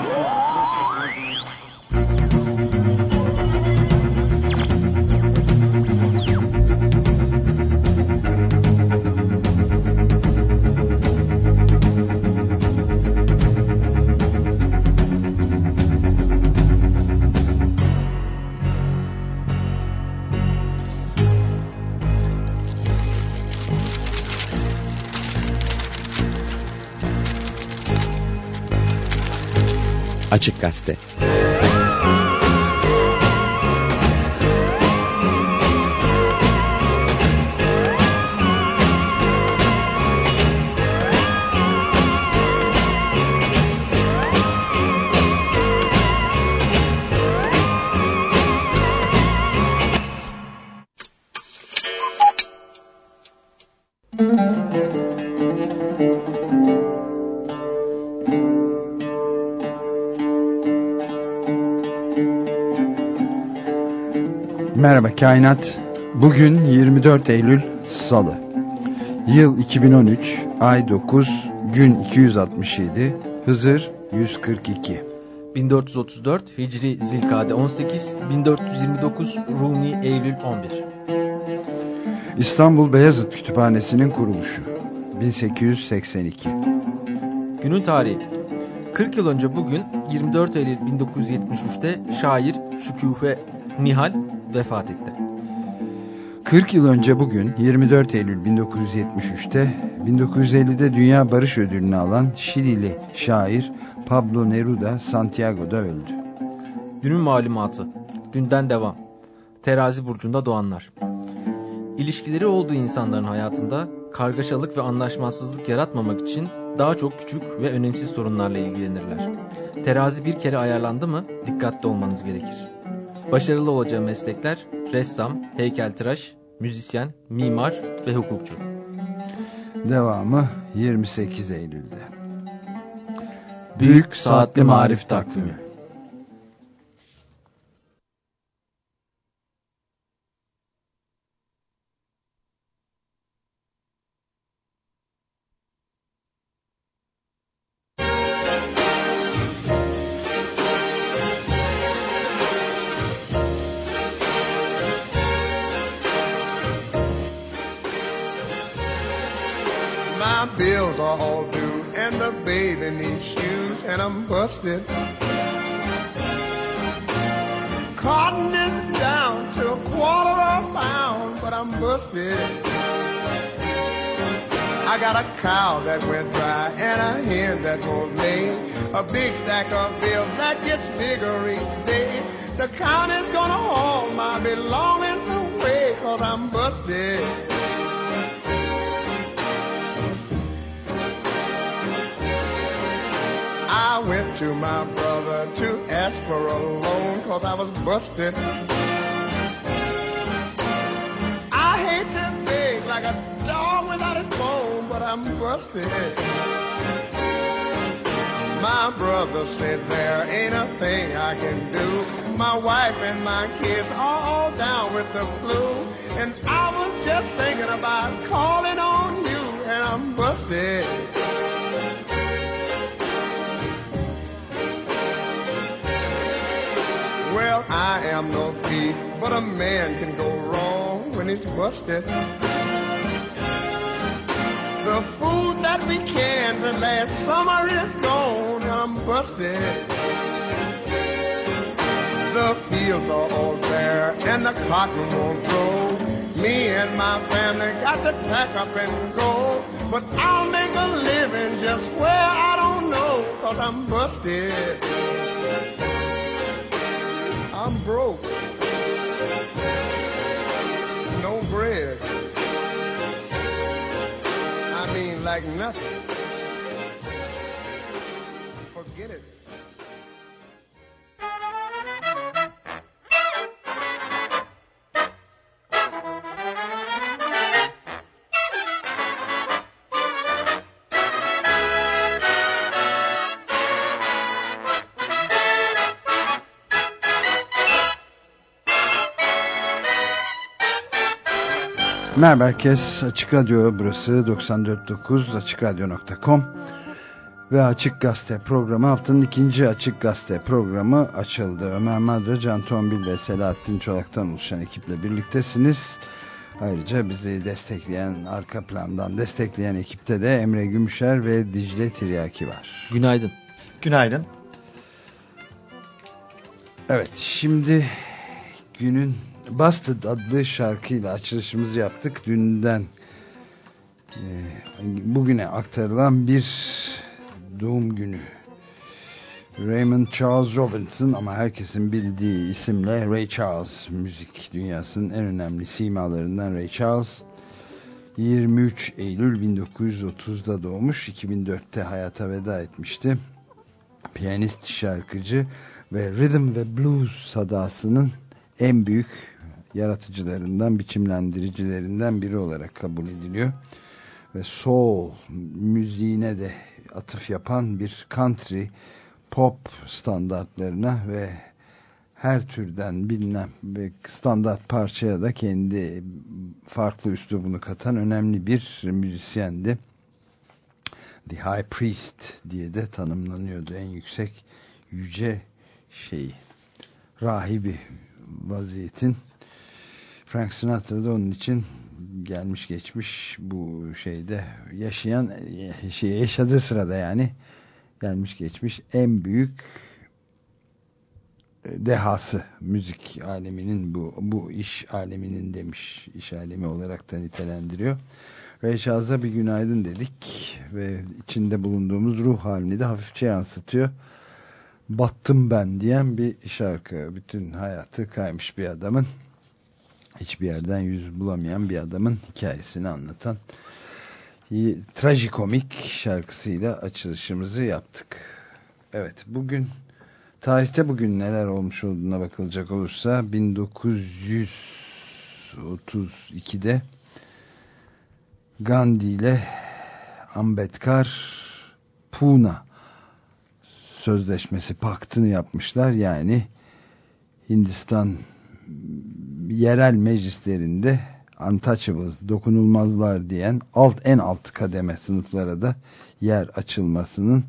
Yeah. Açık Gazete Kainat. Bugün 24 Eylül Salı. Yıl 2013, ay 9, gün 267, Hızır 142. 1434 Hicri Zilkade 18, 1429 Rumi Eylül 11. İstanbul Beyazıt Kütüphanesi'nin kuruluşu 1882. Günün tarihi 40 yıl önce bugün 24 Eylül 1973'te şair Şüküfe Nihal vefat etti. 40 yıl önce bugün 24 Eylül 1973'te 1950'de Dünya Barış Ödülünü alan Şilili şair Pablo Neruda Santiago'da öldü. Günün malumatı. Günden devam. Terazi burcunda doğanlar. İlişkileri olduğu insanların hayatında kargaşalık ve anlaşmazsızlık yaratmamak için daha çok küçük ve önemsiz sorunlarla ilgilenirler. Terazi bir kere ayarlandı mı dikkatli olmanız gerekir. Başarılı olacağı meslekler ressam, heykeltıraş, müzisyen, mimar ve hukukçu. Devamı 28 Eylül'de. Büyük Saatli Marif Takvimi busted. Cotton is down to a quarter of a pound, but I'm busted. I got a cow that went dry and a hen that won't lay. A big stack of bills that gets bigger each day. The county's gonna haul my belongings away, cause I'm busted. I went to my brother to ask for a loan cause I was busted. I hate to beg like a dog without his bone, but I'm busted. My brother said there ain't a thing I can do. My wife and my kids are all down with the flu. And I was just thinking about calling on you, I am no thief, but a man can go wrong when he's busted. The food that we canned the last summer is gone, and I'm busted. The fields are all bare, and the cotton won't grow. Me and my family got to pack up and go. But I'll make a living just where I don't know, cause I'm busted. I'm broke. No bread. I mean, like nothing. Merhaba herkes. Açık Radyo burası 94.9 AçıkRadyo.com ve Açık Gazete programı haftanın ikinci Açık Gazete programı açıldı. Ömer Madra, Can Tombil ve Selahattin Çolak'tan oluşan ekiple birliktesiniz. Ayrıca bizi destekleyen, arka plandan destekleyen ekipte de Emre Gümüşer ve Dicle Tiryaki var. Günaydın. Günaydın. Evet, şimdi günün Busted adlı şarkıyla açılışımızı yaptık. Dünden e, bugüne aktarılan bir doğum günü. Raymond Charles Robinson ama herkesin bildiği isimle Ray Charles müzik dünyasının en önemli simalarından Ray Charles 23 Eylül 1930'da doğmuş 2004'te hayata veda etmişti piyanist şarkıcı ve rhythm ve blues sadasının en büyük yaratıcılarından biçimlendiricilerinden biri olarak kabul ediliyor ve soul müziğine de atıf yapan bir country pop standartlarına ve her türden bilinen bir standart parçaya da kendi farklı üslubunu katan önemli bir müzisyendi. The High Priest diye de tanımlanıyordu en yüksek yüce şeyi rahibi vaziyetin Frank Sinatra da onun için gelmiş geçmiş bu şeyde yaşayan şey yaşadığı sırada yani gelmiş geçmiş en büyük dehası müzik aleminin bu bu iş aleminin demiş iş alemi olarak da nitelendiriyor. Charles'a bir günaydın dedik ve içinde bulunduğumuz ruh halini de hafifçe yansıtıyor. Battım ben diyen bir şarkı. Bütün hayatı kaymış bir adamın hiçbir yerden yüz bulamayan bir adamın hikayesini anlatan trajikomik şarkısıyla açılışımızı yaptık. Evet bugün tarihte bugün neler olmuş olduğuna bakılacak olursa 1932'de Gandhi ile Ambedkar Puna sözleşmesi paktını yapmışlar. Yani Hindistan yerel meclislerinde untouchables, dokunulmazlar diyen alt en alt kademe sınıflara da yer açılmasının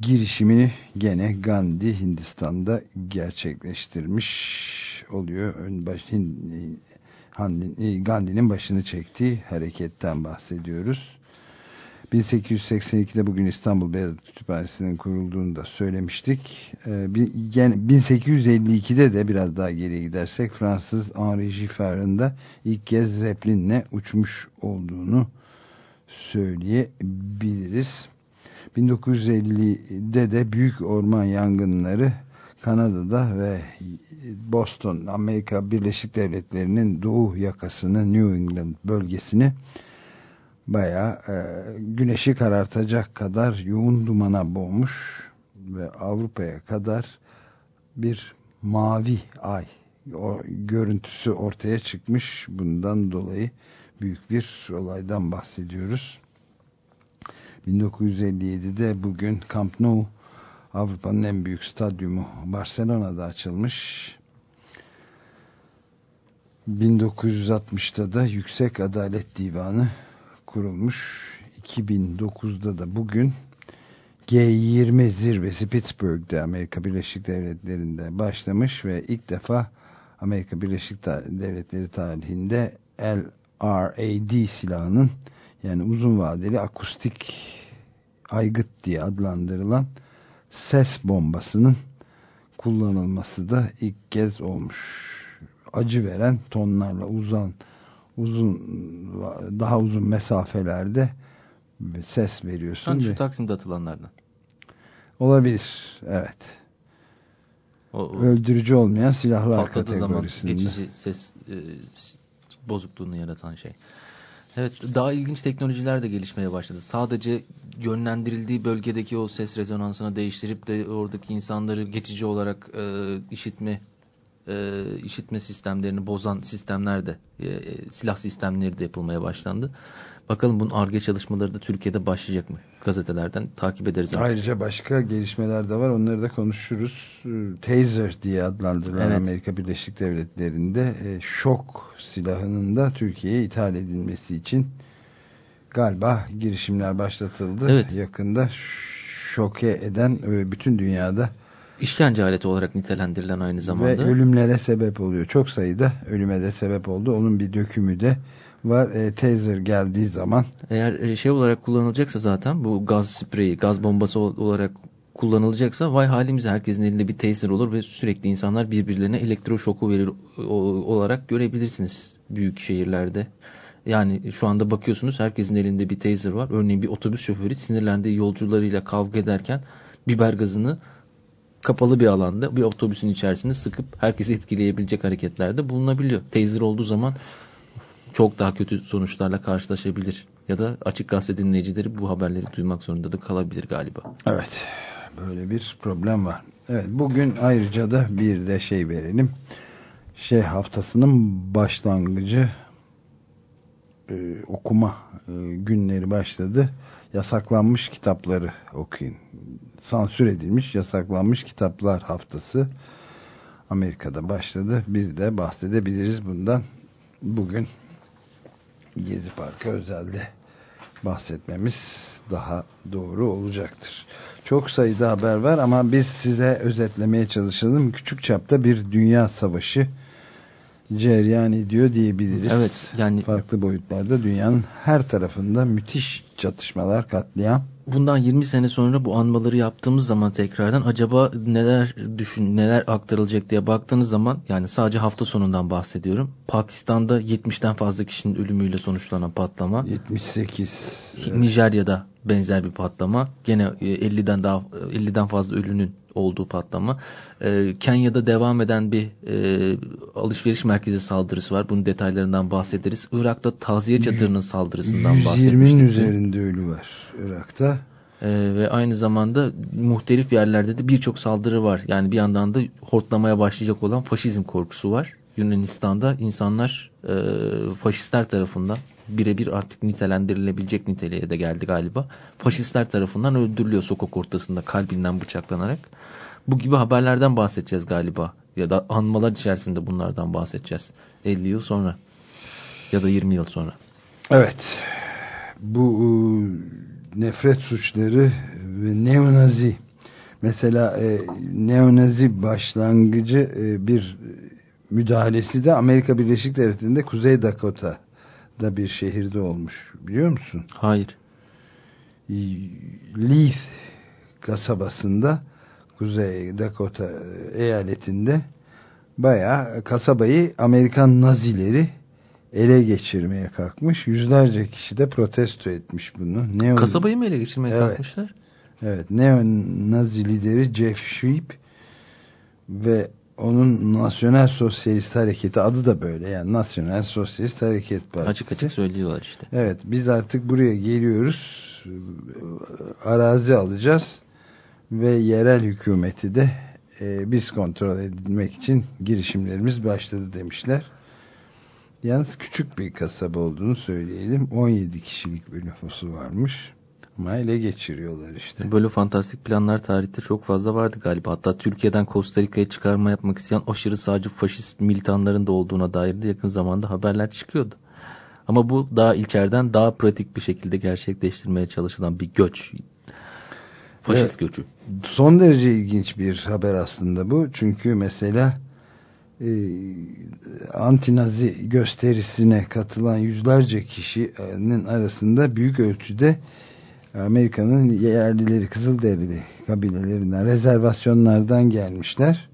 girişimini gene Gandhi Hindistan'da gerçekleştirmiş oluyor. Gandhi'nin başını çektiği hareketten bahsediyoruz. 1882'de bugün İstanbul Beyazıt Kütüphanesi'nin kurulduğunu da söylemiştik. 1852'de de biraz daha geriye gidersek Fransız Henri Giffar'ın da ilk kez Zeppelin'le uçmuş olduğunu söyleyebiliriz. 1950'de de büyük orman yangınları Kanada'da ve Boston, Amerika Birleşik Devletleri'nin doğu yakasını, New England bölgesini bayağı e, güneşi karartacak kadar yoğun dumana boğmuş ve Avrupa'ya kadar bir mavi ay o görüntüsü ortaya çıkmış. Bundan dolayı büyük bir olaydan bahsediyoruz. 1957'de bugün Camp Nou Avrupa'nın en büyük stadyumu Barcelona'da açılmış. 1960'da da Yüksek Adalet Divanı kurulmuş. 2009'da da bugün G20 zirvesi Pittsburgh'de Amerika Birleşik Devletleri'nde başlamış ve ilk defa Amerika Birleşik Devletleri tarihinde LRAD silahının yani uzun vadeli akustik aygıt diye adlandırılan ses bombasının kullanılması da ilk kez olmuş. Acı veren tonlarla uzan uzun daha uzun mesafelerde ses veriyorsun. Hani şu Taksim'de atılanlardan. Olabilir. Evet. O, o Öldürücü olmayan silahlar kategorisinde. zaman geçici ses e, bozukluğunu yaratan şey. Evet daha ilginç teknolojiler de gelişmeye başladı. Sadece yönlendirildiği bölgedeki o ses rezonansını değiştirip de oradaki insanları geçici olarak e, işitme e, işitme sistemlerini bozan sistemler de e, e, silah sistemleri de yapılmaya başlandı. Bakalım bunun ARGE çalışmaları da Türkiye'de başlayacak mı? Gazetelerden takip ederiz. Artık. Ayrıca başka gelişmeler de var. Onları da konuşuruz. Taser diye adlandırılan evet. Amerika Birleşik Devletleri'nde e, şok silahının da Türkiye'ye ithal edilmesi için galiba girişimler başlatıldı. Evet. Yakında şoke eden e, bütün dünyada işkence aleti olarak nitelendirilen aynı zamanda. Ve ölümlere sebep oluyor. Çok sayıda ölüme de sebep oldu. Onun bir dökümü de var. E, taser geldiği zaman. Eğer e, şey olarak kullanılacaksa zaten bu gaz spreyi, gaz bombası olarak kullanılacaksa vay halimize herkesin elinde bir taser olur ve sürekli insanlar birbirlerine elektroşoku verir olarak görebilirsiniz büyük şehirlerde. Yani şu anda bakıyorsunuz herkesin elinde bir taser var. Örneğin bir otobüs şoförü sinirlendiği yolcularıyla kavga ederken biber gazını kapalı bir alanda bir otobüsün içerisinde sıkıp herkesi etkileyebilecek hareketlerde bulunabiliyor. Taser olduğu zaman çok daha kötü sonuçlarla karşılaşabilir. Ya da açık gazete dinleyicileri bu haberleri duymak zorunda da kalabilir galiba. Evet böyle bir problem var. Evet bugün ayrıca da bir de şey verelim. Şey haftasının başlangıcı e, okuma e, günleri başladı. Yasaklanmış kitapları okuyun. Sansür edilmiş, yasaklanmış kitaplar haftası Amerika'da başladı. Biz de bahsedebiliriz bundan. Bugün Gezi Parkı özelde bahsetmemiz daha doğru olacaktır. Çok sayıda haber var ama biz size özetlemeye çalışalım. Küçük çapta bir dünya savaşı cereyan ediyor diyebiliriz. Evet yani farklı boyutlarda dünyanın her tarafında müthiş çatışmalar, katliam. Bundan 20 sene sonra bu anmaları yaptığımız zaman tekrardan acaba neler düşün neler aktarılacak diye baktığınız zaman yani sadece hafta sonundan bahsediyorum. Pakistan'da 70'ten fazla kişinin ölümüyle sonuçlanan patlama. 78. Nijerya'da benzer bir patlama. Gene 50'den daha 50'den fazla ölünün olduğu patlama. E, Kenya'da devam eden bir e, alışveriş merkezi saldırısı var. Bunun detaylarından bahsederiz. Irak'ta taziye çadırının saldırısından bahsetmiştik. 120'nin üzerinde ölü var Irak'ta. Ee, ve aynı zamanda muhtelif yerlerde de birçok saldırı var. Yani bir yandan da hortlamaya başlayacak olan faşizm korkusu var. Yunanistan'da insanlar e, faşistler tarafından birebir artık nitelendirilebilecek niteliğe de geldi galiba. Faşistler tarafından öldürülüyor sokak ortasında kalbinden bıçaklanarak. Bu gibi haberlerden bahsedeceğiz galiba. Ya da anmalar içerisinde bunlardan bahsedeceğiz. 50 yıl sonra ya da 20 yıl sonra. Evet. Bu e, nefret suçları ve neonazi mesela e, neonazi başlangıcı e, bir müdahalesi de Amerika Birleşik Devletleri'nde Kuzey Dakota'da bir şehirde olmuş. Biliyor musun? Hayır. Leith kasabasında Kuzey Dakota eyaletinde bayağı kasabayı Amerikan Nazileri ele geçirmeye kalkmış. Yüzlerce kişi de protesto etmiş bunu. Neo... Kasabayı mı ele geçirmeye evet. kalkmışlar? Evet. Neo-Nazi lideri Jeff Schweep ve onun Nasyonel Sosyalist Hareketi adı da böyle yani Nasyonel Sosyalist Hareket Partisi. Açık açık söylüyorlar işte. Evet biz artık buraya geliyoruz arazi alacağız ve yerel hükümeti de e, biz kontrol edilmek için girişimlerimiz başladı demişler. Yalnız küçük bir kasaba olduğunu söyleyelim. 17 kişilik bir nüfusu varmış. Ama ele geçiriyorlar işte. Böyle fantastik planlar tarihte çok fazla vardı galiba. Hatta Türkiye'den Costa Rica'ya çıkarma yapmak isteyen aşırı sağcı faşist militanların da olduğuna dair de yakın zamanda haberler çıkıyordu. Ama bu daha içeriden daha pratik bir şekilde gerçekleştirmeye çalışılan bir göç. Faşist evet, göçü. Son derece ilginç bir haber aslında bu. Çünkü mesela e, antinazi gösterisine katılan yüzlerce kişinin arasında büyük ölçüde Amerika'nın yerlileri, Kızılderili kabilelerinden, rezervasyonlardan gelmişler.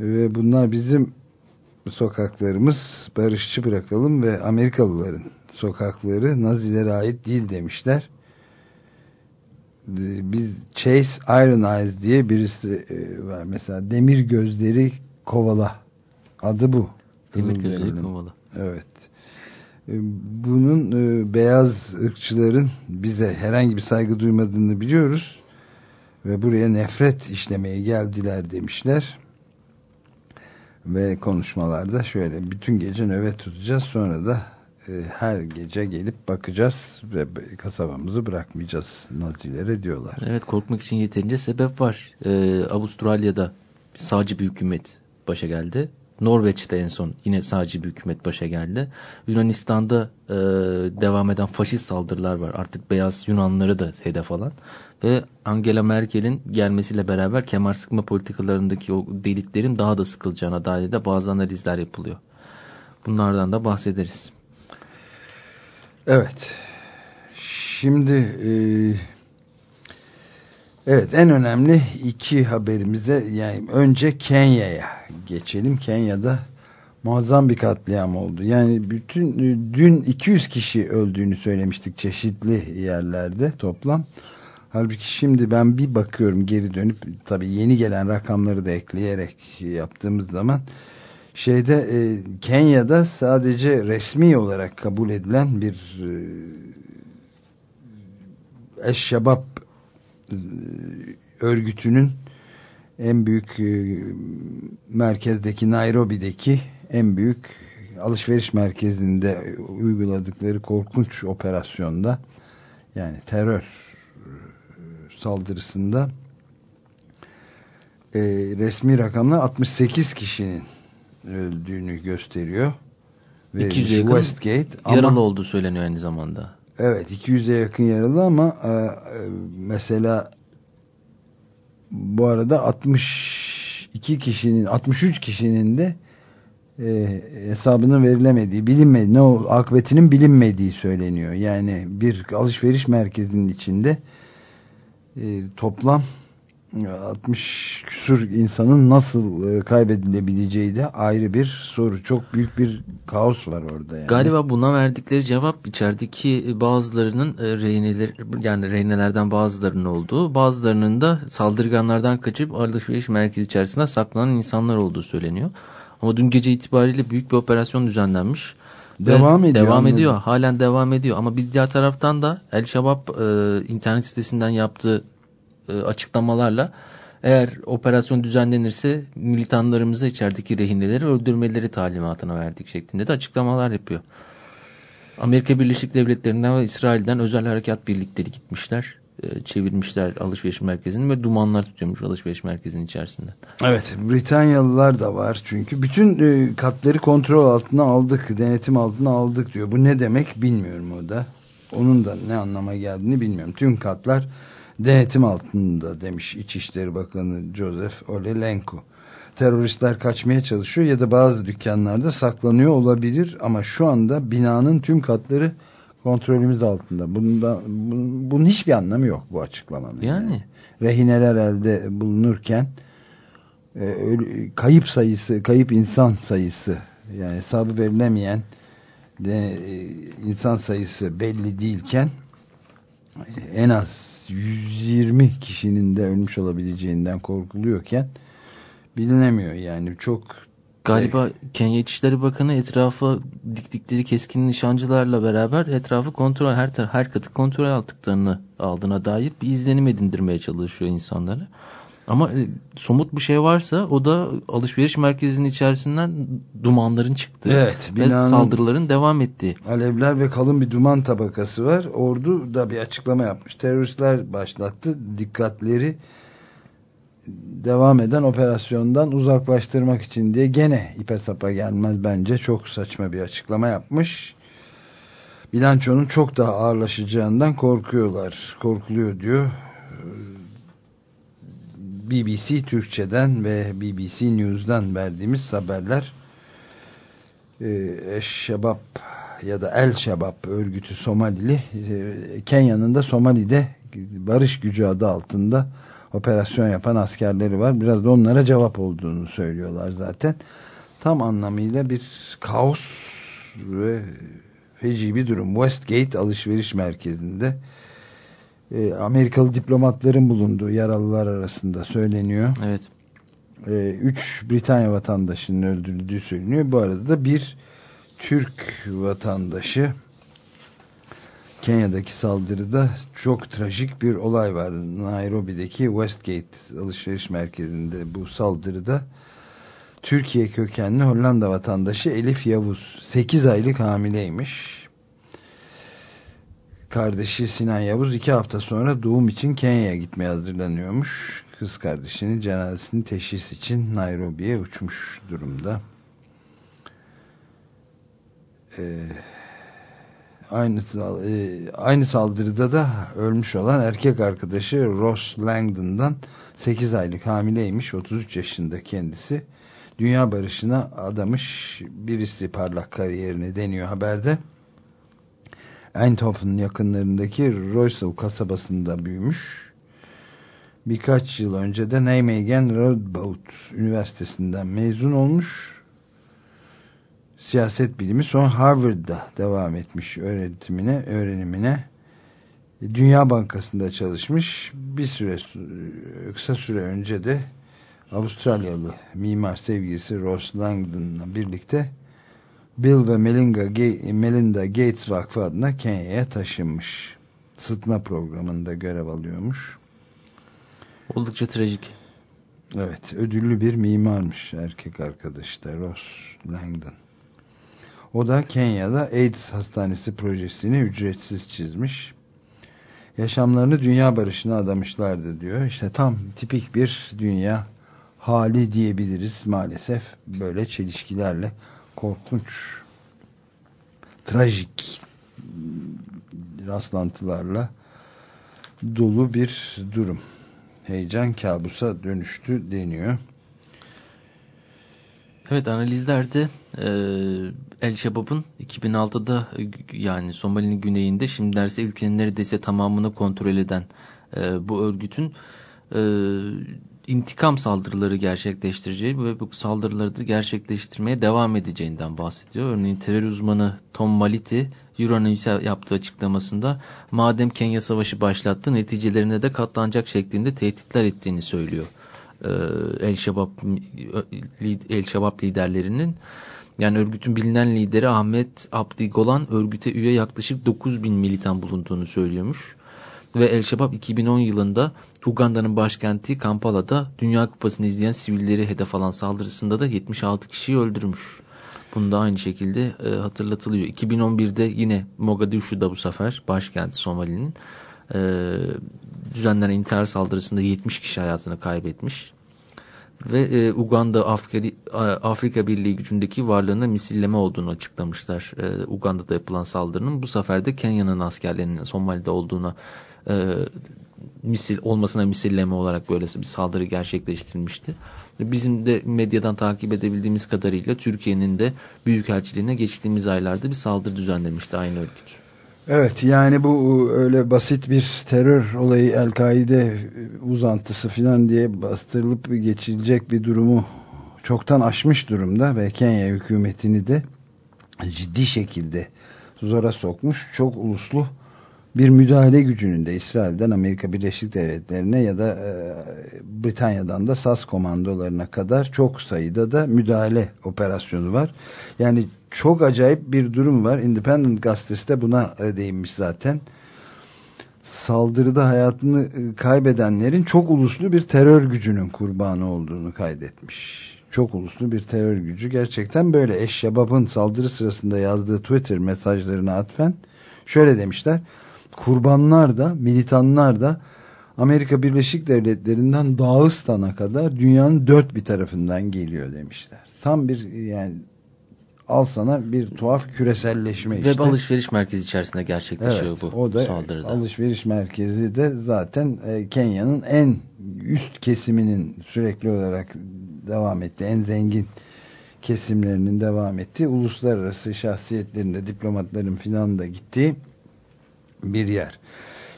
Ve bunlar bizim sokaklarımız barışçı bırakalım ve Amerikalıların sokakları Nazilere ait değil demişler. Biz Chase Iron Eyes diye birisi e, var. Mesela demir gözleri kovala. Adı bu. Demir gözleri kovala. Evet. E, bunun e, beyaz ırkçıların bize herhangi bir saygı duymadığını biliyoruz ve buraya nefret işlemeye geldiler demişler ve konuşmalarda şöyle bütün gece nöbet tutacağız sonra da e, her gece gelip bakacağız ve kasabamızı bırakmayacağız nazilere diyorlar. Evet korkmak için yeterince sebep var. Ee, Avustralya'da sağcı bir hükümet başa geldi Norveç'te en son yine sadece bir hükümet başa geldi. Yunanistan'da e, devam eden faşist saldırılar var. Artık beyaz Yunanları da hedef alan. Ve Angela Merkel'in gelmesiyle beraber kemer sıkma politikalarındaki o deliklerin daha da sıkılacağına dair de bazı analizler yapılıyor. Bunlardan da bahsederiz. Evet. Şimdi e, evet en önemli iki haberimize yani önce Kenya'ya geçelim. Kenya'da muazzam bir katliam oldu. Yani bütün dün 200 kişi öldüğünü söylemiştik çeşitli yerlerde toplam. Halbuki şimdi ben bir bakıyorum geri dönüp tabii yeni gelen rakamları da ekleyerek yaptığımız zaman şeyde e, Kenya'da sadece resmi olarak kabul edilen bir e, Eşşebab e, örgütünün en büyük e, merkezdeki Nairobi'deki en büyük alışveriş merkezinde uyguladıkları korkunç operasyonda yani terör saldırısında e, resmi rakamlar 68 kişinin öldüğünü gösteriyor. Ve 200'e yakın Westgate ama, yaralı olduğu söyleniyor aynı zamanda. Evet 200'e yakın yaralı ama e, e, mesela bu arada 62 kişinin 63 kişinin de e, hesabının verilemediği bilinmedi ne o akıbetinin bilinmediği söyleniyor. Yani bir alışveriş merkezinin içinde e, toplam 60 küsur insanın nasıl e, kaybedilebileceği de ayrı bir soru. Çok büyük bir kaos var orada. Yani. Galiba buna verdikleri cevap içerideki bazılarının e, rehineler yani rehinelerden bazılarının olduğu, bazılarının da saldırganlardan kaçıp alışveriş merkezi içerisinde saklanan insanlar olduğu söyleniyor. Ama dün gece itibariyle büyük bir operasyon düzenlenmiş. Devam ediyor. Devam anladım. ediyor. Halen devam ediyor. Ama bir diğer taraftan da El Şabab e, internet sitesinden yaptığı açıklamalarla eğer operasyon düzenlenirse militanlarımıza içerideki rehineleri öldürmeleri talimatına verdik şeklinde de açıklamalar yapıyor. Amerika Birleşik Devletleri'nden ve İsrail'den özel harekat birlikleri gitmişler. E, çevirmişler alışveriş merkezini ve dumanlar tutuyormuş alışveriş merkezinin içerisinde. Evet Britanyalılar da var çünkü bütün e, katları kontrol altına aldık denetim altına aldık diyor. Bu ne demek bilmiyorum o da. Onun da ne anlama geldiğini bilmiyorum. Tüm katlar denetim altında demiş İçişleri Bakanı Joseph Olelenko. Teröristler kaçmaya çalışıyor ya da bazı dükkanlarda saklanıyor olabilir ama şu anda binanın tüm katları kontrolümüz altında. Bunda, bunun, bunun hiçbir anlamı yok bu açıklamanın. Yani. Rehineler elde bulunurken e, ölü, kayıp sayısı, kayıp insan sayısı yani hesabı verilemeyen de, e, insan sayısı belli değilken en az 120 kişinin de ölmüş olabileceğinden korkuluyorken bilinemiyor yani çok Galiba Kenya İçişleri Bakanı etrafı diktikleri keskin nişancılarla beraber etrafı kontrol her her katı kontrol aldıklarını aldığına dair bir izlenim edindirmeye çalışıyor insanları. Ama e, somut bir şey varsa o da alışveriş merkezinin içerisinden dumanların çıktığı evet, ve saldırıların devam ettiği. Alevler ve kalın bir duman tabakası var. Ordu da bir açıklama yapmış. Teröristler başlattı. Dikkatleri devam eden operasyondan uzaklaştırmak için diye gene ipe sapa gelmez bence çok saçma bir açıklama yapmış. Bilançonun çok daha ağırlaşacağından korkuyorlar. Korkuluyor diyor. BBC Türkçe'den ve BBC News'dan verdiğimiz haberler Şebap ya da El Şebap örgütü Somalili Kenya'nın da Somali'de barış gücü adı altında operasyon yapan askerleri var. Biraz da onlara cevap olduğunu söylüyorlar zaten. Tam anlamıyla bir kaos ve feci bir durum. Westgate alışveriş merkezinde e, Amerikalı diplomatların bulunduğu yaralılar arasında söyleniyor. Evet. E, üç Britanya vatandaşının öldürüldüğü söyleniyor. Bu arada da bir Türk vatandaşı Kenya'daki saldırıda çok trajik bir olay var. Nairobi'deki Westgate alışveriş merkezinde bu saldırıda Türkiye kökenli Hollanda vatandaşı Elif Yavuz 8 aylık hamileymiş. Kardeşi Sinan Yavuz 2 hafta sonra doğum için Kenya'ya gitmeye hazırlanıyormuş. Kız kardeşinin cenazesini teşhis için Nairobi'ye uçmuş durumda. e, aynı e, aynı saldırıda da ölmüş olan erkek arkadaşı Ross Langdon'dan 8 aylık hamileymiş 33 yaşında kendisi dünya barışına adamış birisi parlak kariyerini deniyor haberde Eindhoven yakınlarındaki Roysel kasabasında büyümüş birkaç yıl önce de Nijmegen Radboud Üniversitesi'nden mezun olmuş siyaset bilimi sonra Harvard'da devam etmiş öğretimine, öğrenimine. Dünya Bankası'nda çalışmış. Bir süre kısa süre önce de Avustralyalı mimar sevgilisi Ross Langdon'la birlikte Bill ve Melinda, Gates Vakfı adına Kenya'ya taşınmış. Sıtma programında görev alıyormuş. Oldukça trajik. Evet, ödüllü bir mimarmış erkek arkadaş da Ross Langdon. O da Kenya'da AIDS hastanesi projesini ücretsiz çizmiş. Yaşamlarını dünya barışına adamışlardı diyor. İşte tam tipik bir dünya hali diyebiliriz maalesef. Böyle çelişkilerle korkunç, trajik rastlantılarla dolu bir durum. Heyecan kabusa dönüştü deniyor. Evet analizlerde e, El Şebab'ın 2006'da yani Somali'nin güneyinde şimdi derse ülkenin neredeyse tamamını kontrol eden e, bu örgütün e, intikam saldırıları gerçekleştireceği ve bu saldırıları da gerçekleştirmeye devam edeceğinden bahsediyor. Örneğin terör uzmanı Tom Maliti Euronews'e yaptığı açıklamasında madem Kenya Savaşı başlattı neticelerine de katlanacak şeklinde tehditler ettiğini söylüyor. E, El Şebab El liderlerinin yani örgütün bilinen lideri Ahmet Abdi Golan örgüte üye yaklaşık 9 bin militan bulunduğunu söylüyormuş. Ve El Şebab 2010 yılında Uganda'nın başkenti Kampala'da Dünya Kupası'nı izleyen sivilleri hedef alan saldırısında da 76 kişiyi öldürmüş. Bunu da aynı şekilde e, hatırlatılıyor. 2011'de yine Mogadishu'da bu sefer başkenti Somali'nin e, düzenlenen intihar saldırısında 70 kişi hayatını kaybetmiş. Ve e, Uganda Afrika, Afrika Birliği gücündeki varlığına misilleme olduğunu açıklamışlar. E, Uganda'da yapılan saldırının bu sefer de Kenya'nın askerlerinin Somali'de olduğuna e, misil olmasına misilleme olarak böylesi bir saldırı gerçekleştirilmişti. Bizim de medyadan takip edebildiğimiz kadarıyla Türkiye'nin de Büyükelçiliğine geçtiğimiz aylarda bir saldırı düzenlemişti aynı örgüt. Evet yani bu öyle basit bir terör olayı El-Kaide uzantısı falan diye bastırılıp geçilecek bir durumu çoktan aşmış durumda ve Kenya hükümetini de ciddi şekilde zora sokmuş. Çok uluslu bir müdahale gücünün de İsrail'den Amerika Birleşik Devletleri'ne ya da e, Britanya'dan da SAS komandolarına kadar çok sayıda da müdahale operasyonu var. Yani çok acayip bir durum var. Independent gazetesi de buna e, değinmiş zaten. Saldırıda hayatını e, kaybedenlerin çok uluslu bir terör gücünün kurbanı olduğunu kaydetmiş. Çok uluslu bir terör gücü. Gerçekten böyle. Eşşebab'ın saldırı sırasında yazdığı Twitter mesajlarına atfen şöyle demişler kurbanlar da militanlar da Amerika Birleşik Devletleri'nden Dağıstan'a kadar dünyanın dört bir tarafından geliyor demişler. Tam bir yani al sana bir tuhaf küreselleşme işte. Ve alışveriş merkezi içerisinde gerçekleşiyor evet, bu o da saldırıda. Alışveriş merkezi de zaten e, Kenya'nın en üst kesiminin sürekli olarak devam ettiği, en zengin kesimlerinin devam ettiği, uluslararası şahsiyetlerin de diplomatların filan da gittiği bir yer.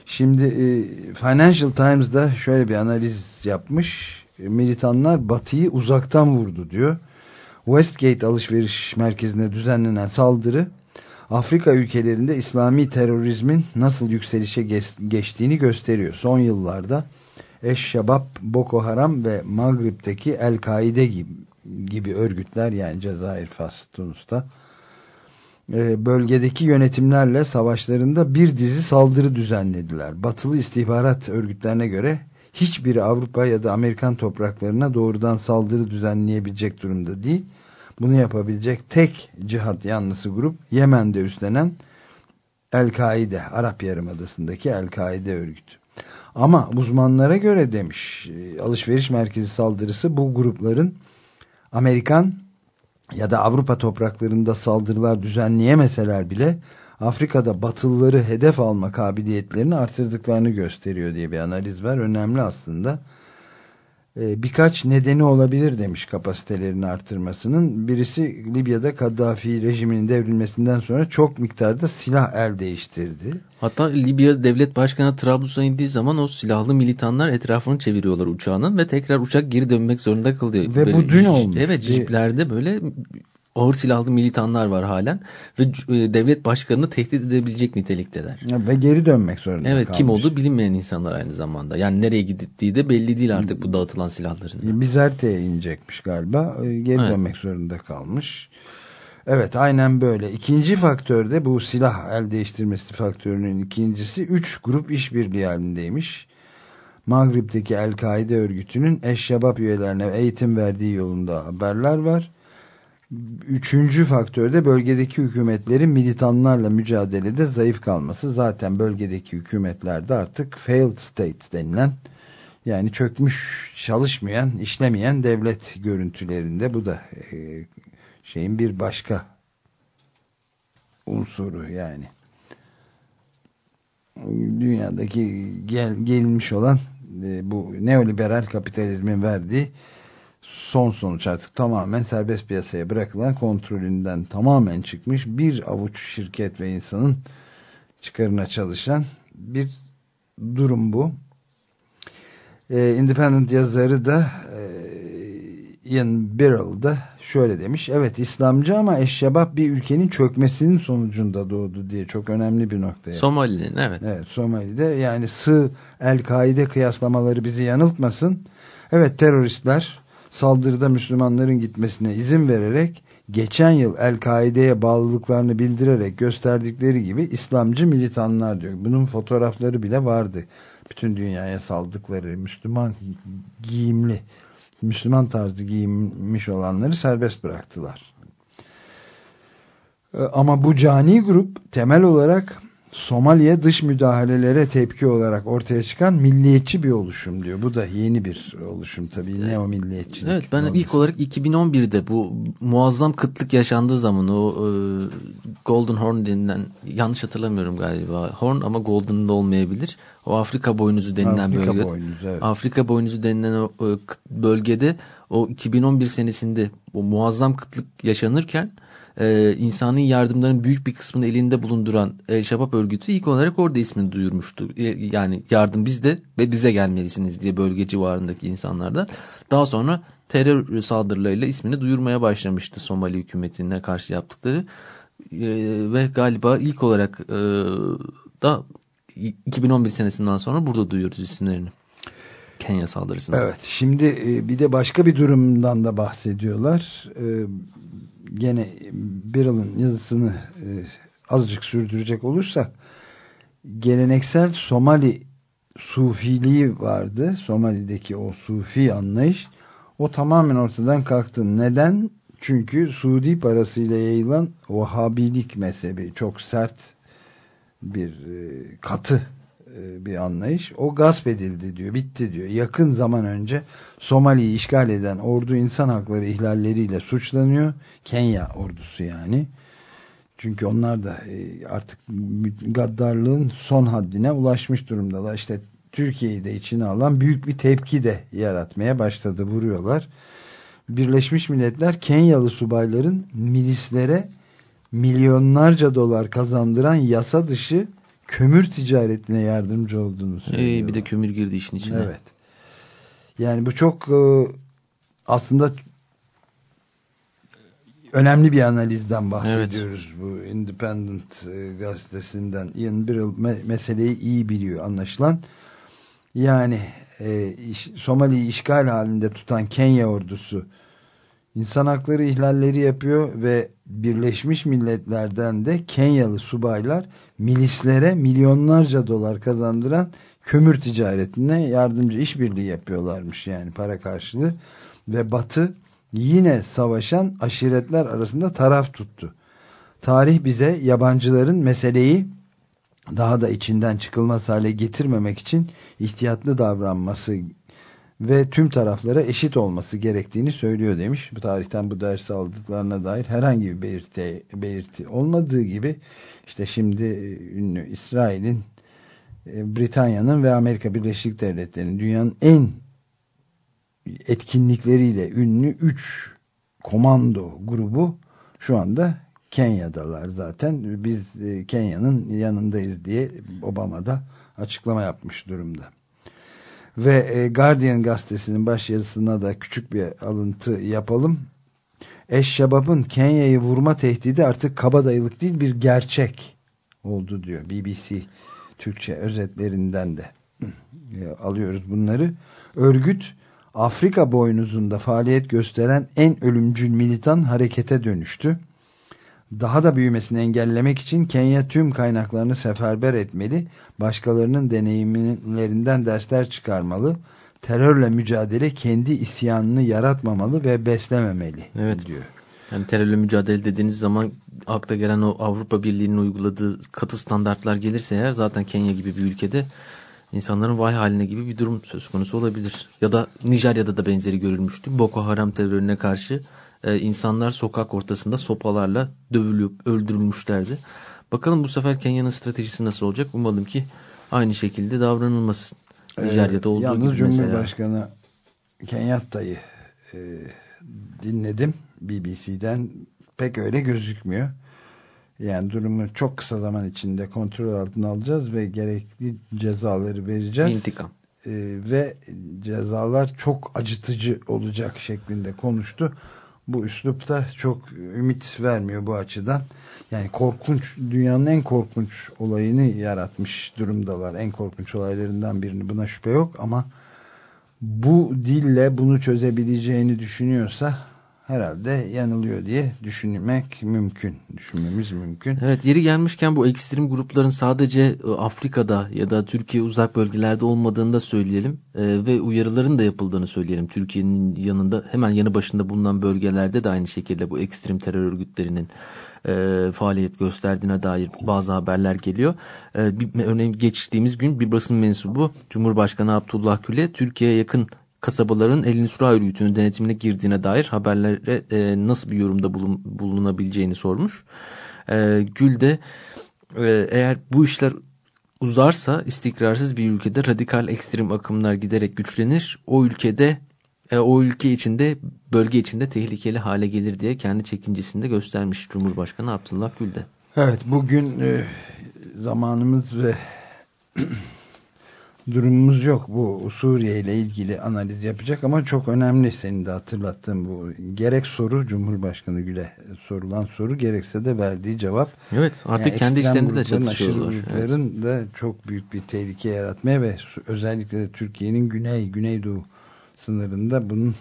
Şimdi e, Financial Times'da şöyle bir analiz yapmış. Militanlar Batı'yı uzaktan vurdu diyor. Westgate alışveriş merkezine düzenlenen saldırı Afrika ülkelerinde İslami terörizmin nasıl yükselişe geçtiğini gösteriyor. Son yıllarda Eş-Şabab, Boko Haram ve Maghrib'teki El-Kaide gibi, gibi örgütler yani Cezayir, Fas, Tunus'ta e, bölgedeki yönetimlerle savaşlarında bir dizi saldırı düzenlediler. Batılı istihbarat örgütlerine göre hiçbiri Avrupa ya da Amerikan topraklarına doğrudan saldırı düzenleyebilecek durumda değil. Bunu yapabilecek tek cihat yanlısı grup Yemen'de üstlenen El-Kaide, Arap Yarımadası'ndaki El-Kaide örgütü. Ama uzmanlara göre demiş, e, alışveriş merkezi saldırısı bu grupların Amerikan ya da Avrupa topraklarında saldırılar düzenleyemeseler bile Afrika'da batılıları hedef alma kabiliyetlerini artırdıklarını gösteriyor diye bir analiz var. Önemli aslında. Ee, birkaç nedeni olabilir demiş kapasitelerini artırmasının. Birisi Libya'da Kaddafi rejiminin devrilmesinden sonra çok miktarda silah el değiştirdi. Hatta Libya devlet başkanı Trablus'a indiği zaman o silahlı militanlar etrafını çeviriyorlar uçağının ve tekrar uçak geri dönmek zorunda kalıyor. Ve böyle, bu dün olmuş. Evet jiplerde böyle ağır silahlı militanlar var halen ve e, devlet başkanını tehdit edebilecek nitelikteler. Ve geri dönmek zorunda Evet kalmış. kim olduğu bilinmeyen insanlar aynı zamanda. Yani nereye gittiği de belli değil artık bu dağıtılan silahların. Bizerte'ye inecekmiş galiba. E, geri evet. dönmek zorunda kalmış. Evet aynen böyle. İkinci faktör de bu silah el değiştirmesi faktörünün ikincisi üç grup işbirliği halindeymiş. Mağrib'deki El-Kaide örgütünün eşşebap üyelerine eğitim verdiği yolunda haberler var. Üçüncü faktör de bölgedeki hükümetlerin militanlarla mücadelede zayıf kalması. Zaten bölgedeki hükümetlerde artık failed state denilen yani çökmüş, çalışmayan, işlemeyen devlet görüntülerinde bu da e, şeyin bir başka unsuru yani. Dünyadaki gel, gelinmiş olan e, bu neoliberal kapitalizmin verdiği son sonuç artık tamamen serbest piyasaya bırakılan kontrolünden tamamen çıkmış bir avuç şirket ve insanın çıkarına çalışan bir durum bu. Ee, Independent yazarı da e, Ian Birrell da şöyle demiş. Evet İslamcı ama eşşebap bir ülkenin çökmesinin sonucunda doğdu diye çok önemli bir noktaya. Somali'nin evet. Evet Somali'de yani sığ El-Kaide kıyaslamaları bizi yanıltmasın. Evet teröristler saldırıda Müslümanların gitmesine izin vererek geçen yıl El-Kaide'ye bağlılıklarını bildirerek gösterdikleri gibi İslamcı militanlar diyor. Bunun fotoğrafları bile vardı. Bütün dünyaya saldıkları Müslüman giyimli, Müslüman tarzı giyinmiş olanları serbest bıraktılar. Ee, ama bu cani grup temel olarak Somali'ye dış müdahalelere tepki olarak ortaya çıkan milliyetçi bir oluşum diyor. Bu da yeni bir oluşum tabii. Neo milliyetçilik. Evet ben ilk olarak 2011'de bu muazzam kıtlık yaşandığı zaman o e, Golden Horn denilen yanlış hatırlamıyorum galiba. Horn ama Golden da olmayabilir. O Afrika boynuzu denilen Afrika bölge. Boynuzu, evet. Afrika boynuzu denilen o e, bölgede o 2011 senesinde o muazzam kıtlık yaşanırken e, insani yardımların büyük bir kısmını elinde bulunduran El Şabab örgütü ilk olarak orada ismini duyurmuştu. E, yani yardım bizde ve bize gelmelisiniz diye bölge civarındaki insanlarda. Daha sonra terör saldırılarıyla ismini duyurmaya başlamıştı Somali hükümetine karşı yaptıkları. E, ve galiba ilk olarak e, da 2011 senesinden sonra burada duyuyoruz isimlerini. Kenya saldırısında. Evet. Şimdi e, bir de başka bir durumdan da bahsediyorlar. Gene Biral'ın yazısını e, azıcık sürdürecek olursak geleneksel Somali sufiliği vardı. Somali'deki o sufi anlayış o tamamen ortadan kalktı. Neden? Çünkü Suudi parasıyla yayılan Vahabilik mezhebi çok sert bir katı e, bir anlayış. O gasp edildi diyor, bitti diyor. Yakın zaman önce Somali'yi işgal eden ordu insan hakları ihlalleriyle suçlanıyor. Kenya ordusu yani. Çünkü onlar da e, artık gaddarlığın son haddine ulaşmış durumdalar. İşte Türkiye'yi de içine alan büyük bir tepki de yaratmaya başladı. Vuruyorlar. Birleşmiş Milletler Kenyalı subayların milislere milyonlarca dolar kazandıran yasa dışı kömür ticaretine yardımcı olduğunu söylüyor. Ee, bir de kömür girdi işin içine. Evet. Yani bu çok e, aslında önemli bir analizden bahsediyoruz evet. bu Independent e, gazetesinden. Ian Birrell me meseleyi iyi biliyor anlaşılan. Yani e, iş, Somali'yi işgal halinde tutan Kenya ordusu insan hakları ihlalleri yapıyor ve Birleşmiş Milletler'den de Kenyalı subaylar milislere milyonlarca dolar kazandıran kömür ticaretine yardımcı işbirliği yapıyorlarmış yani para karşılığı ve Batı yine savaşan aşiretler arasında taraf tuttu. Tarih bize yabancıların meseleyi daha da içinden çıkılmaz hale getirmemek için ihtiyatlı davranması ve tüm taraflara eşit olması gerektiğini söylüyor demiş. Bu tarihten bu dersi aldıklarına dair herhangi bir belirti, belirti olmadığı gibi işte şimdi ünlü İsrail'in Britanya'nın ve Amerika Birleşik Devletleri'nin dünyanın en etkinlikleriyle ünlü 3 komando grubu şu anda Kenya'dalar zaten. Biz e, Kenya'nın yanındayız diye Obama da açıklama yapmış durumda. Ve e, Guardian gazetesinin başyazısına da küçük bir alıntı yapalım. Eşşabab'ın Kenya'yı vurma tehdidi artık kabadayılık değil bir gerçek oldu diyor. BBC Türkçe özetlerinden de e, alıyoruz bunları. Örgüt Afrika boynuzunda faaliyet gösteren en ölümcül militan harekete dönüştü. Daha da büyümesini engellemek için Kenya tüm kaynaklarını seferber etmeli, başkalarının deneyimlerinden dersler çıkarmalı, terörle mücadele kendi isyanını yaratmamalı ve beslememeli evet. diyor. Yani terörle mücadele dediğiniz zaman akla gelen o Avrupa Birliği'nin uyguladığı katı standartlar gelirse eğer zaten Kenya gibi bir ülkede insanların vay haline gibi bir durum söz konusu olabilir. Ya da Nijerya'da da benzeri görülmüştü. Boko Haram terörüne karşı e, insanlar sokak ortasında sopalarla dövülüp öldürülmüşlerdi. Bakalım bu sefer Kenya'nın stratejisi nasıl olacak? Umalım ki aynı şekilde davranılmasın. Ee, Nijerya'da olduğu yalnız gibi Cumhurbaşkanı Kenyatta'yı e, dinledim BBC'den pek öyle gözükmüyor. Yani durumu çok kısa zaman içinde kontrol altına alacağız ve gerekli cezaları vereceğiz. İntikam. Ee, ve cezalar çok acıtıcı olacak şeklinde konuştu. Bu üslupta çok ümit vermiyor bu açıdan. Yani korkunç, dünyanın en korkunç olayını yaratmış durumdalar. En korkunç olaylarından birini buna şüphe yok ama bu dille bunu çözebileceğini düşünüyorsa herhalde yanılıyor diye düşünmek mümkün. Düşünmemiz mümkün. Evet yeri gelmişken bu ekstrem grupların sadece e, Afrika'da ya da Türkiye uzak bölgelerde olmadığını da söyleyelim. Ee, ve uyarıların da yapıldığını söyleyelim. Türkiye'nin yanında hemen yanı başında bulunan bölgelerde de aynı şekilde bu ekstrem terör örgütlerinin e, faaliyet gösterdiğine dair bazı haberler geliyor. E, bir, örneğin geçtiğimiz gün bir basın mensubu Cumhurbaşkanı Abdullah Gül'e Türkiye'ye yakın kasabaların elini sura örgütünün denetimine girdiğine dair haberlere e, nasıl bir yorumda bulun, bulunabileceğini sormuş. E, Gül de e, eğer bu işler uzarsa istikrarsız bir ülkede radikal ekstrem akımlar giderek güçlenir. O ülkede e, o ülke içinde bölge içinde tehlikeli hale gelir diye kendi çekincesini de göstermiş Cumhurbaşkanı Abdullah Gül de. Evet bugün e, zamanımız ve durumumuz yok. Bu Suriye ile ilgili analiz yapacak ama çok önemli senin de hatırlattığın bu. Gerek soru Cumhurbaşkanı Gül'e sorulan soru gerekse de verdiği cevap. Evet artık yani kendi işlerinde de çatışıyorlar. Evet. da çok büyük bir tehlike yaratmaya ve özellikle de Türkiye'nin güney, güneydoğu sınırında bunun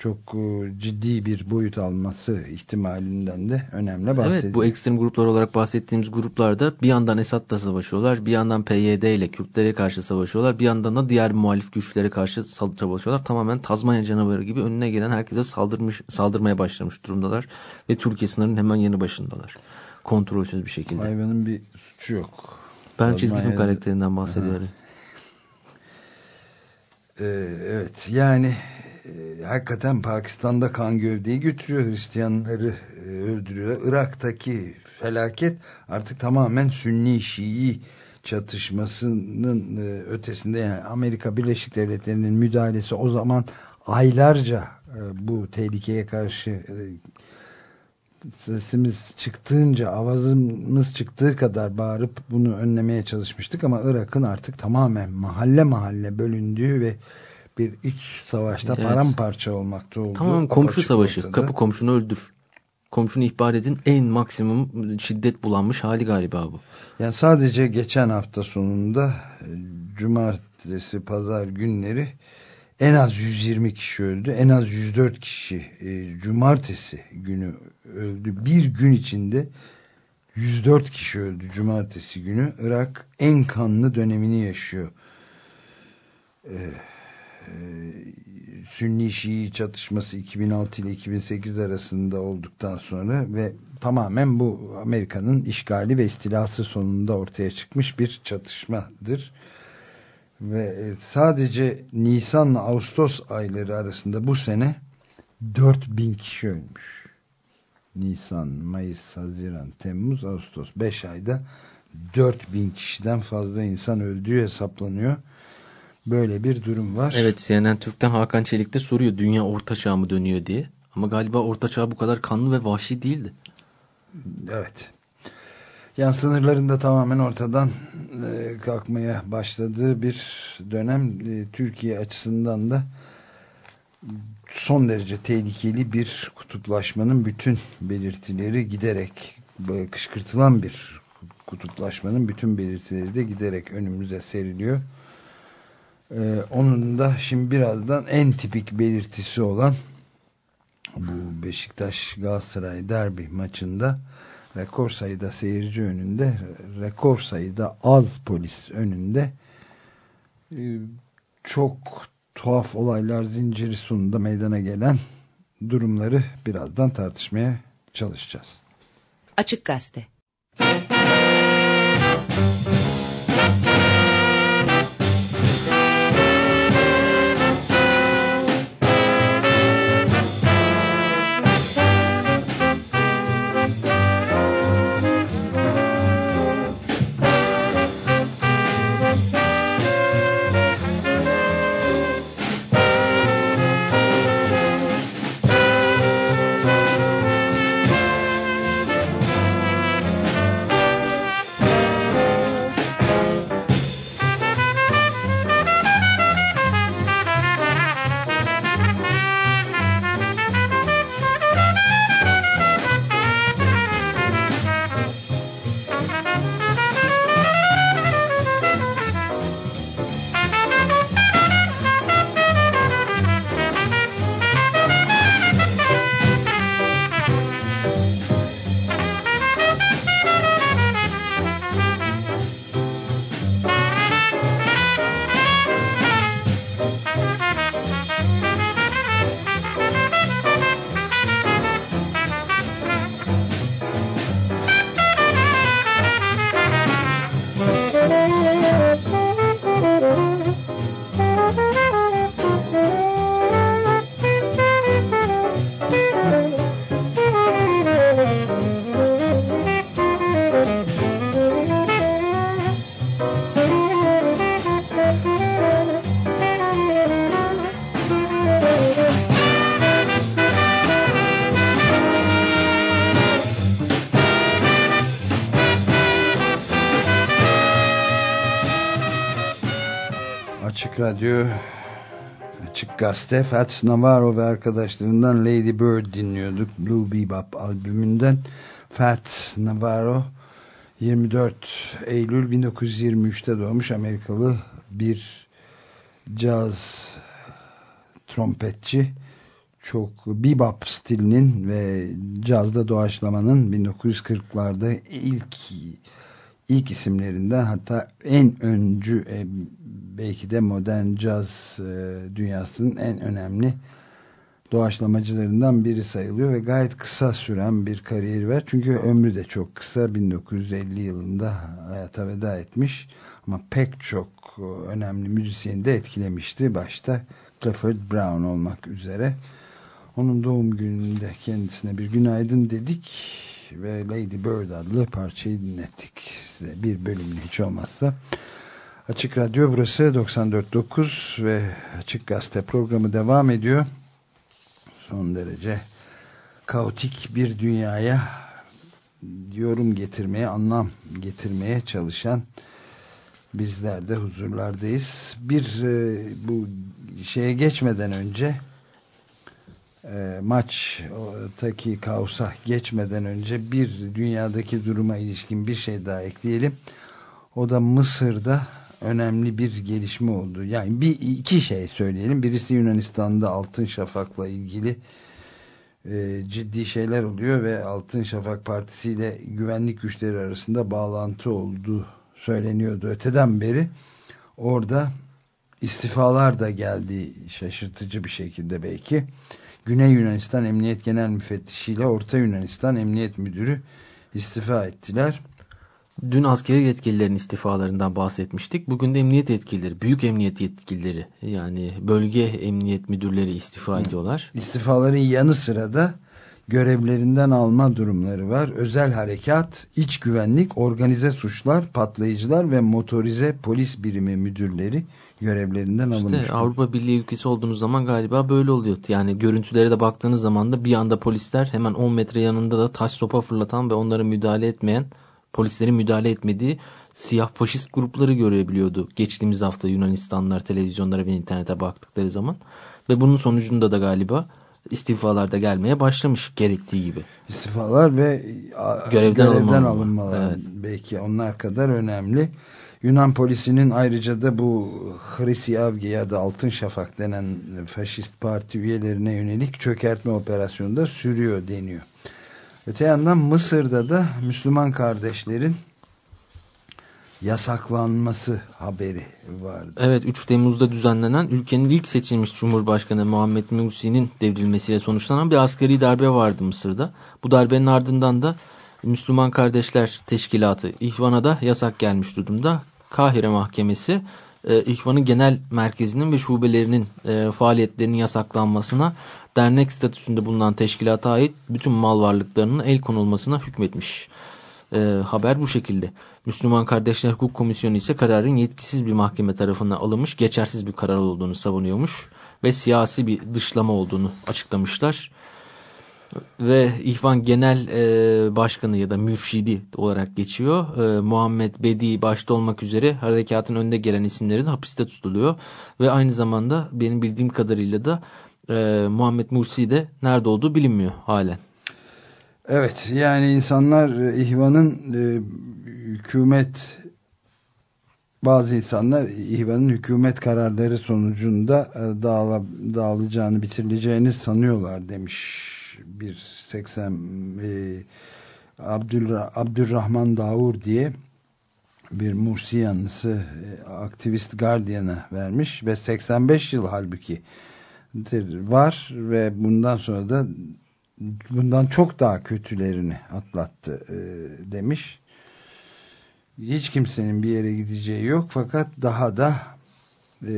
çok e, ciddi bir boyut alması ihtimalinden de önemli bahsediyor. Evet bu ekstrem gruplar olarak bahsettiğimiz gruplarda bir yandan Esad'la savaşıyorlar, bir yandan PYD ile Kürtlere karşı savaşıyorlar, bir yandan da diğer muhalif güçlere karşı savaşıyorlar. Tamamen Tazmanya canavarı gibi önüne gelen herkese saldırmış, saldırmaya başlamış durumdalar ve Türkiye sınırının hemen yanı başındalar. Kontrolsüz bir şekilde. Hayvanın bir suçu yok. Ben çizgi film karakterinden bahsediyorum. Ee, evet yani e, hakikaten Pakistan'da kan gövdeyi götürüyor. Hristiyanları e, öldürüyor. Irak'taki felaket artık tamamen Sünni Şii çatışmasının e, ötesinde yani Amerika Birleşik Devletleri'nin müdahalesi o zaman aylarca e, bu tehlikeye karşı e, sesimiz çıktığınca avazımız çıktığı kadar bağırıp bunu önlemeye çalışmıştık ama Irak'ın artık tamamen mahalle mahalle bölündüğü ve bir iç savaşta evet. paramparça olmakta olduğu. Tamam komşu savaşı. Ortada. Kapı komşunu öldür. Komşunu ihbar edin en maksimum şiddet bulanmış hali galiba bu. Yani sadece geçen hafta sonunda cumartesi pazar günleri en az 120 kişi öldü. En az 104 kişi e, cumartesi günü öldü. Bir gün içinde 104 kişi öldü cumartesi günü. Irak en kanlı dönemini yaşıyor. Eee ee, Sünni Şii çatışması 2006 ile 2008 arasında olduktan sonra ve tamamen bu Amerika'nın işgali ve istilası sonunda ortaya çıkmış bir çatışmadır. Ve e, sadece Nisan'la Ağustos ayları arasında bu sene 4000 kişi ölmüş. Nisan, Mayıs, Haziran, Temmuz, Ağustos 5 ayda 4000 kişiden fazla insan öldüğü hesaplanıyor. Böyle bir durum var. Evet CNN Türk'ten Hakan Çelik de soruyor dünya orta çağ mı dönüyor diye. Ama galiba orta çağ bu kadar kanlı ve vahşi değildi. Evet. Yani sınırlarında tamamen ortadan e, kalkmaya başladığı bir dönem e, Türkiye açısından da son derece tehlikeli bir kutuplaşmanın bütün belirtileri giderek kışkırtılan bir kutuplaşmanın bütün belirtileri de giderek önümüze seriliyor. Ee, onun da şimdi birazdan en tipik belirtisi olan bu Beşiktaş Galatasaray derbi maçında rekor sayıda seyirci önünde rekor sayıda az polis önünde e, çok tuhaf olaylar zinciri sonunda meydana gelen durumları birazdan tartışmaya çalışacağız. Açık Gazete Radyo Açık Gazete Fats Navarro ve arkadaşlarından Lady Bird dinliyorduk. Blue Bebop albümünden Fats Navarro 24 Eylül 1923'te doğmuş Amerikalı bir caz trompetçi. Çok bebop stilinin ve cazda doğaçlamanın 1940'larda ilk ilk isimlerinden hatta en öncü e, belki de modern caz e, dünyasının en önemli doğaçlamacılarından biri sayılıyor ve gayet kısa süren bir kariyeri var. Çünkü ömrü de çok kısa 1950 yılında hayata veda etmiş ama pek çok e, önemli müzisyeni de etkilemişti. Başta Clifford Brown olmak üzere. Onun doğum gününde kendisine bir günaydın dedik ve Lady Bird adlı parçayı dinlettik size bir bölümünü hiç olmazsa. Açık Radyo burası 94.9 ve Açık Gazete programı devam ediyor. Son derece kaotik bir dünyaya yorum getirmeye, anlam getirmeye çalışan bizler de huzurlardayız. Bir e, bu şeye geçmeden önce e, maçtaki kaosa geçmeden önce bir dünyadaki duruma ilişkin bir şey daha ekleyelim. O da Mısır'da önemli bir gelişme oldu. Yani bir iki şey söyleyelim. Birisi Yunanistan'da Altın Şafak'la ilgili e, ciddi şeyler oluyor ve Altın Şafak Partisi ile güvenlik güçleri arasında bağlantı olduğu söyleniyordu öteden beri. Orada istifalar da geldi şaşırtıcı bir şekilde belki. Güney Yunanistan Emniyet Genel Müfettişi ile Orta Yunanistan Emniyet Müdürü istifa ettiler. Dün askeri yetkililerin istifalarından bahsetmiştik. Bugün de emniyet yetkilileri, büyük emniyet yetkilileri yani bölge emniyet müdürleri istifa Hı. ediyorlar. İstifaların yanı sıra da görevlerinden alma durumları var. Özel harekat, iç güvenlik, organize suçlar, patlayıcılar ve motorize polis birimi müdürleri görevlerinden işte alınmış. Avrupa Birliği ülkesi olduğunuz zaman galiba böyle oluyor. Yani görüntülere de baktığınız zaman da bir anda polisler hemen 10 metre yanında da taş sopa fırlatan ve onlara müdahale etmeyen polislerin müdahale etmediği siyah faşist grupları görebiliyordu. Geçtiğimiz hafta Yunanistanlar televizyonlara ve internete baktıkları zaman. Ve bunun sonucunda da galiba istifalar da gelmeye başlamış gerektiği gibi. İstifalar ve görevden, görevden alınmalar evet. belki onlar kadar önemli. Yunan polisinin ayrıca da bu Hristiavgi ya da Altın Şafak denen faşist parti üyelerine yönelik çökertme operasyonu da sürüyor deniyor. Öte yandan Mısır'da da Müslüman kardeşlerin yasaklanması haberi vardı. Evet 3 Temmuz'da düzenlenen ülkenin ilk seçilmiş Cumhurbaşkanı Muhammed Mursi'nin devrilmesiyle sonuçlanan bir askeri darbe vardı Mısır'da. Bu darbenin ardından da Müslüman Kardeşler Teşkilatı İhvan'a da yasak gelmiş durumda. Kahire Mahkemesi e, İhvan'ın genel merkezinin ve şubelerinin e, faaliyetlerinin yasaklanmasına dernek statüsünde bulunan teşkilata ait bütün mal varlıklarının el konulmasına hükmetmiş. E, haber bu şekilde. Müslüman Kardeşler Hukuk Komisyonu ise kararın yetkisiz bir mahkeme tarafından alınmış, geçersiz bir karar olduğunu savunuyormuş ve siyasi bir dışlama olduğunu açıklamışlar ve İhvan Genel e, Başkanı ya da Mürşidi olarak geçiyor. E, Muhammed Bedi başta olmak üzere harekatın önde gelen isimleri de hapiste tutuluyor. Ve aynı zamanda benim bildiğim kadarıyla da e, Muhammed Mursi de nerede olduğu bilinmiyor halen. Evet yani insanlar e, İhvan'ın e, hükümet bazı insanlar İhvan'ın hükümet kararları sonucunda e, dağla, dağılacağını bitirileceğini sanıyorlar demiş bir 80 e, Abdülrah, Abdülrahman Davur diye bir Mursi yanlısı e, aktivist Guardian'a vermiş ve 85 yıl halbuki var ve bundan sonra da bundan çok daha kötülerini atlattı e, demiş. Hiç kimsenin bir yere gideceği yok fakat daha da e,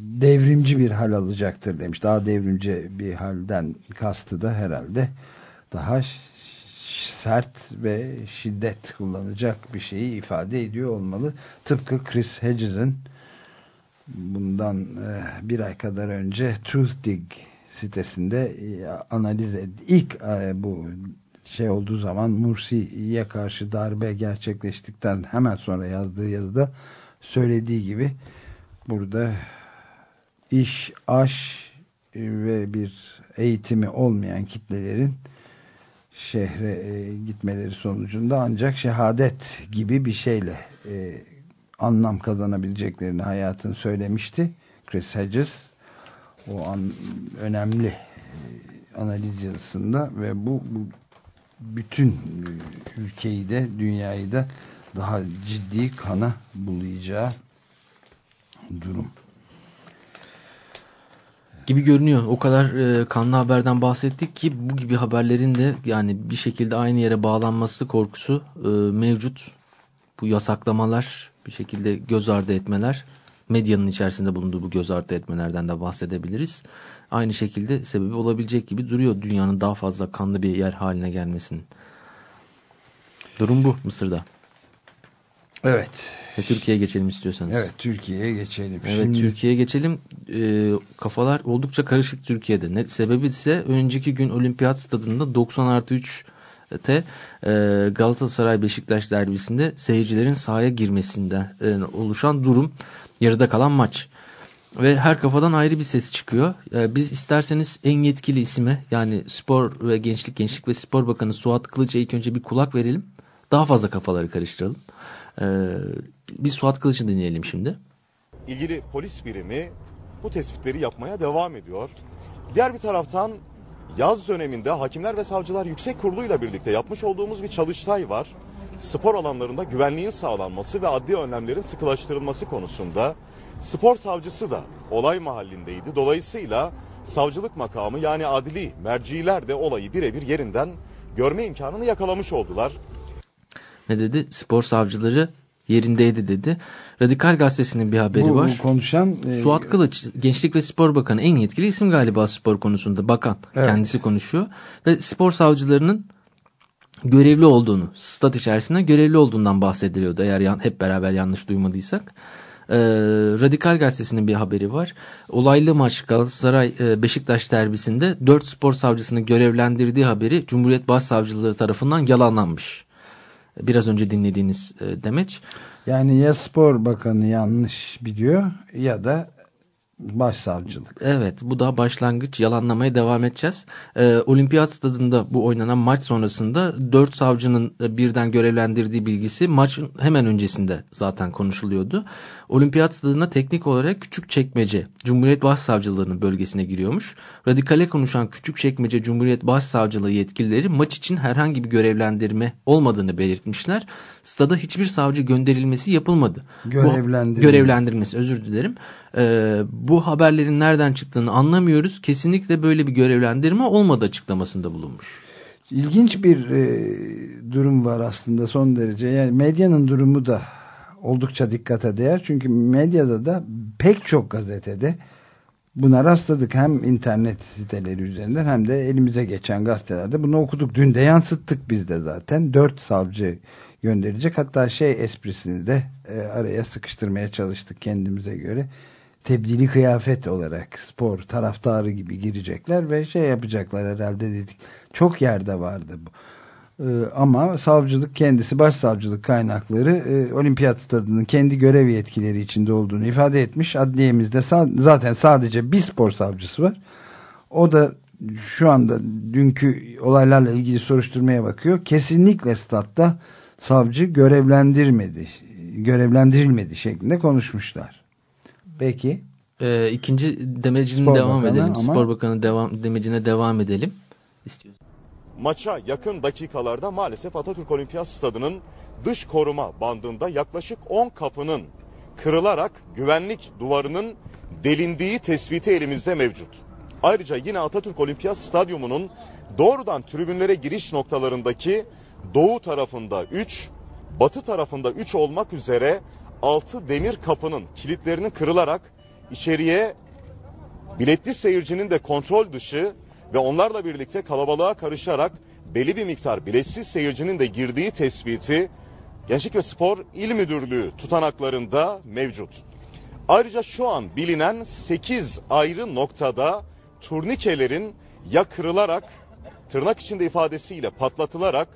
devrimci bir hal alacaktır demiş. Daha devrimci bir halden kastı da herhalde daha sert ve şiddet kullanacak bir şeyi ifade ediyor olmalı. Tıpkı Chris Hedges'in bundan e, bir ay kadar önce Truthdig sitesinde e, analiz et. İlk e, bu şey olduğu zaman Mursi'ye karşı darbe gerçekleştikten hemen sonra yazdığı yazıda söylediği gibi burada iş, aş ve bir eğitimi olmayan kitlelerin şehre e, gitmeleri sonucunda ancak şehadet gibi bir şeyle e, anlam kazanabileceklerini hayatını söylemişti. Chris Hedges o an, önemli e, analiz yazısında ve bu, bu bütün e, ülkeyi de dünyayı da daha ciddi kana bulayacağı durum gibi görünüyor. O kadar e, kanlı haberden bahsettik ki bu gibi haberlerin de yani bir şekilde aynı yere bağlanması korkusu e, mevcut. Bu yasaklamalar, bir şekilde göz ardı etmeler, medyanın içerisinde bulunduğu bu göz ardı etmelerden de bahsedebiliriz. Aynı şekilde sebebi olabilecek gibi duruyor dünyanın daha fazla kanlı bir yer haline gelmesinin. Durum bu Mısır'da. Evet. Ve Türkiye'ye geçelim istiyorsanız. Evet Türkiye'ye geçelim. Evet Şimdi... Türkiye'ye geçelim. Ee, kafalar oldukça karışık Türkiye'de. Ne, sebebi ise önceki gün Olimpiyat Stadında 90 artı 3 te e, Galatasaray Beşiktaş derbisinde seyircilerin sahaya girmesinden e, oluşan durum yarıda kalan maç. Ve her kafadan ayrı bir ses çıkıyor. E, biz isterseniz en yetkili isime yani Spor ve Gençlik Gençlik ve Spor Bakanı Suat Kılıç'a ilk önce bir kulak verelim. Daha fazla kafaları karıştıralım. Ee, bir Suat Kılıç'ı dinleyelim şimdi. İlgili polis birimi bu tespitleri yapmaya devam ediyor. Diğer bir taraftan yaz döneminde Hakimler ve Savcılar Yüksek Kurulu ile birlikte yapmış olduğumuz bir çalıştay var. Spor alanlarında güvenliğin sağlanması ve adli önlemlerin sıkılaştırılması konusunda spor savcısı da olay mahallindeydi. Dolayısıyla savcılık makamı yani adli merciler de olayı birebir yerinden görme imkanını yakalamış oldular. Ne dedi? Spor savcıları yerindeydi dedi. Radikal Gazetesi'nin bir haberi bu, var. Bu konuşan e, Suat Kılıç Gençlik ve Spor Bakanı en yetkili isim galiba spor konusunda bakan Evet. kendisi konuşuyor ve spor savcılarının görevli olduğunu stat içerisinde görevli olduğundan bahsediliyordu eğer yan- hep beraber yanlış duymadıysak. Ee, Radikal Gazetesi'nin bir haberi var. Olaylı maç Galatasaray e, Beşiktaş derbisinde 4 spor savcısını görevlendirdiği haberi Cumhuriyet Başsavcılığı tarafından yalanlanmış. Biraz önce dinlediğiniz e, demeç. yani ya spor bakanı yanlış biliyor ya da başsavcılık. Evet bu da başlangıç yalanlamaya devam edeceğiz. Ee, Olimpiyat stadında bu oynanan maç sonrasında 4 savcının e, birden görevlendirdiği bilgisi maçın hemen öncesinde zaten konuşuluyordu. Olimpiyat stadına teknik olarak küçük çekmece Cumhuriyet Başsavcılığı'nın bölgesine giriyormuş. Radikale konuşan küçük çekmece Cumhuriyet Başsavcılığı yetkilileri maç için herhangi bir görevlendirme olmadığını belirtmişler. Stada hiçbir savcı gönderilmesi yapılmadı. Bu- Görevlendirme. görevlendirmesi özür dilerim. Ee, bu haberlerin nereden çıktığını anlamıyoruz. Kesinlikle böyle bir görevlendirme olmadı açıklamasında bulunmuş. İlginç bir e, durum var aslında son derece. Yani medyanın durumu da oldukça dikkate değer. Çünkü medyada da pek çok gazetede buna rastladık. Hem internet siteleri üzerinden hem de elimize geçen gazetelerde bunu okuduk. Dün de yansıttık biz de zaten. Dört savcı gönderecek. Hatta şey esprisini de e, araya sıkıştırmaya çalıştık kendimize göre. Tebdili kıyafet olarak spor taraftarı gibi girecekler ve şey yapacaklar herhalde dedik. Çok yerde vardı bu. Ee, ama savcılık kendisi başsavcılık kaynakları e, olimpiyat stadının kendi görev yetkileri içinde olduğunu ifade etmiş. Adliyemizde sa- zaten sadece bir spor savcısı var. O da şu anda dünkü olaylarla ilgili soruşturmaya bakıyor. Kesinlikle statta savcı görevlendirmedi, görevlendirilmedi şeklinde konuşmuşlar. Peki. Ee, ikinci demecine Spor devam Bakanı edelim. ama- Spor Bakanı devam, demecine devam edelim. İstiyoruz. Maça yakın dakikalarda maalesef Atatürk Olimpiyat Stadı'nın dış koruma bandında yaklaşık 10 kapının kırılarak güvenlik duvarının delindiği tespiti elimizde mevcut. Ayrıca yine Atatürk Olimpiyat Stadyumu'nun doğrudan tribünlere giriş noktalarındaki doğu tarafında 3, batı tarafında 3 olmak üzere 6 demir kapının kilitlerinin kırılarak içeriye biletli seyircinin de kontrol dışı ve onlarla birlikte kalabalığa karışarak belli bir miktar biletsiz seyircinin de girdiği tespiti Gençlik ve Spor İl Müdürlüğü tutanaklarında mevcut. Ayrıca şu an bilinen 8 ayrı noktada turnikelerin ya kırılarak tırnak içinde ifadesiyle patlatılarak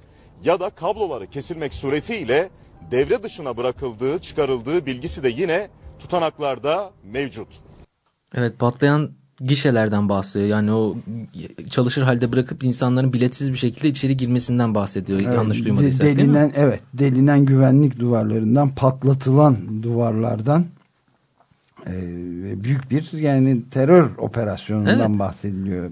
ya da kabloları kesilmek suretiyle devre dışına bırakıldığı, çıkarıldığı bilgisi de yine tutanaklarda mevcut. Evet patlayan gişelerden bahsediyor. Yani o çalışır halde bırakıp insanların biletsiz bir şekilde içeri girmesinden bahsediyor. Evet, Yanlış de- duymadıysak değil mi? delinen, Evet, delinen güvenlik duvarlarından, patlatılan duvarlardan e, büyük bir yani terör operasyonundan Evet. bahsediliyor.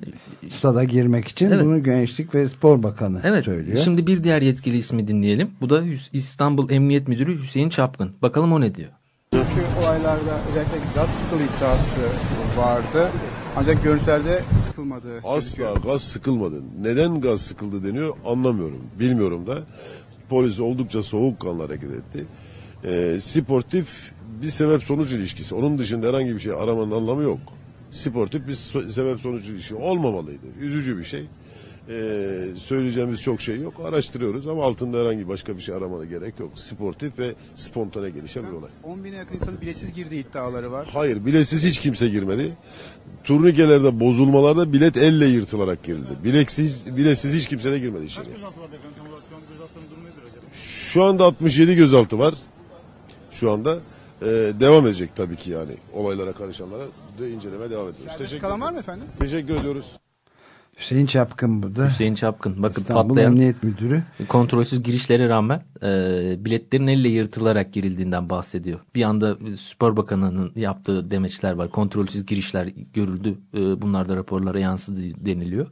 Stada girmek için Evet. bunu Gençlik ve Spor Bakanı Evet. söylüyor. Şimdi bir diğer yetkili ismi dinleyelim. Bu da İstanbul Emniyet Müdürü Hüseyin Çapkın. Bakalım o ne diyor? Çünkü olaylarda özellikle gaz sıkılı iddiası vardı. Ancak görüntülerde sıkılmadığı Asla gözüküyor. gaz sıkılmadı. Neden gaz sıkıldı deniyor anlamıyorum. Bilmiyorum da. Polis oldukça soğukkanlı hareket etti. Ee, sportif bir sebep sonuç ilişkisi. Onun dışında herhangi bir şey aramanın anlamı yok. Sportif bir sebep sonuç ilişkisi olmamalıydı. Üzücü bir şey. Ee, söyleyeceğimiz çok şey yok. Araştırıyoruz ama altında herhangi başka bir şey aramana gerek yok. Sportif ve spontane gelişen bir olay. 10 bine yakın insanın biletsiz girdiği iddiaları var. Hayır biletsiz hiç kimse girmedi. Turnikelerde bozulmalarda bilet elle yırtılarak girildi. Bileksiz, biletsiz hiç kimse de girmedi içeriye. Şu anda 67 gözaltı var. Şu anda Ee, devam edecek tabii ki yani olaylara karışanlara de inceleme devam ediyoruz. Serbest Teşekkür kalan var mı efendim? Teşekkür ediyoruz. Hüseyin Çapkın bu da. Hüseyin Çapkın. Bakın İstanbul patlayan Emniyet Müdürü. kontrolsüz girişlere rağmen e, biletlerin elle yırtılarak girildiğinden bahsediyor. Bir anda Spor Bakanı'nın yaptığı demeçler var. Kontrolsüz girişler görüldü. E, bunlar da raporlara yansıdı deniliyor.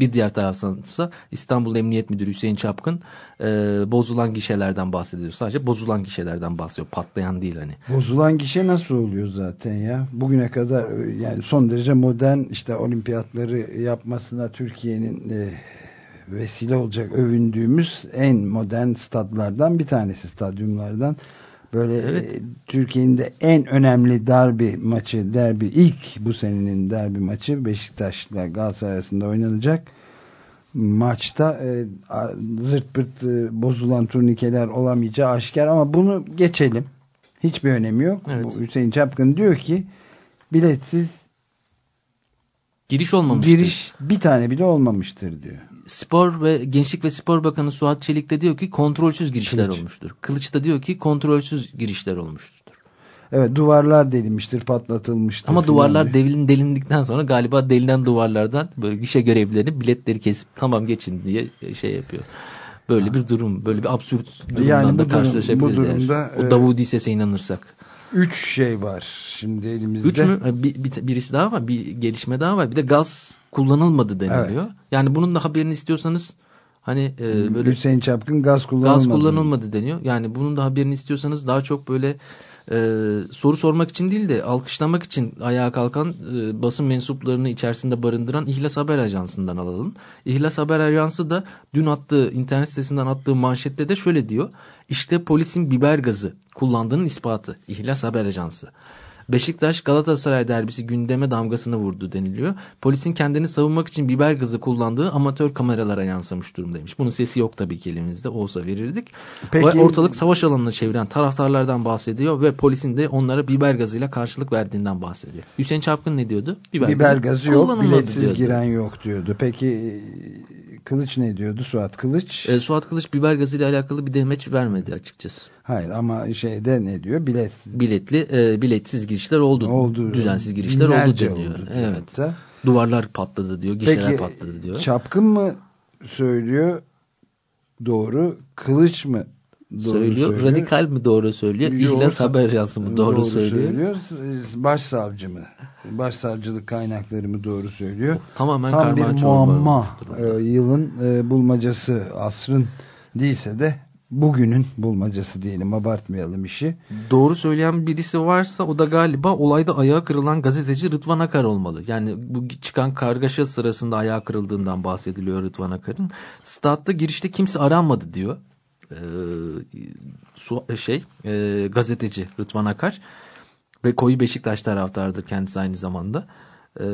Bir diğer taraftan ise İstanbul Emniyet Müdürü Hüseyin Çapkın e, bozulan gişelerden bahsediyor. Sadece bozulan gişelerden bahsediyor. Patlayan değil hani. Bozulan gişe nasıl oluyor zaten ya? Bugüne kadar e, yani son derece modern işte olimpiyatları yapmasına Türkiye'nin e, vesile olacak övündüğümüz en modern stadlardan bir tanesi stadyumlardan. Böyle Evet. e, Türkiye'nin de en önemli derbi maçı, derbi ilk bu senenin derbi maçı Beşiktaş'la Galatasaray arasında oynanacak. Maçta e, zırt pırt e, bozulan turnikeler olamayacağı aşikar ama bunu geçelim. Hiçbir önemi yok. Evet. Bu Hüseyin Çapkın diyor ki biletsiz Giriş olmamıştı. giriş bir tane bile olmamıştır diyor. Spor ve Gençlik ve Spor Bakanı Suat Çelik de diyor ki kontrolsüz girişler Kılıç. olmuştur. Kılıç da diyor ki kontrolsüz girişler olmuştur. Evet duvarlar delinmiştir, patlatılmıştır. Ama duvarlar devin delindikten sonra galiba delinen duvarlardan böyle gişe görevlileri biletleri kesip tamam geçin diye şey yapıyor. Böyle bir durum, böyle bir absürt durumdan Yani da durum- karşılaşabiliriz. bu eğer. durumda, o e, Davudi sese inanırsak. Üç şey var şimdi elimizde. Üç mü? Bir, bir- birisi daha var. Bir gelişme daha var. Bir de gaz kullanılmadı deniliyor. Yani bunun da haberini istiyorsanız hani e, böyle Hüseyin Çapkın gaz kullanılmadı. gaz kullanılmadı deniyor. Yani bunun da haberini istiyorsanız daha çok böyle soru sormak için değil de alkışlamak için ayağa kalkan e, basın mensuplarını içerisinde barındıran İhlas Haber Ajansı'ndan alalım. İhlas Haber Ajansı da dün attığı internet sitesinden attığı manşette de şöyle diyor. İşte polisin biber gazı kullandığının ispatı. İhlas Haber Ajansı. Beşiktaş Galatasaray derbisi gündeme damgasını vurdu deniliyor. Polisin kendini savunmak için biber gazı kullandığı amatör kameralara yansımış durumdaymış. Bunun sesi yok tabii ki elimizde olsa verirdik. Peki- Ve ortalık savaş alanına çeviren taraftarlardan bahsediyor ve polisin de onlara biber gazıyla karşılık verdiğinden bahsediyor. Hüseyin Çapkın ne diyordu? Biber, gazı yok, kullanılmadı biletsiz diyordu. giren yok diyordu. Peki Kılıç ne diyordu? Suat Kılıç. E, Suat Kılıç biber gazıyla alakalı bir demeç vermedi açıkçası. Hayır ama şeyde ne diyor? Bilet Biletli, e, biletsiz girişler oldu. oldu. Düzensiz girişler oldu deniyor. oldu evet. hatta. Duvarlar patladı diyor, gişeler Peki patladı diyor. Çapkın mı söylüyor doğru? Kılıç mı doğru söylüyor. Radikal mi doğru söylüyor? Yo, İhlas Haber Ajansı mı doğru, söylüyor? Başsavcı mı? Başsavcılık kaynakları mı doğru söylüyor? Tamamen Tam bir muamma. Ee, yılın e, bulmacası asrın değilse de bugünün bulmacası diyelim abartmayalım işi. Doğru söyleyen birisi varsa o da galiba olayda ayağı kırılan gazeteci Rıdvan Akar olmalı. Yani bu çıkan kargaşa sırasında ayağı kırıldığından bahsediliyor Rıdvan Akar'ın. Statta girişte kimse aranmadı diyor. Ee, su, şey e, gazeteci Rıdvan Akar ve koyu Beşiktaş taraftarıdır kendisi aynı zamanda. Ee,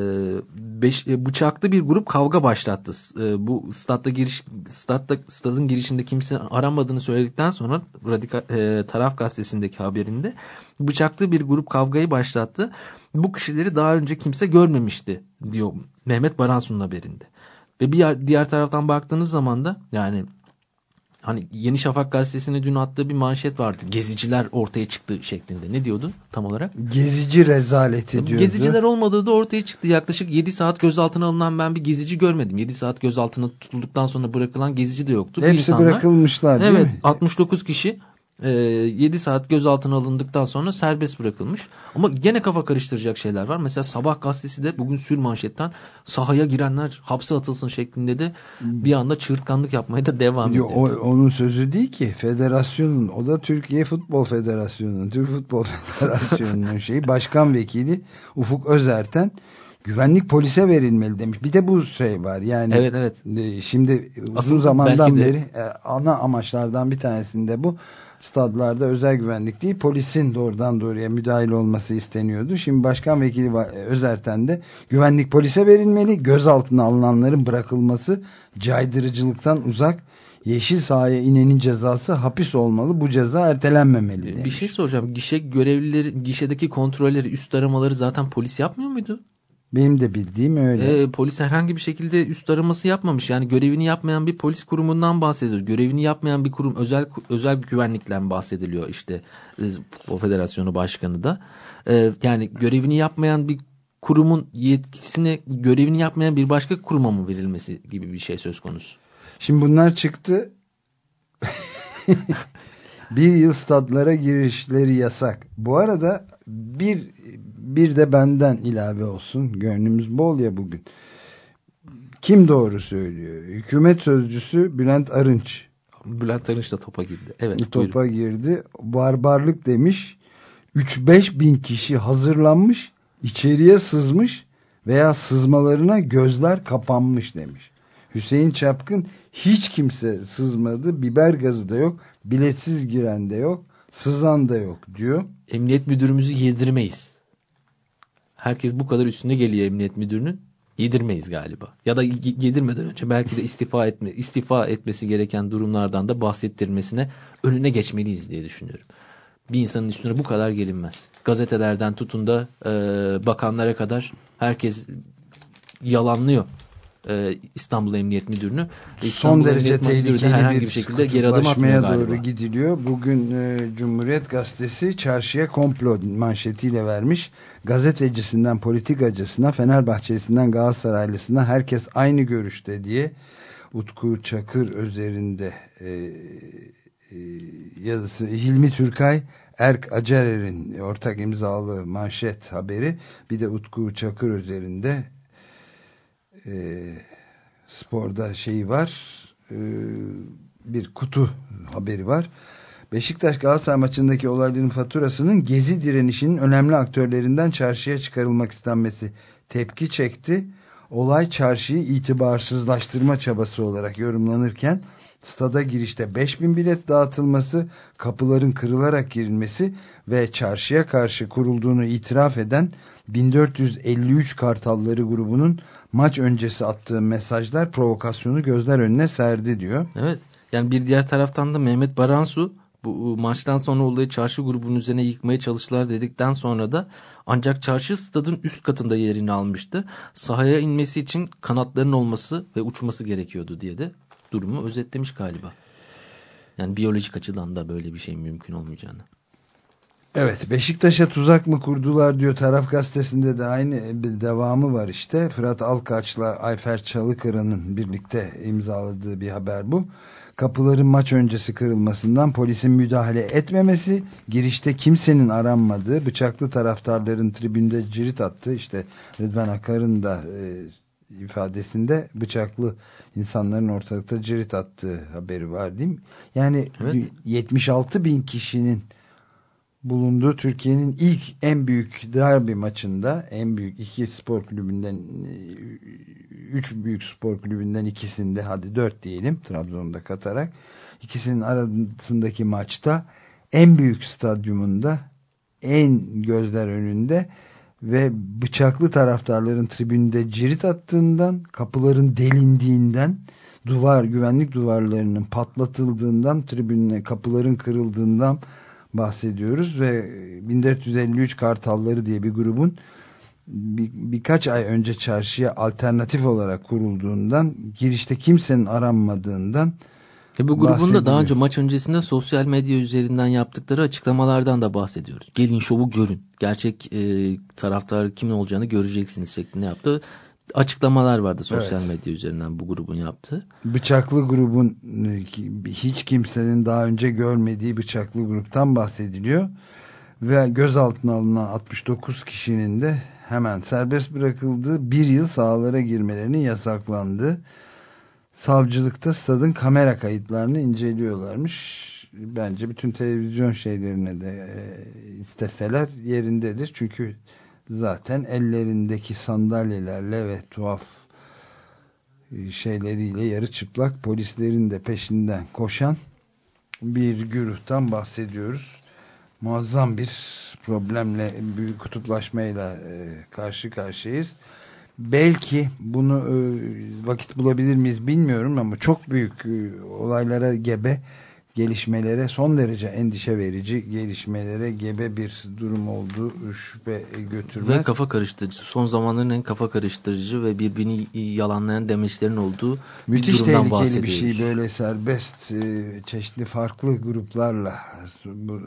beş, e, bıçaklı bir grup kavga başlattı. Ee, bu statta giriş statta stadın girişinde kimse aramadığını söyledikten sonra radikal e, taraf gazetesindeki haberinde bıçaklı bir grup kavgayı başlattı. Bu kişileri daha önce kimse görmemişti diyor Mehmet Baransu'nun haberinde. Ve bir diğer taraftan baktığınız zaman da yani hani Yeni Şafak gazetesine dün attığı bir manşet vardı. Geziciler ortaya çıktı şeklinde. Ne diyordu tam olarak? Gezici rezaleti diyordu. Geziciler olmadığı da ortaya çıktı. Yaklaşık 7 saat gözaltına alınan ben bir gezici görmedim. 7 saat gözaltına tutulduktan sonra bırakılan gezici de yoktu. Hepsi insanlar- bırakılmışlar değil Evet mi? 69 kişi e, 7 saat gözaltına alındıktan sonra serbest bırakılmış. Ama gene kafa karıştıracak şeyler var. Mesela Sabah gazetesi de bugün sür manşetten sahaya girenler hapse atılsın şeklinde de bir anda çığırtkanlık yapmaya da devam Yo, ediyor. o, onun sözü değil ki federasyonun o da Türkiye Futbol Federasyonu'nun Türk Futbol Federasyonu'nun şeyi başkan vekili Ufuk Özerten güvenlik polise verilmeli demiş. Bir de bu şey var yani Evet evet. e, şimdi uzun Asıl zamandan de- beri e, ana amaçlardan bir tanesinde bu stadlarda özel güvenlik değil polisin doğrudan doğruya müdahil olması isteniyordu. Şimdi başkan vekili Özerten de güvenlik polise verilmeli gözaltına alınanların bırakılması caydırıcılıktan uzak yeşil sahaya inenin cezası hapis olmalı bu ceza ertelenmemeli demiş. Bir şey soracağım. Gişe görevlileri, gişedeki kontrolleri, üst aramaları zaten polis yapmıyor muydu? Benim de bildiğim öyle. Ee, polis herhangi bir şekilde üst araması yapmamış. Yani görevini yapmayan bir polis kurumundan bahsediyoruz. Görevini yapmayan bir kurum özel özel bir güvenlikten bahsediliyor işte e, Futbol Federasyonu Başkanı da. Ee, yani görevini yapmayan bir kurumun yetkisine görevini yapmayan bir başka kuruma mı verilmesi gibi bir şey söz konusu. Şimdi bunlar çıktı. bir yıl stadlara girişleri yasak. Bu arada bir bir de benden ilave olsun. Gönlümüz bol ya bugün. Kim doğru söylüyor? Hükümet sözcüsü Bülent Arınç Bülent Arınç da topa girdi. Evet. topa buyurun. girdi. Barbarlık demiş. 3-5 bin kişi hazırlanmış, içeriye sızmış veya sızmalarına gözler kapanmış demiş. Hüseyin Çapkın hiç kimse sızmadı. Biber gazı da yok. Biletsiz giren de yok. Sızan da yok diyor. Emniyet müdürümüzü yedirmeyiz. Herkes bu kadar üstüne geliyor emniyet müdürünün. Yedirmeyiz galiba. Ya da yedirmeden önce belki de istifa etme istifa etmesi gereken durumlardan da bahsettirmesine önüne geçmeliyiz diye düşünüyorum. Bir insanın üstüne bu kadar gelinmez. Gazetelerden tutun da e, bakanlara kadar herkes yalanlıyor e, İstanbul Emniyet Müdürünü. İstanbul Son derece tehlikeli herhangi bir, bir şekilde geri adım atmıyor doğru galiba. gidiliyor. Bugün e, Cumhuriyet Gazetesi çarşıya komplo manşetiyle vermiş. Gazetecisinden politikacısına, Fenerbahçesinden Galatasaraylısına herkes aynı görüşte diye Utku Çakır üzerinde e, e, yazısı Hilmi Türkay Erk Acarer'in ortak imzalı manşet haberi bir de Utku Çakır üzerinde e, sporda şeyi var e, bir kutu haberi var. Beşiktaş Galatasaray maçındaki olayların faturasının gezi direnişinin önemli aktörlerinden çarşıya çıkarılmak istenmesi tepki çekti. Olay çarşıyı itibarsızlaştırma çabası olarak yorumlanırken stada girişte 5000 bilet dağıtılması, kapıların kırılarak girilmesi ve çarşıya karşı kurulduğunu itiraf eden 1453 Kartalları grubunun maç öncesi attığı mesajlar provokasyonu gözler önüne serdi diyor. Evet. Yani bir diğer taraftan da Mehmet Baransu bu maçtan sonra olayı çarşı grubunun üzerine yıkmaya çalıştılar dedikten sonra da ancak çarşı stadın üst katında yerini almıştı. Sahaya inmesi için kanatların olması ve uçması gerekiyordu diye de durumu özetlemiş galiba. Yani biyolojik açıdan da böyle bir şey mümkün olmayacağını. Evet Beşiktaş'a tuzak mı kurdular diyor taraf gazetesinde de aynı bir devamı var işte. Fırat Alkaç'la Ayfer Çalıkıran'ın birlikte imzaladığı bir haber bu. Kapıların maç öncesi kırılmasından polisin müdahale etmemesi, girişte kimsenin aranmadığı, bıçaklı taraftarların tribünde cirit attığı işte Rıdvan Akar'ın da e, ifadesinde bıçaklı insanların ortalıkta cirit attığı haberi var değil mi? Yani evet. 76 bin kişinin bulunduğu Türkiye'nin ilk en büyük derbi maçında en büyük iki spor kulübünden üç büyük spor kulübünden ikisinde hadi dört diyelim Trabzon'da katarak ikisinin arasındaki maçta en büyük stadyumunda en gözler önünde ve bıçaklı taraftarların tribünde cirit attığından kapıların delindiğinden duvar güvenlik duvarlarının patlatıldığından tribünle kapıların kırıldığından bahsediyoruz ve 1453 Kartalları diye bir grubun bir, birkaç ay önce çarşıya alternatif olarak kurulduğundan girişte kimsenin aranmadığından ve bu grubun da daha önce maç öncesinde sosyal medya üzerinden yaptıkları açıklamalardan da bahsediyoruz. Gelin şovu görün. Gerçek e, taraftar kimin olacağını göreceksiniz şeklinde yaptı açıklamalar vardı sosyal evet. medya üzerinden bu grubun yaptığı. Bıçaklı grubun hiç kimsenin daha önce görmediği bıçaklı gruptan bahsediliyor. Ve gözaltına alınan 69 kişinin de hemen serbest bırakıldığı bir yıl sahalara girmelerinin yasaklandığı savcılıkta stadın kamera kayıtlarını inceliyorlarmış. Bence bütün televizyon şeylerine de e, isteseler yerindedir. Çünkü zaten ellerindeki sandalyelerle ve tuhaf e, şeyleriyle yarı çıplak polislerin de peşinden koşan bir güruhtan bahsediyoruz. Muazzam bir problemle, büyük kutuplaşmayla e, karşı karşıyayız. Belki bunu e, vakit bulabilir miyiz bilmiyorum ama çok büyük olaylara gebe gelişmelere son derece endişe verici gelişmelere gebe bir durum olduğu şüphe götürmez. Ve kafa karıştırıcı. Son zamanların en kafa karıştırıcı ve birbirini yalanlayan demeçlerin olduğu Müthiş bir durumdan tehlikeli bir şey böyle serbest e, çeşitli farklı gruplarla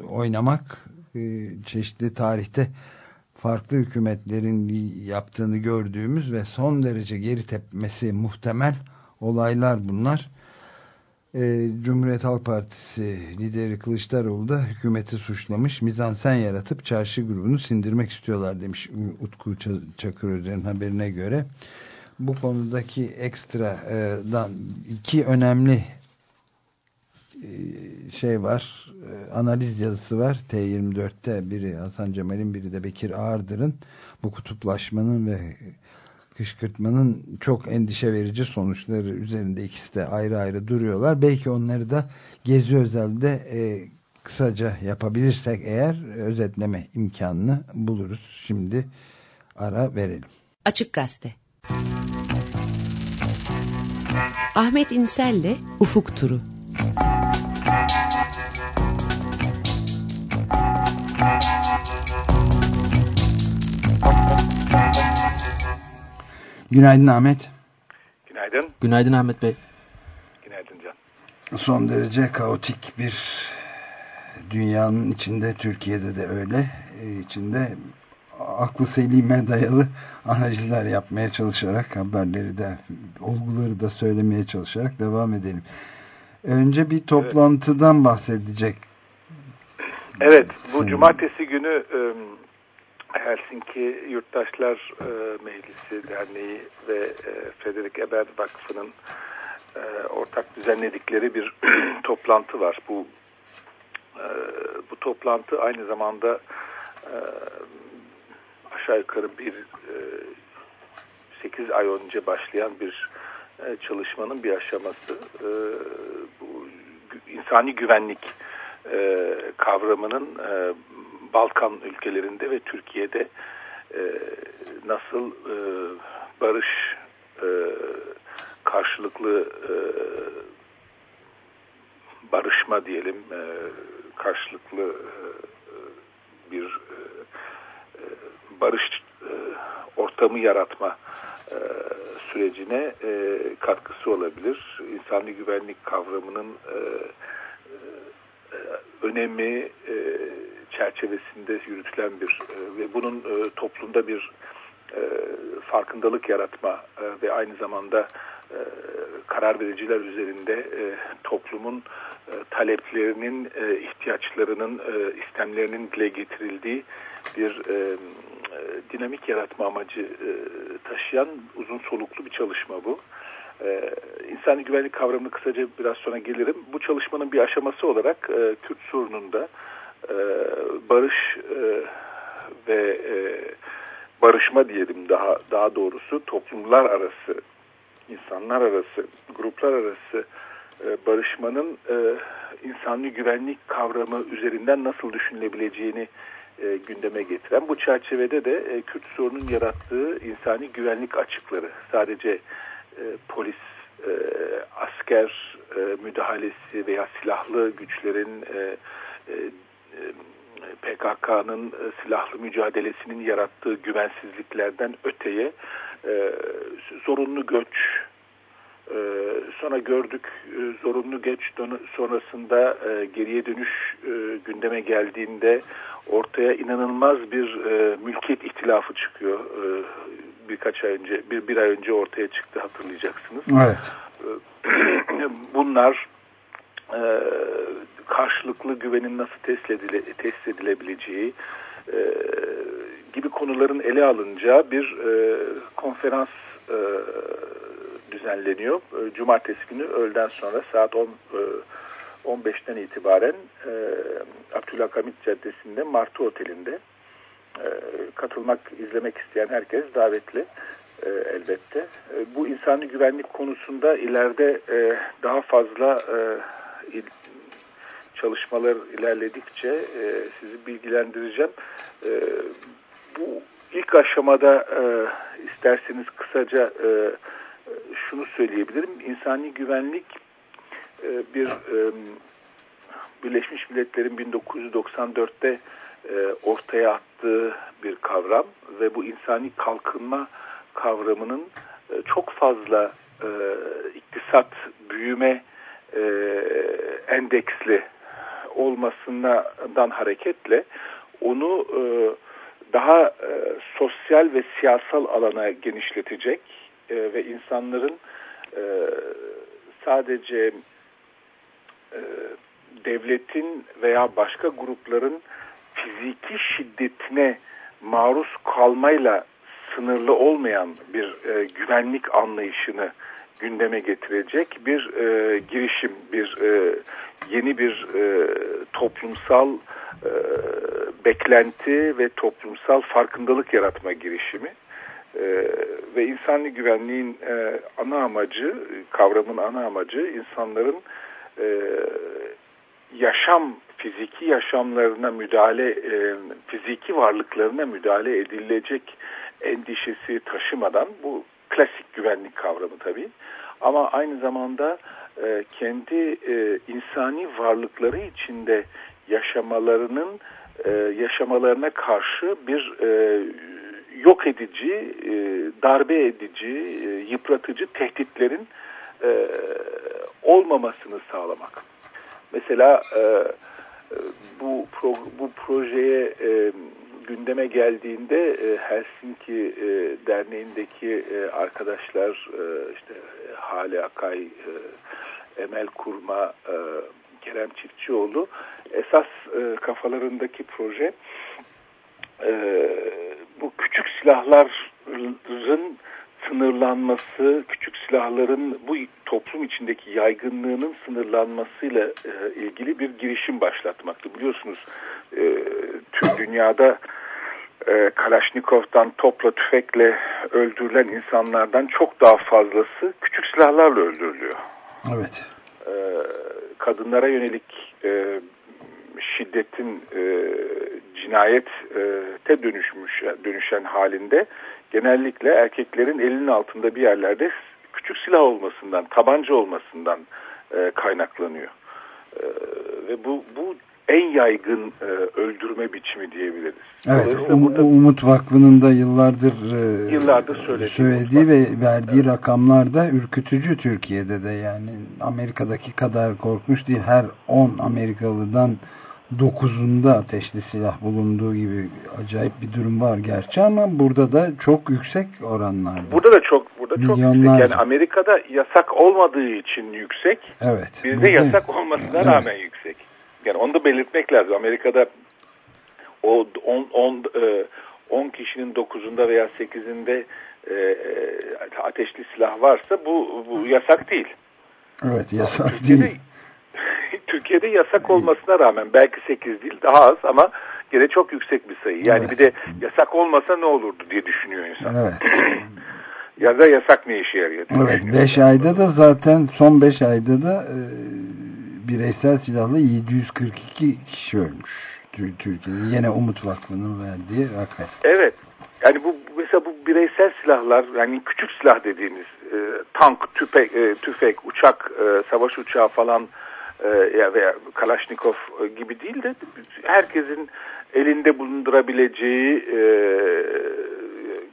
oynamak e, çeşitli tarihte farklı hükümetlerin yaptığını gördüğümüz ve son derece geri tepmesi muhtemel olaylar bunlar e, Cumhuriyet Halk Partisi lideri Kılıçdaroğlu da hükümeti suçlamış. Mizansen yaratıp çarşı grubunu sindirmek istiyorlar demiş Utku Çakırözer'in haberine göre. Bu konudaki ekstradan iki önemli e, şey var. E, analiz yazısı var. T24'te biri Hasan Cemal'in biri de Bekir Ağırdır'ın bu kutuplaşmanın ve kışkırtmanın çok endişe verici sonuçları üzerinde ikisi de ayrı ayrı duruyorlar. Belki onları da Gezi Özel'de e, kısaca yapabilirsek eğer özetleme imkanını buluruz. Şimdi ara verelim. Açık Gazete Ahmet İnsel'le Ufuk Turu Günaydın Ahmet. Günaydın. Günaydın Ahmet Bey. Günaydın Can. Son derece kaotik bir dünyanın içinde, Türkiye'de de öyle, e, içinde aklı selime dayalı analizler yapmaya çalışarak, haberleri de, olguları da söylemeye çalışarak devam edelim. Önce bir toplantıdan evet. bahsedecek. Evet, bu Senin... cumartesi günü Helsinki Yurttaşlar Meclisi Derneği ve Frederick Ebert Vakfı'nın ortak düzenledikleri bir toplantı var. Bu bu toplantı aynı zamanda aşağı yukarı bir 8 ay önce başlayan bir çalışmanın bir aşaması. Bu insani güvenlik kavramının Balkan ülkelerinde ve Türkiye'de nasıl barış karşılıklı barışma diyelim karşılıklı bir barış ortamı yaratma sürecine katkısı olabilir. İnsani güvenlik kavramının önemi çerçevesinde yürütülen bir ve bunun toplumda bir farkındalık yaratma ve aynı zamanda karar vericiler üzerinde toplumun taleplerinin, ihtiyaçlarının, istemlerinin dile getirildiği bir dinamik yaratma amacı taşıyan uzun soluklu bir çalışma bu. Ee, insani güvenlik kavramını kısaca biraz sonra gelirim. Bu çalışmanın bir aşaması olarak e, Kürt sorununda e, barış e, ve e, barışma diyelim daha daha doğrusu toplumlar arası, insanlar arası, gruplar arası e, barışmanın e, insani güvenlik kavramı üzerinden nasıl düşünülebileceğini e, gündeme getiren bu çerçevede de e, Kürt sorunun yarattığı insani güvenlik açıkları sadece e, polis, e, asker e, müdahalesi veya silahlı güçlerin e, e, PKK'nın e, silahlı mücadelesinin yarattığı güvensizliklerden öteye e, zorunlu göç, e, sonra gördük e, zorunlu göç sonrasında e, geriye dönüş e, gündeme geldiğinde ortaya inanılmaz bir e, mülkiyet ihtilafı çıkıyor. E, birkaç ay önce, bir, bir ay önce ortaya çıktı hatırlayacaksınız. Evet. Bunlar e, karşılıklı güvenin nasıl test, edile, test edilebileceği e, gibi konuların ele alınacağı bir e, konferans e, düzenleniyor. E, cumartesi günü öğleden sonra saat 10 e, 15'ten itibaren e, Abdülhakamit Caddesi'nde Martı Oteli'nde katılmak, izlemek isteyen herkes davetli e, elbette. E, bu insani güvenlik konusunda ileride e, daha fazla e, çalışmalar ilerledikçe e, sizi bilgilendireceğim. E, bu ilk aşamada e, isterseniz kısaca e, şunu söyleyebilirim. İnsani güvenlik e, bir e, Birleşmiş Milletler'in 1994'te e, ortaya attığı bir kavram ve bu insani kalkınma kavramının e, çok fazla e, iktisat büyüme endeksli olmasından hareketle onu daha sosyal ve siyasal alana genişletecek ve insanların sadece devletin veya başka grupların fiziki şiddetine maruz kalmayla sınırlı olmayan bir e, güvenlik anlayışını gündeme getirecek bir e, girişim, bir e, yeni bir e, toplumsal e, beklenti ve toplumsal farkındalık yaratma girişimi. E, ve insani güvenliğin e, ana amacı, kavramın ana amacı insanların e, yaşam, fiziki yaşamlarına müdahale, e, fiziki varlıklarına müdahale edilecek endişesi taşımadan bu klasik güvenlik kavramı tabii. Ama aynı zamanda e, kendi e, insani varlıkları içinde yaşamalarının e, yaşamalarına karşı bir e, yok edici, e, darbe edici, e, yıpratıcı tehditlerin e, olmamasını sağlamak. Mesela e, e bu pro, bu projeye e, gündeme geldiğinde e, Helsinki e, Derneği'ndeki e, arkadaşlar e, işte Hale Akay, e, Emel Kurma, e, Kerem Çiftçioğlu esas e, kafalarındaki proje e, bu küçük silahların sınırlanması, küçük silahların bu toplum içindeki yaygınlığının sınırlanmasıyla e, ilgili bir girişim başlatmaktı. Biliyorsunuz e, tüm dünyada e, Kalaşnikov'dan topla tüfekle öldürülen insanlardan çok daha fazlası küçük silahlarla öldürülüyor. Evet. E, kadınlara yönelik e, şiddetin e, cinayete dönüşmüş dönüşen halinde genellikle erkeklerin elinin altında bir yerlerde küçük silah olmasından, tabanca olmasından e, kaynaklanıyor. E, ve bu bu en yaygın e, öldürme biçimi diyebiliriz. Evet, um, burada, Umut Vakfı'nın da yıllardır, e, yıllardır söylediği, söylediği ve verdiği evet. rakamlar da ürkütücü Türkiye'de de yani Amerika'daki kadar korkmuş değil. Her 10 Amerikalı'dan 9'unda ateşli silah bulunduğu gibi acayip bir durum var gerçi ama burada da çok yüksek oranlarda. Burada da çok burada çok yüksek. Yani Amerika'da yasak olmadığı için yüksek. Evet. Bizde burada, yasak olmasına evet. rağmen yüksek. Yani onu da belirtmek lazım. Amerika'da o 10 10 10 kişinin 9'unda veya 8'inde e, e, ateşli silah varsa bu bu yasak değil. Evet yasak Türkiye'de, değil. Türkiye'de yasak olmasına rağmen belki 8 değil daha az ama gene çok yüksek bir sayı. Yani evet. bir de yasak olmasa ne olurdu diye düşünüyor insan. Evet. ya da yasak ne işe yarıyor? Evet 5 ayda da zaten son 5 ayda da e, bireysel silahla 742 kişi ölmüş. Türkiye'de yine Umut Vakfı'nın verdiği rakam. Evet. Yani bu mesela bu bireysel silahlar yani küçük silah dediğimiz e, tank, tüfek, e, tüfek, uçak, e, savaş uçağı falan e, veya Kalaşnikov e, gibi değil de herkesin elinde bulundurabileceği e,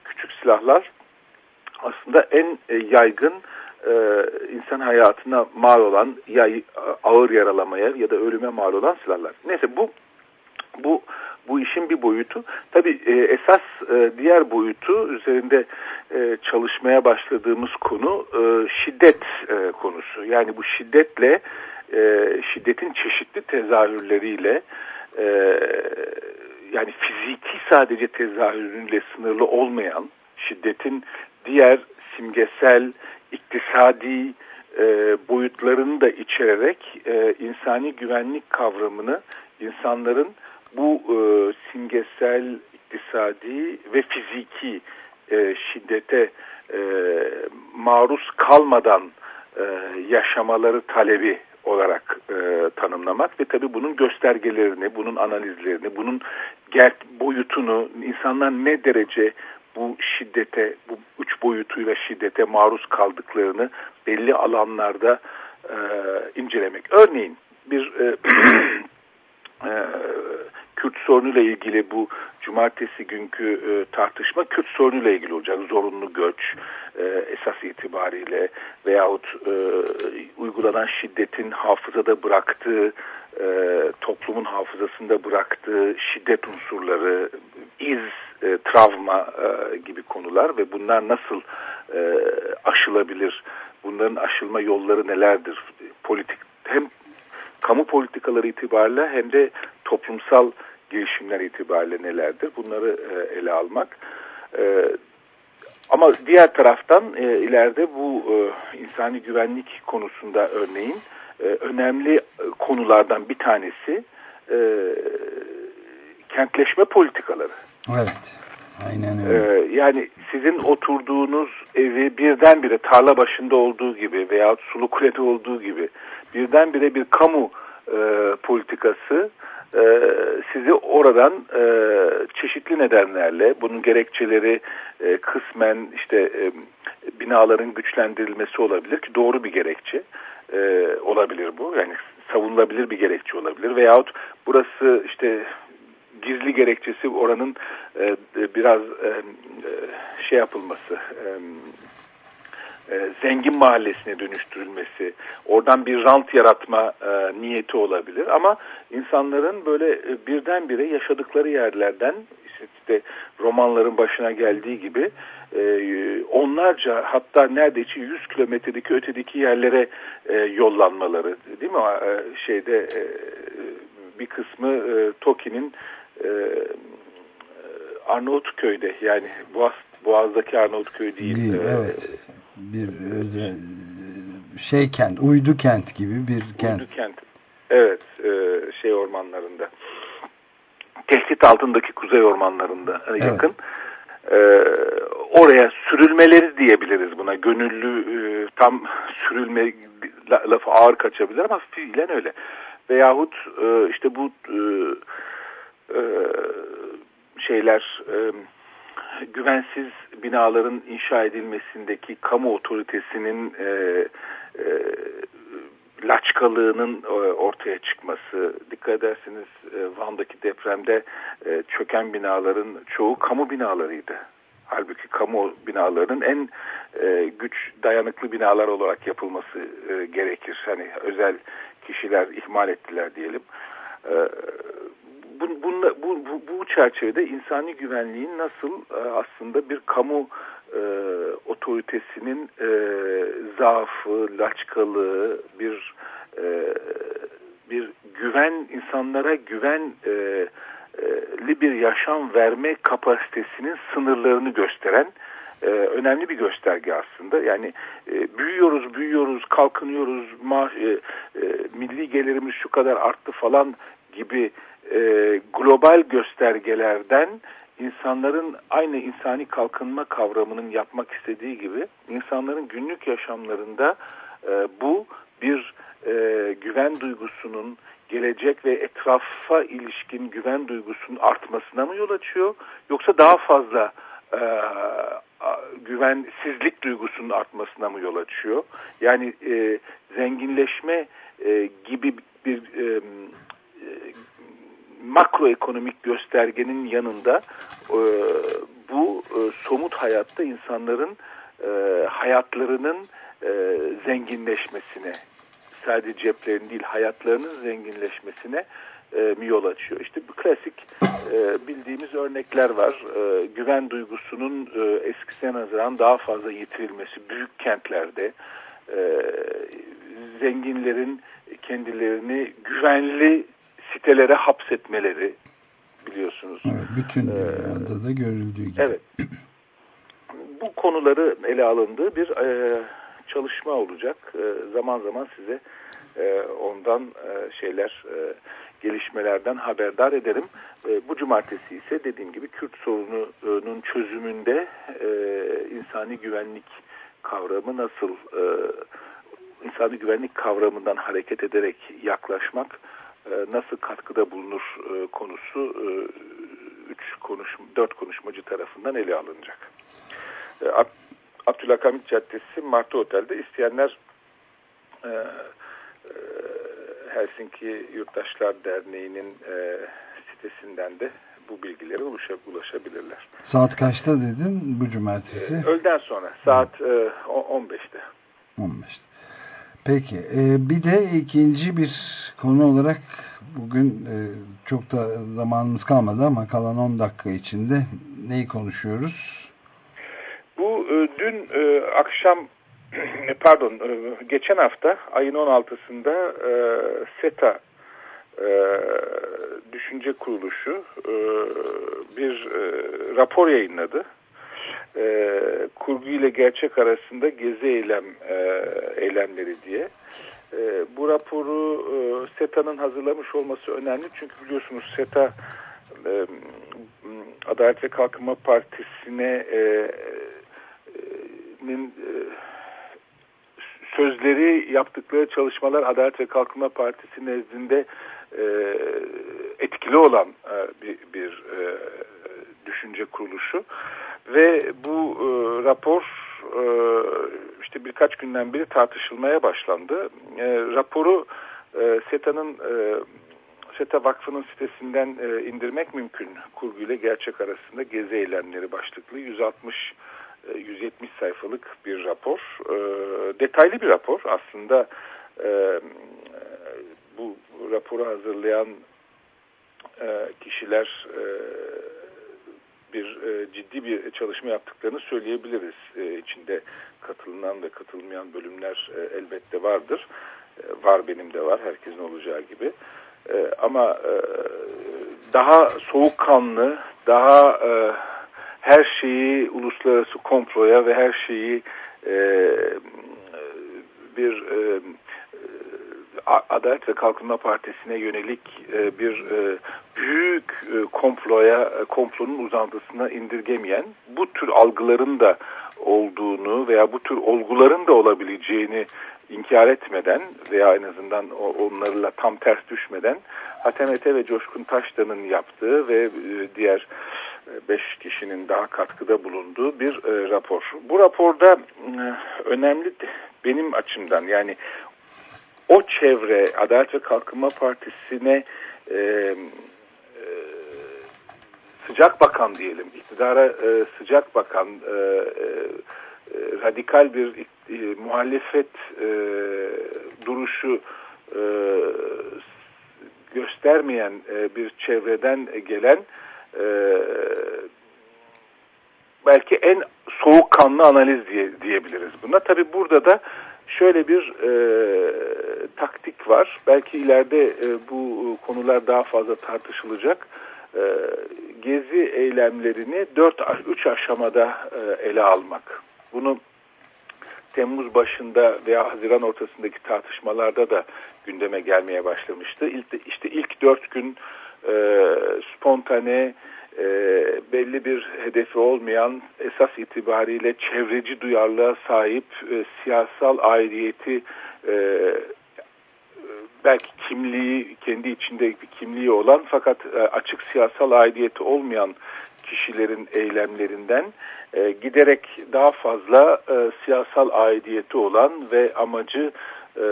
küçük silahlar aslında en e, yaygın insan hayatına mal olan ağır yaralamaya ya da ölüme mal olan silahlar. Neyse bu bu bu işin bir boyutu. Tabi e, esas diğer boyutu üzerinde çalışmaya başladığımız konu şiddet konusu. Yani bu şiddetle e, şiddetin çeşitli tezahürleriyle e, yani fiziki sadece tezahürüyle sınırlı olmayan şiddetin diğer simgesel, iktisadi e, boyutlarını da içererek e, insani güvenlik kavramını insanların bu e, simgesel, iktisadi ve fiziki e, şiddete e, maruz kalmadan e, yaşamaları talebi olarak e, tanımlamak ve tabii bunun göstergelerini, bunun analizlerini, bunun boyutunu, insanlar ne derece bu şiddete, bu üç boyutuyla şiddete maruz kaldıklarını belli alanlarda e, incelemek. Örneğin bir e, e, Kürt sorunuyla ilgili bu cumartesi günkü e, tartışma Kürt sorunuyla ilgili olacak. Zorunlu göç e, esas itibariyle veyahut e, uygulanan şiddetin hafızada bıraktığı e, toplumun hafızasında bıraktığı şiddet unsurları, iz, e, travma e, gibi konular ve bunlar nasıl e, aşılabilir? Bunların aşılma yolları nelerdir? Politik hem kamu politikaları itibariyle hem de toplumsal girişimler itibariyle nelerdir? Bunları e, ele almak. E, ama diğer taraftan e, ileride bu e, insani güvenlik konusunda örneğin e, önemli konulardan bir tanesi e, kentleşme politikaları. Evet. Aynen öyle. Ee, yani sizin oturduğunuz evi birdenbire tarla başında olduğu gibi veya sulu kulede olduğu gibi birdenbire bir kamu e, politikası e, sizi oradan e, çeşitli nedenlerle bunun gerekçeleri e, kısmen işte e, binaların güçlendirilmesi olabilir ki doğru bir gerekçe e, olabilir bu. Yani savunulabilir bir gerekçe olabilir. Veyahut burası işte gizli gerekçesi oranın e, biraz e, şey yapılması e, e, zengin mahallesine dönüştürülmesi, oradan bir rant yaratma e, niyeti olabilir. Ama insanların böyle e, birdenbire yaşadıkları yerlerden, işte romanların başına geldiği gibi e, onlarca hatta neredeyse 100 kilometredeki ötedeki yerlere e, yollanmaları, değil mi? E, şeyde e, bir kısmı e, TOKİ'nin e, Arnavutköy'de yani Boğaz, Boğaz'daki Arnavutköy değil. değil e, evet. Bir özel şey kent, uydu kent gibi bir kent. Uydu kent. Evet, e, şey ormanlarında. Tehdit altındaki kuzey ormanlarında evet. yakın. E, oraya sürülmeleri diyebiliriz buna. Gönüllü e, tam sürülme lafı ağır kaçabilir ama fiilen öyle. Veyahut e, işte bu e, e, şeyler e, güvensiz binaların inşa edilmesindeki kamu otoritesinin e, e, laçkalığının e, ortaya çıkması. Dikkat edersiniz e, Van'daki depremde e, çöken binaların çoğu kamu binalarıydı. Halbuki kamu binalarının en e, güç dayanıklı binalar olarak yapılması e, gerekir. Hani özel kişiler ihmal ettiler diyelim. E, bu, bu, bu, bu çerçevede insani güvenliğin nasıl e, aslında bir kamu e, otoritesinin e, zaafı, laçkalığı, bir e, bir güven insanlara güven e, e, bir yaşam verme kapasitesinin sınırlarını gösteren e, önemli bir gösterge aslında. Yani e, büyüyoruz, büyüyoruz, kalkınıyoruz, ma e, e, milli gelirimiz şu kadar arttı falan gibi e, global göstergelerden insanların aynı insani kalkınma kavramının yapmak istediği gibi insanların günlük yaşamlarında e, bu bir e, güven duygusunun gelecek ve etrafa ilişkin güven duygusunun artmasına mı yol açıyor yoksa daha fazla e, güvensizlik duygusunun artmasına mı yol açıyor? Yani e, zenginleşme e, gibi bir e, makroekonomik göstergenin yanında e, bu e, somut hayatta insanların e, hayatlarının e, zenginleşmesine sadece ceplerin değil hayatlarının zenginleşmesine e, mi yol açıyor? İşte bu klasik e, bildiğimiz örnekler var. E, güven duygusunun e, eskisine nazaran daha fazla yitirilmesi büyük kentlerde e, zenginlerin kendilerini güvenli sitelere hapsetmeleri biliyorsunuz. Evet, bütün dünyada ee, da görüldüğü gibi. Evet. Bu konuları ele alındığı bir e, çalışma olacak. E, zaman zaman size e, ondan e, şeyler e, gelişmelerden haberdar ederim. E, bu cumartesi ise dediğim gibi Kürt sorununun çözümünde e, insani güvenlik kavramı nasıl e, insani güvenlik kavramından hareket ederek yaklaşmak nasıl katkıda bulunur e, konusu e, üç konuşma, dört konuşmacı tarafından ele alınacak. Abdülhakamit Caddesi Martı Otel'de isteyenler Helsinki Yurttaşlar Derneği'nin sitesinden de bu bilgilere ulaşabilirler. Saat kaçta dedin bu cumartesi? Öğleden sonra saat 15'te. 15'te. Peki e, bir de ikinci bir konu olarak bugün e, çok da zamanımız kalmadı ama kalan 10 dakika içinde neyi konuşuyoruz? Bu e, dün e, akşam pardon e, geçen hafta ayın 16'sında e, SETA e, Düşünce Kuruluşu e, bir e, rapor yayınladı e, kurgu ile gerçek arasında gezi eylem e, eylemleri diye. E, bu raporu e, SETA'nın hazırlamış olması önemli çünkü biliyorsunuz SETA e, Adalet ve Kalkınma Partisi'ne e, e, e, sözleri yaptıkları çalışmalar Adalet ve Kalkınma Partisi nezdinde e, etkili olan e, bir, bir e, düşünce kuruluşu ve bu e, rapor e, işte birkaç günden beri tartışılmaya başlandı. E, raporu e, SETA'nın e, SETA Vakfı'nın sitesinden e, indirmek mümkün. Kurgu ile gerçek arasında gezi eylemleri başlıklı 160 170 e, sayfalık bir rapor. E, detaylı bir rapor. Aslında e, bu raporu hazırlayan e, kişiler e, bir e, ciddi bir çalışma yaptıklarını söyleyebiliriz. E, içinde katılınan ve katılmayan bölümler e, elbette vardır. E, var benim de var, herkesin olacağı gibi. E, ama e, daha soğukkanlı, daha e, her şeyi uluslararası komploya ve her şeyi e, bir e, Adalet ve Kalkınma Partisi'ne yönelik e, bir e, büyük e, komploya, komplonun uzantısına indirgemeyen bu tür algıların da olduğunu veya bu tür olguların da olabileceğini inkar etmeden veya en azından onlarla tam ters düşmeden Hatem ve Coşkun Taştan'ın yaptığı ve diğer beş kişinin daha katkıda bulunduğu bir rapor. Bu raporda önemli benim açımdan yani o çevre Adalet ve Kalkınma Partisi'ne e, sıcak bakan diyelim, iktidara e, sıcak bakan e, e, radikal bir e, muhalefet e, duruşu e, göstermeyen e, bir çevreden gelen e, belki en soğukkanlı analiz diye, diyebiliriz buna. Tabi burada da şöyle bir e, taktik var. Belki ileride e, bu konular daha fazla tartışılacak. E, gezi eylemlerini 4-3 aşamada e, ele almak. Bunu Temmuz başında veya Haziran ortasındaki tartışmalarda da gündeme gelmeye başlamıştı. İlk, işte ilk dört gün e, spontane, e, belli bir hedefi olmayan, esas itibariyle çevreci duyarlılığa sahip, e, siyasal aidiyeti, e, belki kimliği, kendi içinde bir kimliği olan fakat e, açık siyasal aidiyeti olmayan kişilerin eylemlerinden e, giderek daha fazla e, siyasal aidiyeti olan ve amacı e,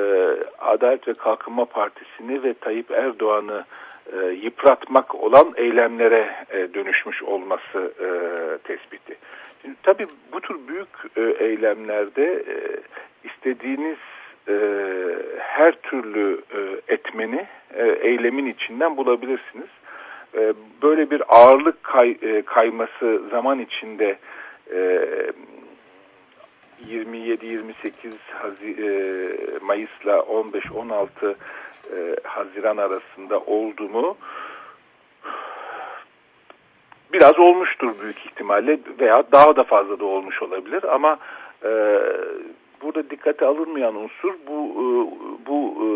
Adalet ve Kalkınma Partisi'ni ve Tayyip Erdoğan'ı e, yıpratmak olan eylemlere e, dönüşmüş olması e, tespiti. Şimdi, tabii bu tür büyük e, eylemlerde e, istediğiniz e, her türlü e, etmeni e, eylemin içinden bulabilirsiniz. E, böyle bir ağırlık kay, e, kayması zaman içinde e, 27-28 e, Mayıs'la 15-16 e, Haziran arasında oldu mu biraz olmuştur büyük ihtimalle veya daha da fazla da olmuş olabilir. Ama e, burada dikkate alınmayan unsur bu e, bu e,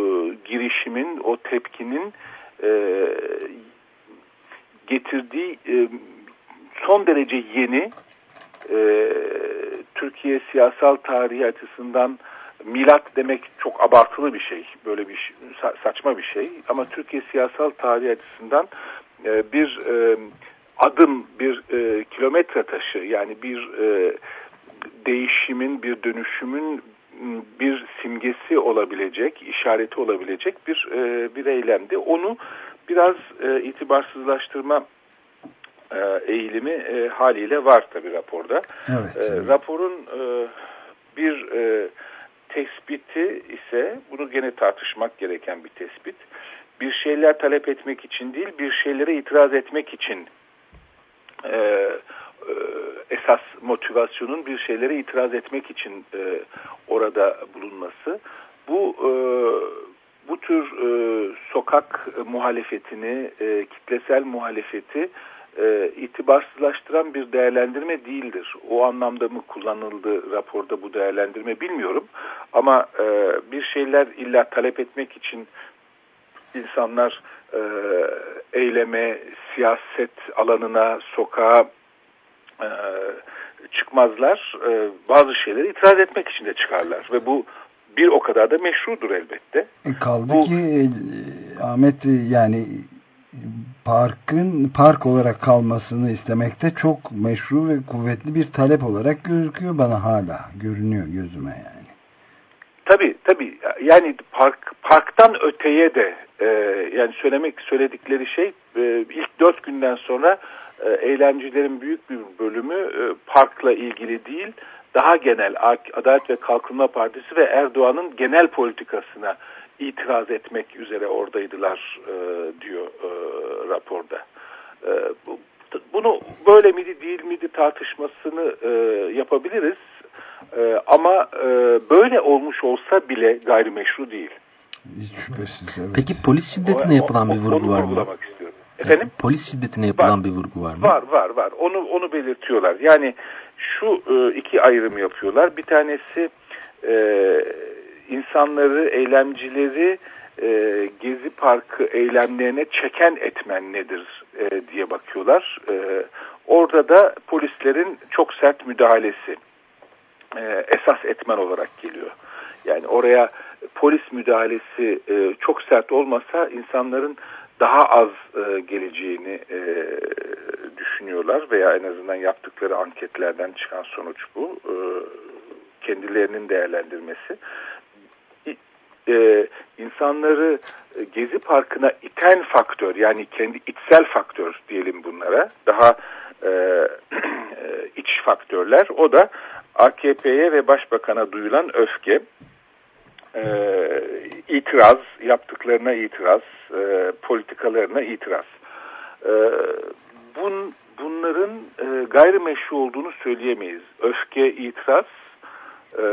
girişimin o tepkinin e, getirdiği e, son derece yeni e, Türkiye siyasal tarihi açısından milat demek çok abartılı bir şey. Böyle bir saçma bir şey. Ama Türkiye siyasal tarihi açısından e, bir e, adım, bir e, kilometre taşı yani bir e, değişimin, bir dönüşümün bir simgesi olabilecek, işareti olabilecek bir e, bir eylemdi. Onu biraz e, itibarsızlaştırma e, eğilimi e, haliyle var tabi raporda. Evet. E, raporun e, bir e, tespiti ise bunu gene tartışmak gereken bir tespit. Bir şeyler talep etmek için değil, bir şeylere itiraz etmek için e, e, esas motivasyonun bir şeylere itiraz etmek için e, orada bulunması. Bu e, bu tür e, sokak muhalefetini, e, kitlesel muhalefeti e, itibarsızlaştıran bir değerlendirme değildir. O anlamda mı kullanıldı raporda bu değerlendirme bilmiyorum. Ama e, bir şeyler illa talep etmek için insanlar e, eyleme, siyaset alanına, sokağa e, çıkmazlar. E, bazı şeyleri itiraz etmek için de çıkarlar ve bu bir o kadar da meşrudur elbette. E, kaldı Bu- ki e, Ahmet yani parkın park olarak kalmasını istemekte çok meşru ve kuvvetli bir talep olarak gözüküyor bana hala. Görünüyor gözüme yani. Tabii tabii yani park parktan öteye de e, yani söylemek söyledikleri şey e, ilk dört günden sonra e, eylemcilerin büyük bir bölümü e, parkla ilgili değil daha genel Adalet ve Kalkınma Partisi ve Erdoğan'ın genel politikasına itiraz etmek üzere oradaydılar e, diyor e, raporda. E, bu, bunu böyle miydi değil miydi tartışmasını e, yapabiliriz. E, ama e, böyle olmuş olsa bile gayrimeşru değil. Hiç şüphesiz evet. Peki polis şiddetine O- yapılan o- bir vurgu var mı? istiyorum. Efendim? Polis şiddetine yapılan Var. bir vurgu var mı? Var var var. Onu onu belirtiyorlar. Yani şu e, iki ayrım yapıyorlar. Bir tanesi e, insanları, eylemcileri e, Gezi Parkı eylemlerine çeken etmen nedir e, diye bakıyorlar. E, orada da polislerin çok sert müdahalesi e, esas etmen olarak geliyor. Yani oraya polis müdahalesi e, çok sert olmasa insanların daha az e, geleceğini e, düşünüyorlar veya en azından yaptıkları anketlerden çıkan sonuç bu. E, kendilerinin değerlendirmesi. E, insanları e, Gezi Parkı'na iten faktör yani kendi içsel faktör diyelim bunlara daha e, e, iç faktörler o da AKP'ye ve Başbakan'a duyulan öfke e, itiraz, yaptıklarına itiraz, e, politikalarına itiraz. E, bun, bunların e, gayrimeşru olduğunu söyleyemeyiz. Öfke, itiraz e,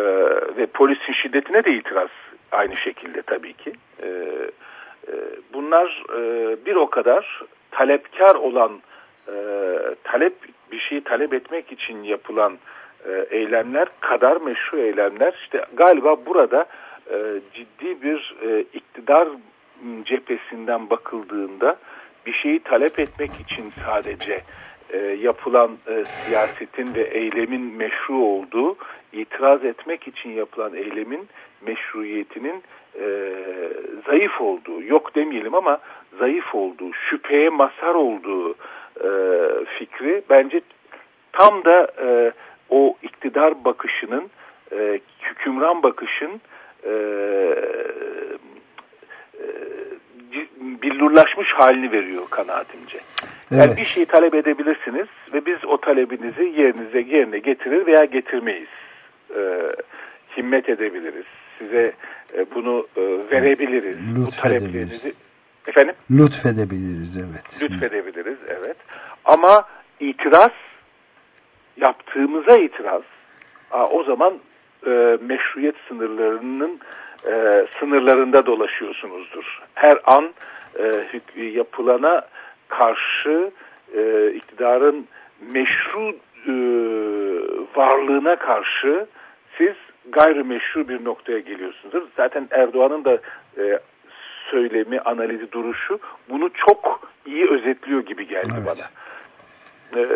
ve polisin şiddetine de itiraz aynı şekilde tabii ki. E, e, bunlar e, bir o kadar talepkar olan, e, talep bir şeyi talep etmek için yapılan e, eylemler kadar meşru eylemler. İşte galiba burada e, ciddi bir e, iktidar cephesinden bakıldığında bir şeyi talep etmek için sadece e, yapılan e, siyasetin ve eylemin meşru olduğu, itiraz etmek için yapılan eylemin meşruiyetinin e, zayıf olduğu, yok demeyelim ama zayıf olduğu, şüpheye mazhar olduğu e, fikri bence tam da e, o iktidar bakışının, e, hükümran bakışın e, e, billurlaşmış halini veriyor kanaatimce. Yani Evet. bir şeyi talep edebilirsiniz ve biz o talebinizi yerinize yerine getirir veya getirmeyiz. E, himmet edebiliriz. Size e, bunu e, verebiliriz. Bu Lütfedebiliriz. taleplerinizi efendim Lütfedebiliriz evet. lütfedebiliriz evet. Ama itiraz yaptığımıza itiraz aa, o zaman e, meşruiyet sınırlarının e, sınırlarında dolaşıyorsunuzdur. Her an e, yapılana karşı e, iktidarın meşru e, varlığına karşı siz gayrimeşru bir noktaya geliyorsunuzdur. Zaten Erdoğan'ın da e, söylemi, analizi, duruşu bunu çok iyi özetliyor gibi geldi Evet. bana. Ee,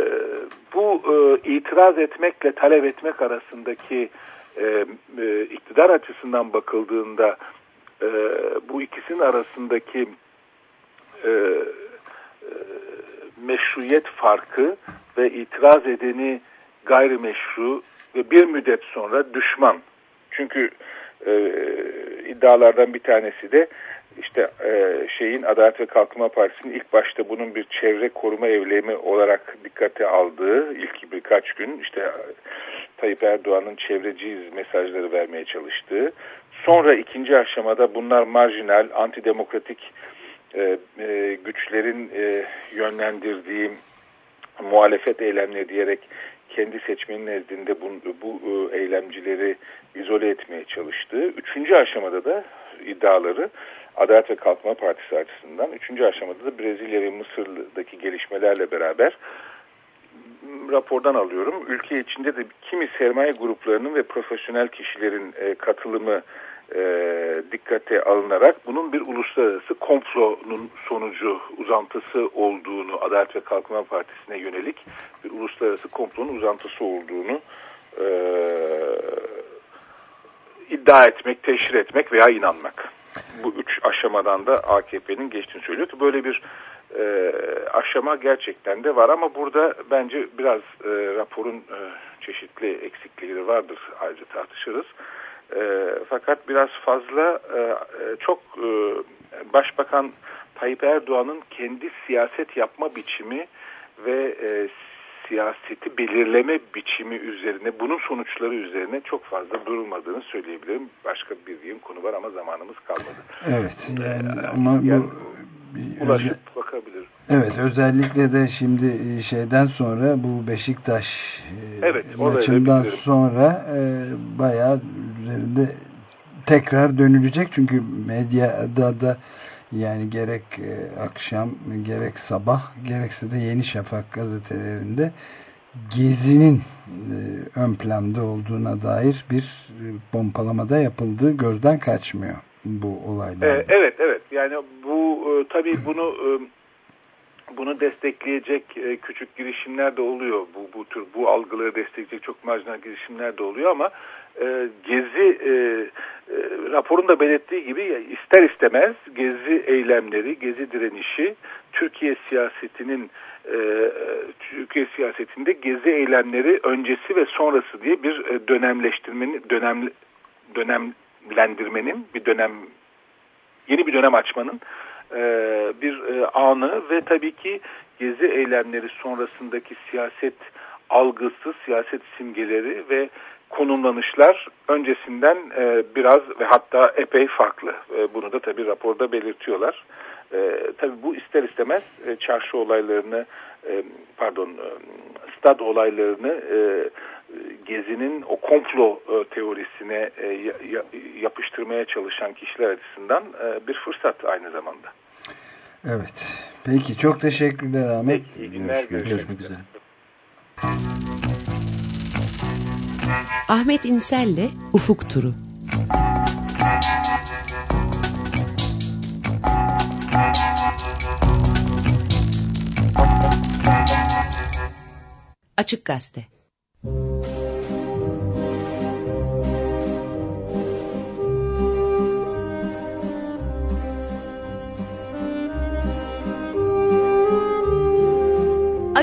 bu e, itiraz etmekle talep etmek arasındaki e, e, iktidar açısından bakıldığında e, bu ikisinin arasındaki e, e, meşruiyet farkı ve itiraz edeni gayrimeşru ve bir müddet sonra düşman. Çünkü e, iddialardan bir tanesi de işte e, şeyin Adalet ve Kalkınma Partisi'nin ilk başta bunun bir çevre koruma eylemi olarak dikkate aldığı ilk birkaç gün işte Tayyip Erdoğan'ın çevreciyiz mesajları vermeye çalıştığı. Sonra ikinci aşamada bunlar marjinal, antidemokratik e, e, güçlerin e, yönlendirdiği muhalefet eylemleri diyerek kendi seçmenin nezdinde bu, bu e, eylemcileri izole etmeye çalıştığı. Üçüncü aşamada da iddiaları Adalet ve Kalkınma Partisi açısından. Üçüncü aşamada da Brezilya ve Mısır'daki gelişmelerle beraber rapordan alıyorum. Ülke içinde de kimi sermaye gruplarının ve profesyonel kişilerin e, katılımı e, dikkate alınarak bunun bir uluslararası komplonun sonucu uzantısı olduğunu Adalet ve Kalkınma Partisi'ne yönelik bir uluslararası komplonun uzantısı olduğunu e, iddia etmek, teşhir etmek veya inanmak. Bu üç aşamadan da AKP'nin geçtiğini söylüyor böyle bir e, aşama gerçekten de var ama burada bence biraz e, raporun e, çeşitli eksiklikleri vardır ayrıca tartışırız. Fakat biraz fazla e, e, çok e, Başbakan Tayyip Erdoğan'ın kendi siyaset yapma biçimi ve e, siyaseti belirleme biçimi üzerine, bunun sonuçları üzerine çok fazla durulmadığını söyleyebilirim. Başka bir bildiğim konu var ama zamanımız kalmadı. Evet. Ee, ama yani, bu ulaşıp bakabilir. Evet özellikle de şimdi e, şeyden sonra bu Beşiktaş e, Evet, maçından sonra e, bayağı üzerinde tekrar dönülecek. Çünkü medyada da yani gerek e, akşam gerek sabah gerekse de Yeni Şafak gazetelerinde Gezi'nin e, ön planda olduğuna dair bir e, pompalamada yapıldığı gözden kaçmıyor bu olaylar. Ee, evet evet. Yani bu tabii bunu bunu destekleyecek e, küçük girişimler de oluyor. Bu bu tür bu algıları destekleyecek çok marjinal girişimler de oluyor ama e, Gezi e, e, raporun da belirttiği gibi ister istemez Gezi eylemleri, Gezi direnişi Türkiye siyasetinin e, Türkiye siyasetinde Gezi eylemleri öncesi ve sonrası diye bir e, dönemleştirmenin dönem dönemlendirmenin bir dönem yeni bir dönem açmanın e, bir e, anı ve tabii ki gezi eylemleri sonrasındaki siyaset algısı, siyaset simgeleri ve konumlanışlar öncesinden e, biraz ve hatta epey farklı. Bunu da tabii raporda belirtiyorlar. Tabii bu ister istemez çarşı olaylarını, pardon, e, stad olaylarını e, Gezi'nin o komplo e, teorisine e, ya, yapıştırmaya çalışan kişiler açısından e, bir fırsat aynı zamanda. Evet. Peki çok teşekkürler Ahmet. Peki, iyi günler. Görüşmek, görüşmek üzere. Ahmet İnsel'le Ufuk Turu. Açık Gazete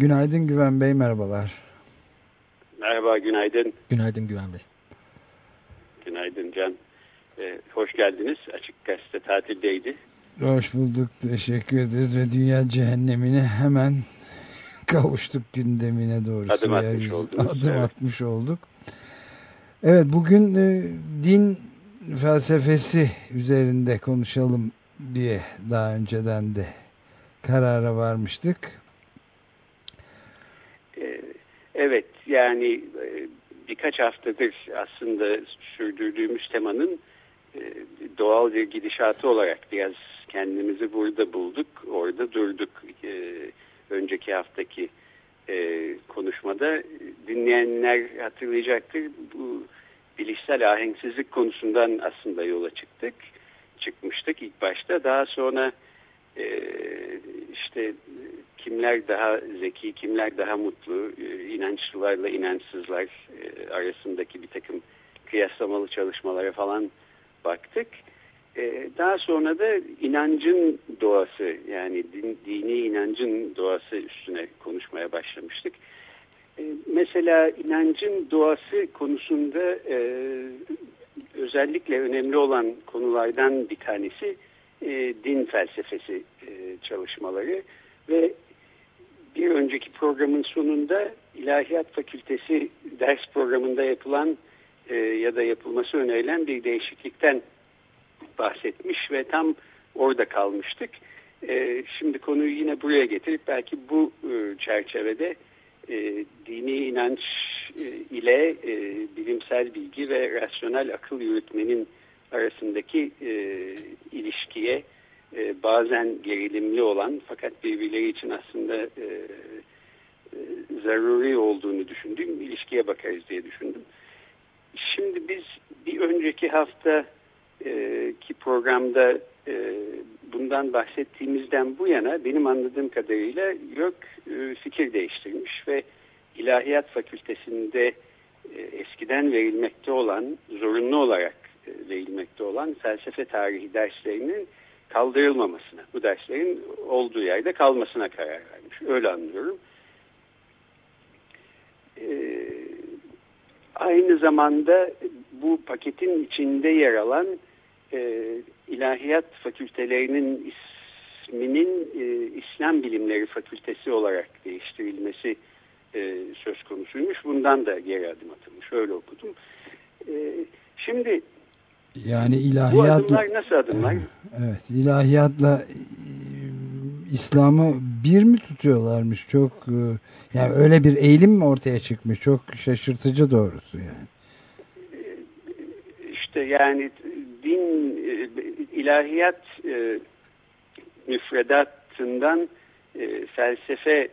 Günaydın Güven Bey, merhabalar. Merhaba, günaydın. Günaydın Güven Bey. Günaydın Can. Ee, hoş geldiniz. Açık Gazete tatildeydi. Hoş bulduk, teşekkür ederiz ve dünya cehennemine hemen kavuştuk gündemine doğru. Adım atmış olduk. Adım evet. atmış olduk. Evet, bugün e, din felsefesi üzerinde konuşalım diye daha önceden de karara varmıştık. Evet yani birkaç haftadır aslında sürdürdüğümüz temanın doğal bir gidişatı olarak biraz kendimizi burada bulduk, orada durduk. Önceki haftaki konuşmada dinleyenler hatırlayacaktır. Bu bilişsel ahenksizlik konusundan aslında yola çıktık. Çıkmıştık ilk başta. Daha sonra işte kimler daha zeki, kimler daha mutlu, inançlılarla inançsızlar arasındaki bir takım kıyaslamalı çalışmalara falan baktık. Daha sonra da inancın doğası yani din, dini inancın doğası üstüne konuşmaya başlamıştık. Mesela inancın doğası konusunda özellikle önemli olan konulardan bir tanesi din felsefesi çalışmaları ve bir önceki programın sonunda İlahiyat Fakültesi ders programında yapılan e, ya da yapılması önerilen bir değişiklikten bahsetmiş ve tam orada kalmıştık. E, şimdi konuyu yine buraya getirip belki bu e, çerçevede e, dini inanç e, ile e, bilimsel bilgi ve rasyonel akıl yürütmenin arasındaki e, ilişkiye e, bazen gerilimli olan fakat birbirleri için aslında e, e, zaruri olduğunu düşündüğüm ilişkiye bakarız diye düşündüm. Şimdi biz bir önceki hafta e, ki programda e, bundan bahsettiğimizden bu yana benim anladığım kadarıyla yok e, fikir değiştirmiş ve İlahiyat Fakültesinde e, eskiden verilmekte olan, zorunlu olarak e, verilmekte olan felsefe tarihi derslerinin kaldırılmamasına, bu derslerin olduğu yerde kalmasına karar vermiş. Öyle anlıyorum. Ee, aynı zamanda bu paketin içinde yer alan e, ilahiyat fakültelerinin isminin e, İslam Bilimleri Fakültesi olarak değiştirilmesi e, söz konusuymuş. Bundan da geri adım atılmış. Öyle okudum. E, şimdi yani ilahiyatla, bu adımlar nasıl adımlar? Evet, ilahiyatla e, İslam'ı bir mi tutuyorlarmış? Çok e, yani öyle bir eğilim mi ortaya çıkmış? Çok şaşırtıcı doğrusu yani. İşte yani din e, ilahiyat müfredatından felsefe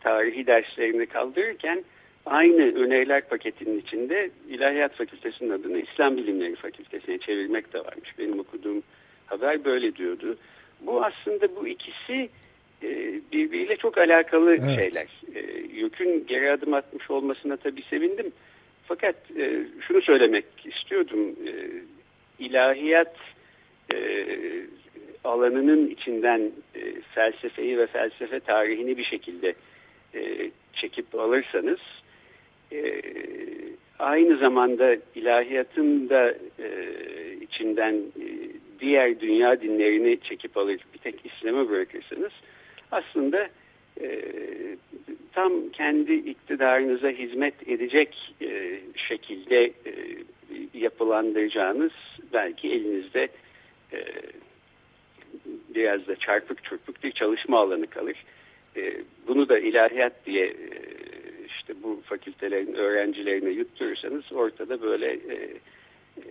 tarihi derslerini kaldırırken aynı öneriler paketinin içinde İlahiyat Fakültesi'nin adını İslam Bilimleri Fakültesi'ne çevirmek de varmış. Benim okuduğum haber böyle diyordu. Bu aslında bu ikisi e, birbiriyle çok alakalı evet. şeyler. E, yükün geri adım atmış olmasına tabii sevindim. Fakat e, şunu söylemek istiyordum. İlahiyat alanının içinden felsefeyi ve felsefe tarihini bir şekilde çekip alırsanız e, aynı zamanda ilahiyatın da e, içinden e, diğer dünya dinlerini çekip alır bir tek İslam'ı bırakırsanız aslında e, tam kendi iktidarınıza hizmet edecek e, şekilde e, yapılandıracağınız belki elinizde e, biraz da çarpık çırpık bir çalışma alanı kalır. E, bunu da ilahiyat diye e, bu fakültelerin öğrencilerine yutturursanız ortada böyle e, e,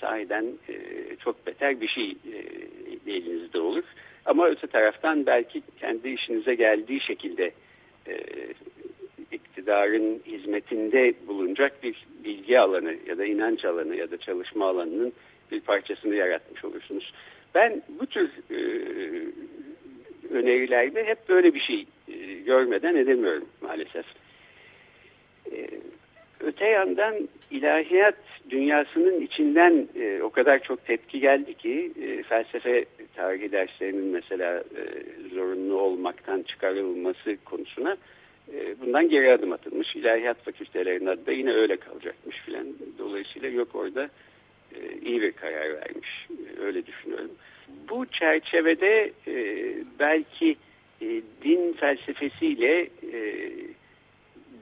sahiden e, çok beter bir şey e, elinizde olur. Ama öte taraftan belki kendi işinize geldiği şekilde e, iktidarın hizmetinde bulunacak bir bilgi alanı ya da inanç alanı ya da çalışma alanının bir parçasını yaratmış olursunuz. Ben bu tür e, önerilerde hep böyle bir şey e, görmeden edemiyorum maalesef. E, öte yandan ilahiyat dünyasının içinden e, o kadar çok tepki geldi ki e, felsefe tarihi derslerinin mesela e, zorunlu olmaktan çıkarılması konusuna e, bundan geri adım atılmış. İlahiyat fakültelerinin adı da yine öyle kalacakmış filan. Dolayısıyla yok orada e, iyi bir karar vermiş. E, öyle düşünüyorum. Bu çerçevede e, belki e, din felsefesiyle e,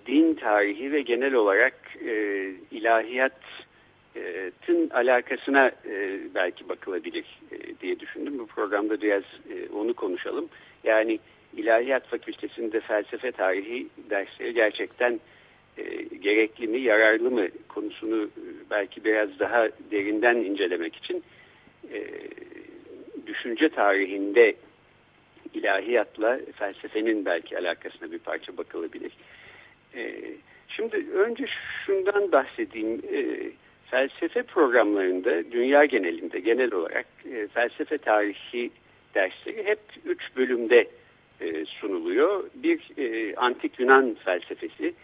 din tarihi ve genel olarak e, ilahiyatın alakasına e, belki bakılabilir e, diye düşündüm. Bu programda biraz e, onu konuşalım. Yani İlahiyat Fakültesinde felsefe tarihi dersleri gerçekten e, gerekli mi, yararlı mı konusunu e, belki biraz daha derinden incelemek için e, düşünce tarihinde ilahiyatla felsefenin belki alakasına bir parça bakılabilir. E, şimdi önce şundan bahsedeyim. E, felsefe programlarında dünya genelinde genel olarak e, felsefe tarihi dersleri hep üç bölümde e, sunuluyor. Bir e, antik Yunan felsefesi,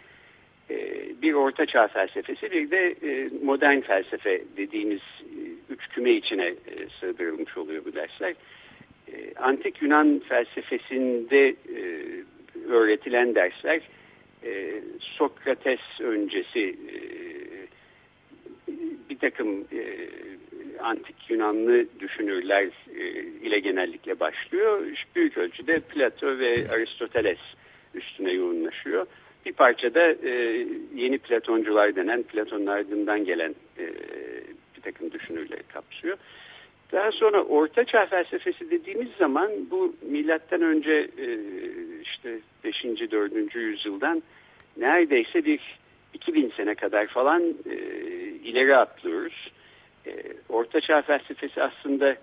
bir orta çağ felsefesi, bir de modern felsefe dediğimiz üç küme içine sığdırılmış oluyor bu dersler. Antik Yunan felsefesinde öğretilen dersler e, Sokrates öncesi e, bir takım e, antik Yunanlı düşünürler e, ile genellikle başlıyor. Büyük ölçüde Plato ve Aristoteles üstüne yoğunlaşıyor. bir parça da e, yeni Platoncular denen Platon'un ardından gelen e, bir takım düşünürleri kapsıyor. Daha sonra Orta Çağ felsefesi dediğimiz zaman bu milattan önce e, işte 5. 4. yüzyıldan neredeyse bir 2000 sene kadar falan e, ileri atlıyoruz. E, Orta Çağ felsefesi aslında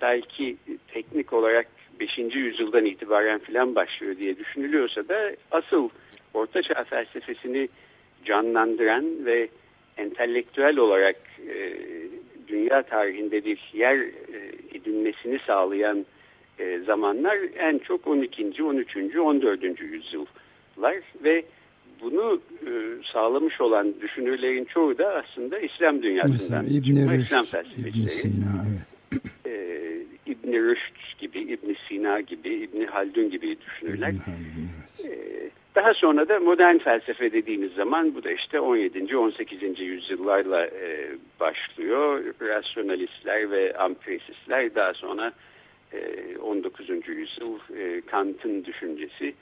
belki teknik olarak 5. yüzyıldan itibaren filan başlıyor diye düşünülüyorsa da asıl Orta Çağ felsefesini canlandıran ve entelektüel olarak e, dünya tarihinde bir yer e, edinmesini sağlayan e, zamanlar en çok 12. 13. 14. yüzyıllar ve bunu e, sağlamış olan düşünürlerin çoğu da aslında İslam dünyasından Mesela İbn Rüşd, İslam İbn felsefecileri. Sina evet. E, İbn Rüşd gibi, İbn Sina gibi, İbn Haldun gibi düşünürler. İbn Haldun, evet. E, daha sonra da modern felsefe dediğimiz zaman bu da işte 17. 18. yüzyıllarla e, başlıyor. Rasyonalistler ve ampirisistler daha sonra e, 19. yüzyıl e, Kant'ın düşüncesi.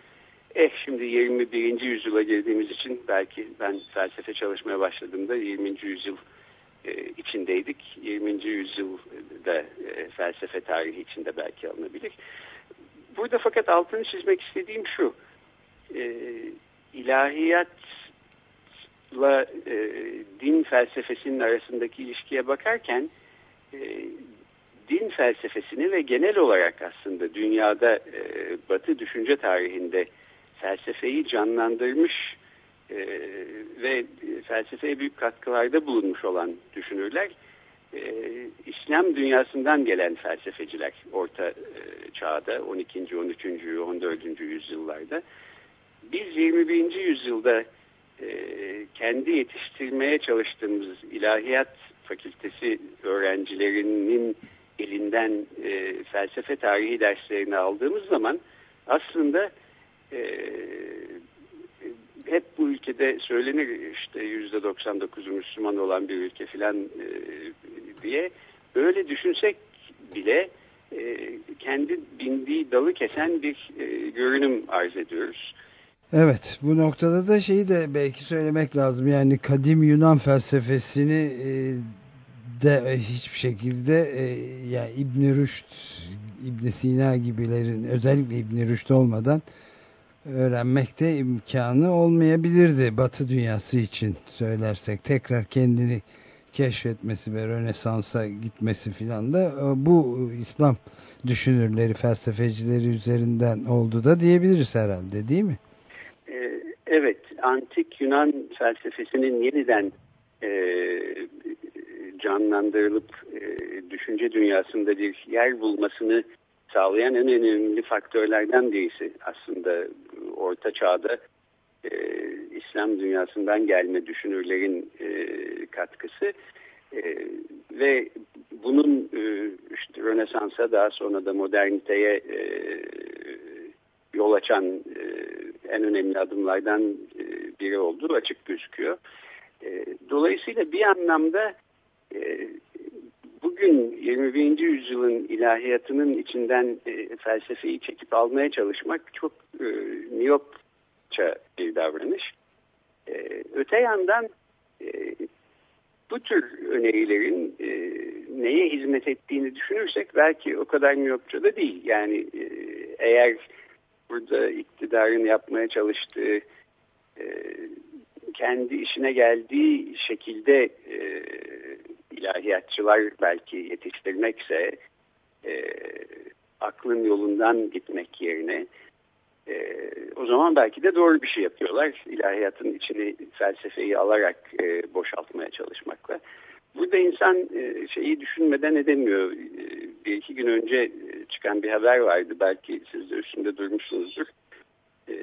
Eh şimdi 21. yüzyıla girdiğimiz için belki ben felsefe çalışmaya başladığımda 20. yüzyıl içindeydik. 20. yüzyılda e, felsefe tarihi içinde belki alınabilir. Burada fakat altını çizmek istediğim şu. E, ilahiyatla e, din felsefesinin arasındaki ilişkiye bakarken e, din felsefesini ve genel olarak aslında dünyada e, batı düşünce tarihinde felsefeyi canlandırmış e, ve felsefeye büyük katkılarda bulunmuş olan düşünürler e, İslam dünyasından gelen felsefeciler orta e, çağda 12. 13. 14. yüzyıllarda biz 21. yüzyılda e, kendi yetiştirmeye çalıştığımız ilahiyat fakültesi öğrencilerinin elinden e, felsefe tarihi derslerini aldığımız zaman aslında e, hep bu ülkede söylenir işte yüzde 99 Müslüman olan bir ülke filan e, diye öyle düşünsek bile e, kendi bindiği dalı kesen bir e, görünüm arz ediyoruz. Evet bu noktada da şeyi de belki söylemek lazım yani kadim Yunan felsefesini e, de hiçbir şekilde e, yani İbn Rüşd, İbn Sina gibilerin özellikle İbn Rüşd olmadan öğrenmekte imkanı olmayabilirdi Batı dünyası için söylersek tekrar kendini keşfetmesi ve Rönesans'a gitmesi filan da e, bu İslam düşünürleri, felsefecileri üzerinden oldu da diyebiliriz herhalde değil mi? Evet, antik Yunan felsefesinin yeniden e, canlandırılıp e, düşünce dünyasında bir yer bulmasını sağlayan en önemli faktörlerden birisi aslında Orta Çağ'da e, İslam dünyasından gelme düşünürlerin e, katkısı e, ve bunun e, işte Rönesans'a daha sonra da moderniteye e, yol açan e, en önemli adımlardan e, biri olduğu açık gözüküyor. E, dolayısıyla bir anlamda e, bugün 21. yüzyılın ilahiyatının içinden e, felsefeyi çekip almaya çalışmak çok e, miyopça bir davranış. E, öte yandan e, bu tür önerilerin e, neye hizmet ettiğini düşünürsek belki o kadar miyopça da değil. Yani e, eğer burada iktidarın yapmaya çalıştığı e, kendi işine geldiği şekilde e, ilahiyatçılar belki yetiştirmekse e, aklın yolundan gitmek yerine e, o zaman belki de doğru bir şey yapıyorlar. İlahiyatın içini felsefeyi alarak e, boşaltmaya çalışmakla. Burada insan e, şeyi düşünmeden edemiyor. E, bir iki gün önce çıkan bir haber vardı. Belki siz de üstünde durmuşsunuzdur. E,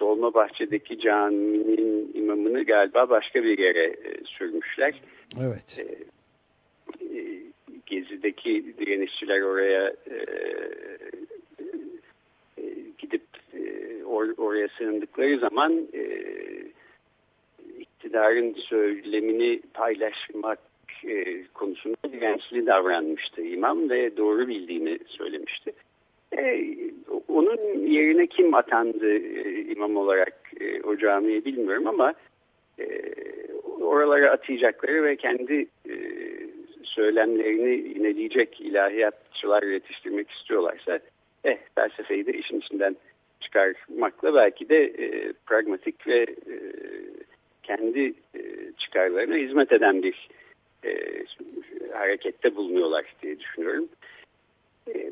Dolmabahçe'deki caminin imamını galiba başka bir yere e, sürmüşler. Evet. E, e, Gezi'deki direnişçiler oraya e, e, gidip e, or, oraya sığındıkları zaman e, iktidarın söylemini paylaşmak e, konusunda dirençli davranmıştı imam ve doğru bildiğini söylemişti. E, onun yerine kim atandı e, imam olarak e, o camiye bilmiyorum ama oralara atayacakları ve kendi e, söylemlerini ineleyecek ilahiyatçılar yetiştirmek istiyorlarsa eh felsefeyi de işin içinden çıkarmakla belki de e, pragmatik ve e, kendi e, çıkarlarına hizmet eden bir e, harekette bulunuyorlar diye düşünüyorum. E,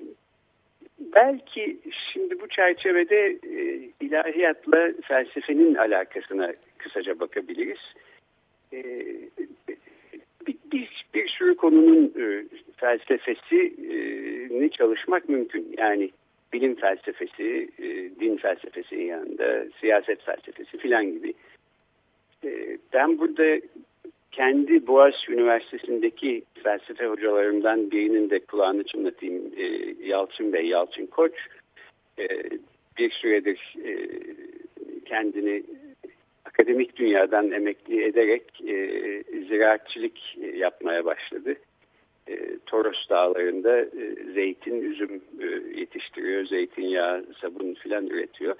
belki şimdi bu çerçevede e, ilahiyatla felsefenin alakasına kısaca bakabiliriz. E, bir, bir, bir sürü konunun e, felsefesini çalışmak mümkün. Yani bilim felsefesi, e, din felsefesi yanında siyaset felsefesi filan gibi. E, ben burada kendi Boğaziçi Üniversitesi'ndeki felsefe hocalarımdan birinin de kulağını çınlatayım. E, Yalçın Bey, Yalçın Koç. E, bir süredir e, kendini akademik dünyadan emekli ederek e, ziraatçılık yapmaya başladı. E, Toros Dağları'nda e, zeytin, üzüm e, yetiştiriyor, zeytinyağı, sabun filan üretiyor.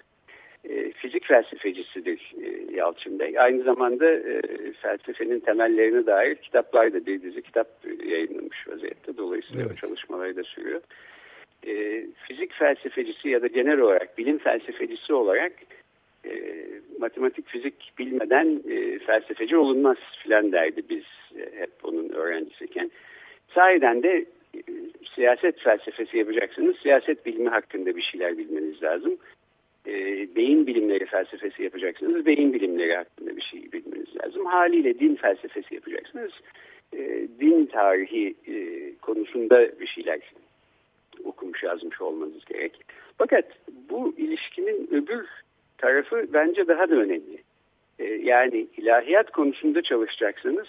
E, fizik felsefecisidir e, Yalçın Bey. Aynı zamanda e, felsefenin temellerine dair kitaplar da bir dizi kitap yayınlamış vaziyette. Dolayısıyla evet. çalışmaları da sürüyor. E, fizik felsefecisi ya da genel olarak bilim felsefecisi olarak e, matematik fizik bilmeden e, felsefeci olunmaz filan derdi biz e, hep onun öğrencisiyken. Sahiden de e, siyaset felsefesi yapacaksınız. Siyaset bilimi hakkında bir şeyler bilmeniz lazım. E, beyin bilimleri felsefesi yapacaksınız. Beyin bilimleri hakkında bir şey bilmeniz lazım. Haliyle din felsefesi yapacaksınız. E, din tarihi e, konusunda bir şeyler okumuş yazmış olmanız gerek. Fakat bu ilişkinin öbür tarafı bence daha da önemli. E, yani ilahiyat konusunda çalışacaksınız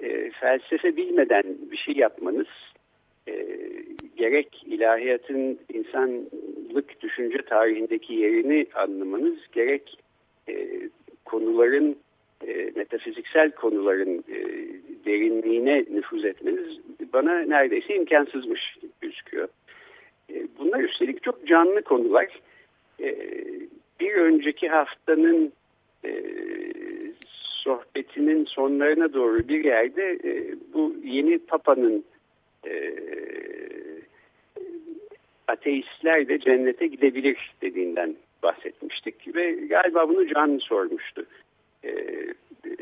e, felsefe bilmeden bir şey yapmanız e, gerek ilahiyatın insanlık düşünce tarihindeki yerini anlamanız gerek e, konuların metafiziksel konuların derinliğine nüfuz etmeniz bana neredeyse imkansızmış gözüküyor. E, bunlar üstelik çok canlı konular. Bir önceki haftanın e, sohbetinin sonlarına doğru bir yerde e, bu yeni Papa'nın e, ateistler de cennete gidebilir dediğinden bahsetmiştik ve galiba bunu Can sormuştu. E, e,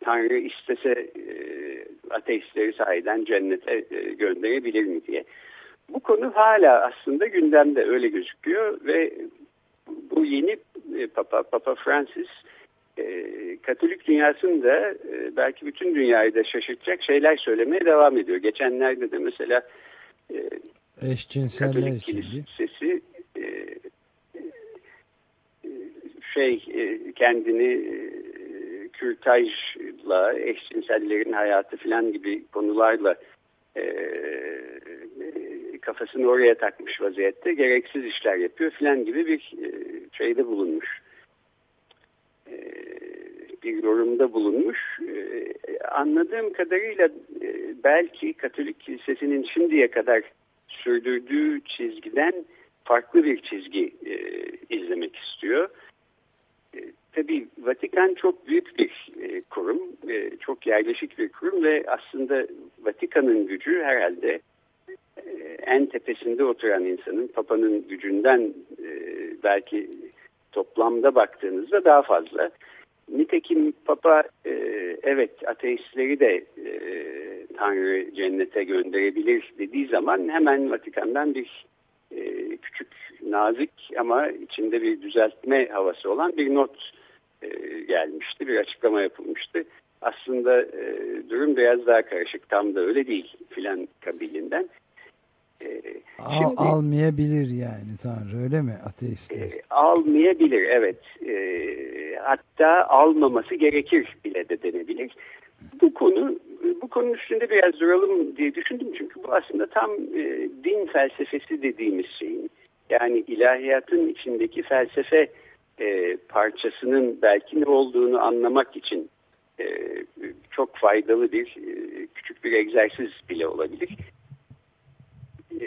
Tanrı istese e, ateistleri sahiden cennete e, gönderebilir mi diye. Bu konu hala aslında gündemde öyle gözüküyor ve bu yeni e, Papa, Papa Francis e, Katolik dünyasında e, belki bütün dünyayı da şaşırtacak şeyler söylemeye devam ediyor. Geçenlerde de mesela e, Katolik Kilisesi e, şey e, kendini e, kürtajla, eşcinsellerin hayatı falan gibi konularla e, kafasını oraya takmış vaziyette gereksiz işler yapıyor filan gibi bir e, şeyde bulunmuş. E, bir yorumda bulunmuş. E, anladığım kadarıyla belki Katolik Kilisesi'nin şimdiye kadar sürdürdüğü çizgiden farklı bir çizgi izlemek istiyor. Tabii Vatikan çok büyük bir kurum, çok yerleşik bir kurum ve aslında Vatikan'ın gücü herhalde en tepesinde oturan insanın Papa'nın gücünden belki toplamda baktığınızda daha fazla. Nitekim Papa e, evet ateistleri de e, Tanrı cennete gönderebilir dediği zaman hemen Vatikan'dan bir e, küçük nazik ama içinde bir düzeltme havası olan bir not e, gelmişti. Bir açıklama yapılmıştı. Aslında e, durum biraz daha karışık. Tam da öyle değil filan kabilinden. E, Al, Şimdi, almayabilir yani Tanrı öyle mi ateistler? E, almayabilir evet. E, hatta almaması gerekir bile de denebilir. Bu konu bu konunun üstünde biraz duralım diye düşündüm çünkü bu aslında tam e, din felsefesi dediğimiz şeyin yani ilahiyatın içindeki felsefe e, parçasının belki ne olduğunu anlamak için e, çok faydalı bir e, küçük bir egzersiz bile olabilir. E,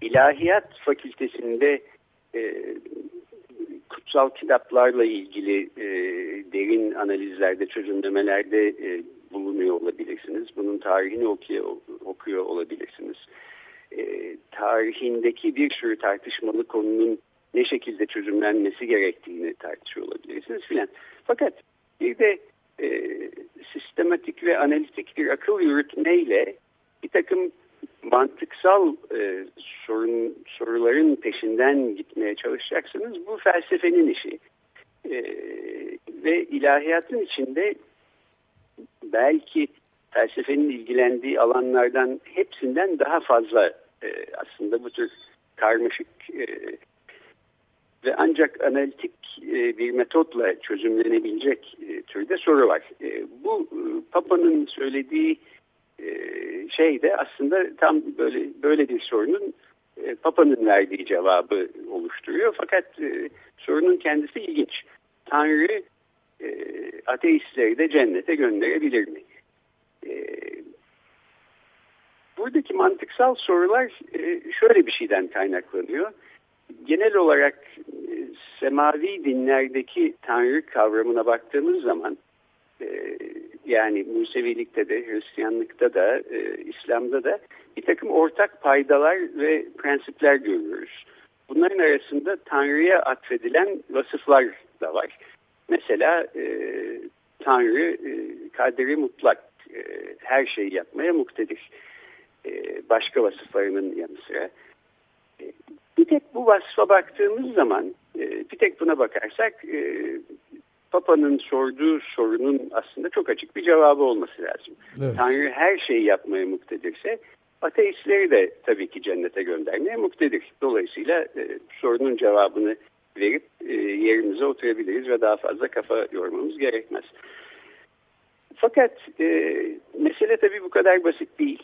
ilahiyat fakültesinde kutsal kitaplarla ilgili derin analizlerde, çözümlemelerde bulunuyor olabilirsiniz. Bunun tarihini okuyor, okuyor olabilirsiniz. Tarihindeki bir sürü tartışmalı konunun ne şekilde çözümlenmesi gerektiğini tartışıyor olabilirsiniz filan. Fakat bir de e, sistematik ve analitik bir akıl yürütmeyle bir takım mantıksal e, sorun soruların peşinden gitmeye çalışacaksınız. Bu felsefenin işi. E, ve ilahiyatın içinde belki felsefenin ilgilendiği alanlardan hepsinden daha fazla e, aslında bu tür karmaşık e, ve ancak analitik e, bir metotla çözümlenebilecek e, türde soru var. E, bu Papa'nın söylediği e, şey de aslında tam böyle böyle bir sorunun Papa'nın verdiği cevabı oluşturuyor. Fakat sorunun kendisi ilginç. Tanrı ateistleri de cennete gönderebilir mi? Buradaki mantıksal sorular şöyle bir şeyden kaynaklanıyor. Genel olarak e, semavi dinlerdeki Tanrı kavramına baktığımız zaman e, yani Musevilikte de, Hristiyanlıkta da, e, İslam'da da bir takım ortak paydalar ve prensipler görüyoruz. Bunların arasında Tanrı'ya atfedilen vasıflar da var. Mesela Tanrı kaderi mutlak, her şeyi yapmaya muktedir. Başka vasıflarının yanı sıra. Bir tek bu vasfa baktığımız zaman, e, bir tek buna bakarsak e, Papa'nın sorduğu sorunun aslında çok açık bir cevabı olması lazım. Evet. Tanrı her şeyi yapmaya muktedirse ateistleri de tabii ki cennete göndermeye muktedir. Dolayısıyla e, sorunun cevabını verip e, yerimize oturabiliriz ve daha fazla kafa yormamız gerekmez. Fakat e, mesele tabii bu kadar basit değil.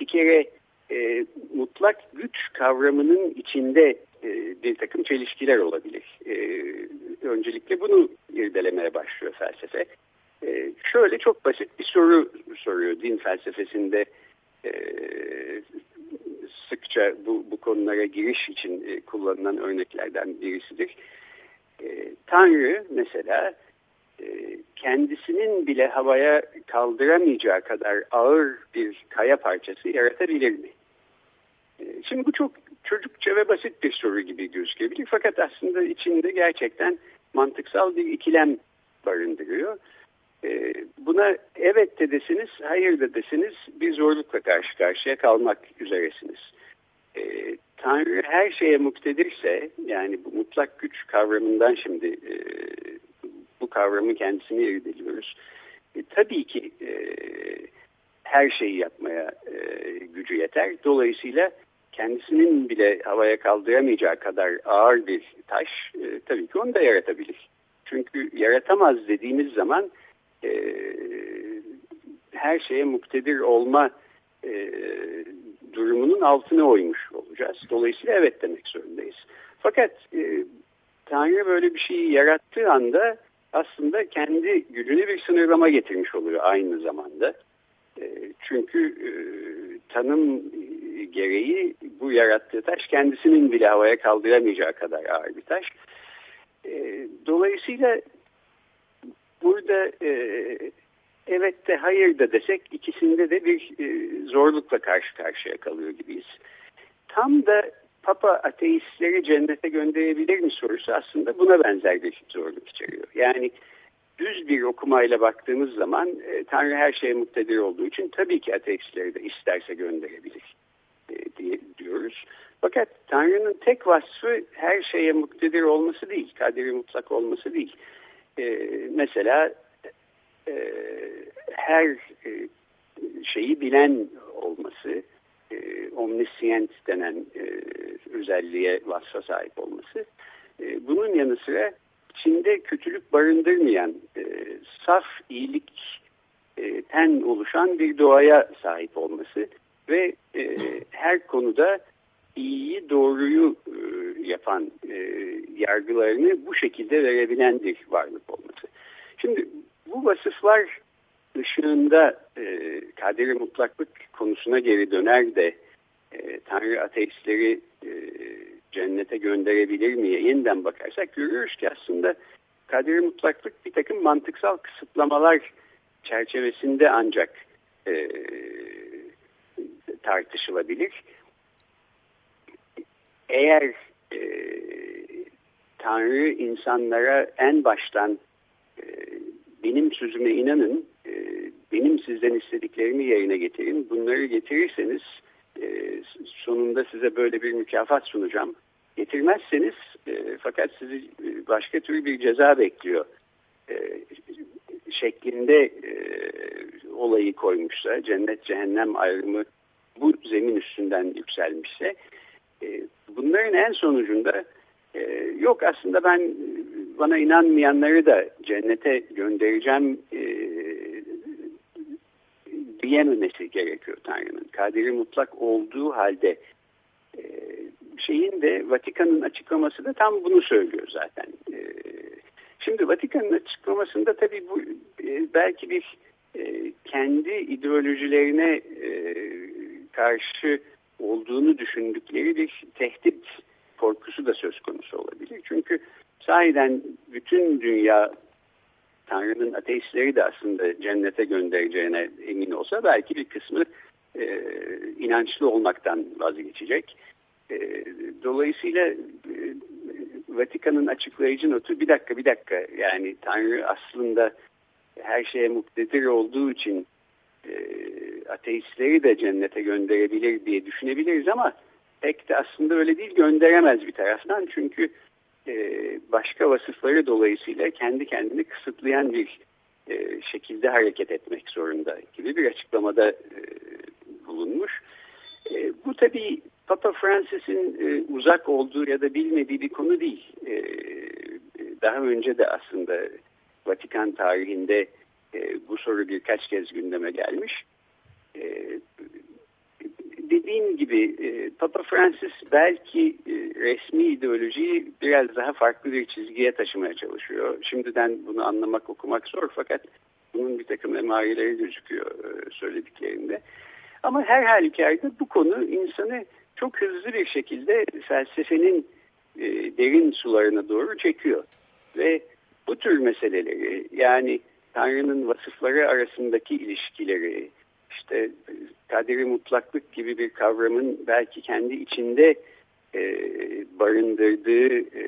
Bir kere e, mutlak güç kavramının içinde e, bir takım çelişkiler olabilir. E, öncelikle bunu irdelemeye başlıyor felsefe. E, şöyle çok basit bir soru soruyor din felsefesinde e, sıkça bu, bu konulara giriş için e, kullanılan örneklerden birisidir. E, Tanrı mesela e, kendisinin bile havaya kaldıramayacağı kadar ağır bir kaya parçası yaratabilir mi? Şimdi bu çok çocukça ve basit bir soru gibi gözükebilir. Fakat aslında içinde gerçekten mantıksal bir ikilem barındırıyor. E, buna evet de desiniz, hayır da desiniz bir zorlukla karşı karşıya kalmak üzeresiniz. E, Tanrı her şeye muktedirse yani bu mutlak güç kavramından şimdi e, bu kavramın kendisini irdeliyoruz. E, tabii ki e, her şeyi yapmaya e, gücü yeter. Dolayısıyla kendisinin bile havaya kaldıramayacağı kadar ağır bir taş e, tabii ki onu da yaratabilir. Çünkü yaratamaz dediğimiz zaman e, her şeye muktedir olma e, durumunun altına oymuş olacağız. Dolayısıyla evet demek zorundayız. Fakat e, Tanrı böyle bir şeyi yarattığı anda aslında kendi gücüne bir sınırlama getirmiş oluyor aynı zamanda. E, çünkü e, tanım gereği bu yarattığı taş kendisinin bile havaya kaldıramayacağı kadar ağır bir taş. E, dolayısıyla burada e, evet de hayır da desek ikisinde de bir e, zorlukla karşı karşıya kalıyor gibiyiz. Tam da Papa ateistleri cennete gönderebilir mi sorusu aslında buna benzer bir zorluk içeriyor. Yani düz bir okumayla baktığımız zaman Tanrı her şeye muktedir olduğu için tabii ki ateistleri de isterse gönderebilir diye diyoruz. Fakat Tanrı'nın tek vasfı her şeye muktedir olması değil, kaderi mutlak olması değil. E, mesela e, her e, şeyi bilen olması, e, omniscient denen e, özelliğe vasfa sahip olması. E, bunun yanı sıra içinde kötülük barındırmayan, e, saf iyilikten oluşan bir doğaya sahip olması ve e, her konuda iyiyi doğruyu e, yapan e, yargılarını bu şekilde verebilen bir varlık olması. Şimdi bu vasıflar ışığında e, kaderi mutlaklık konusuna geri döner de e, Tanrı ateistleri e, cennete gönderebilir miye yeniden bakarsak görüyoruz ki aslında kader mutlaklık bir takım mantıksal kısıtlamalar çerçevesinde ancak e, tartışılabilir. Eğer e, Tanrı insanlara en baştan e, benim sözüme inanın, e, benim sizden istediklerimi yerine getirin, bunları getirirseniz e, sonunda size böyle bir mükafat sunacağım. Getirmezseniz e, fakat sizi e, başka tür bir ceza bekliyor e, şeklinde e, olayı koymuşsa, cennet cehennem ayrımı bu zemin üstünden yükselmişse e, bunların en sonucunda e, yok aslında ben bana inanmayanları da cennete göndereceğim e, diyememesi gerekiyor Tanrı'nın. Kaderi mutlak olduğu halde e, şeyin de Vatikan'ın açıklaması da tam bunu söylüyor zaten. E, şimdi Vatikan'ın açıklamasında tabii bu e, belki bir e, kendi ideolojilerine e, karşı olduğunu düşündükleri bir tehdit korkusu da söz konusu olabilir. Çünkü sahiden bütün dünya Tanrı'nın ateistleri de aslında cennete göndereceğine emin olsa belki bir kısmı e, inançlı olmaktan vazgeçecek. E, dolayısıyla e, Vatikan'ın açıklayıcı notu bir dakika bir dakika yani Tanrı aslında her şeye muktedir olduğu için ateistleri de cennete gönderebilir diye düşünebiliriz ama pek de aslında öyle değil gönderemez bir taraftan çünkü e, başka vasıfları dolayısıyla kendi kendini kısıtlayan bir e, şekilde hareket etmek zorunda gibi bir açıklamada e, bulunmuş. E, bu tabii Papa Francis'in e, uzak olduğu ya da bilmediği bir konu değil. E, daha önce de aslında Vatikan tarihinde e, bu soru birkaç kez gündeme gelmiş. E, dediğim gibi e, Papa Francis belki e, resmi ideolojiyi biraz daha farklı bir çizgiye taşımaya çalışıyor. Şimdiden bunu anlamak, okumak zor fakat bunun bir takım emareleri gözüküyor e, söylediklerinde. Ama her halükarda bu konu insanı çok hızlı bir şekilde felsefenin e, derin sularına doğru çekiyor. Ve bu tür meseleleri yani Tanrı'nın vasıfları arasındaki ilişkileri, işte kaderi mutlaklık gibi bir kavramın belki kendi içinde e, barındırdığı e,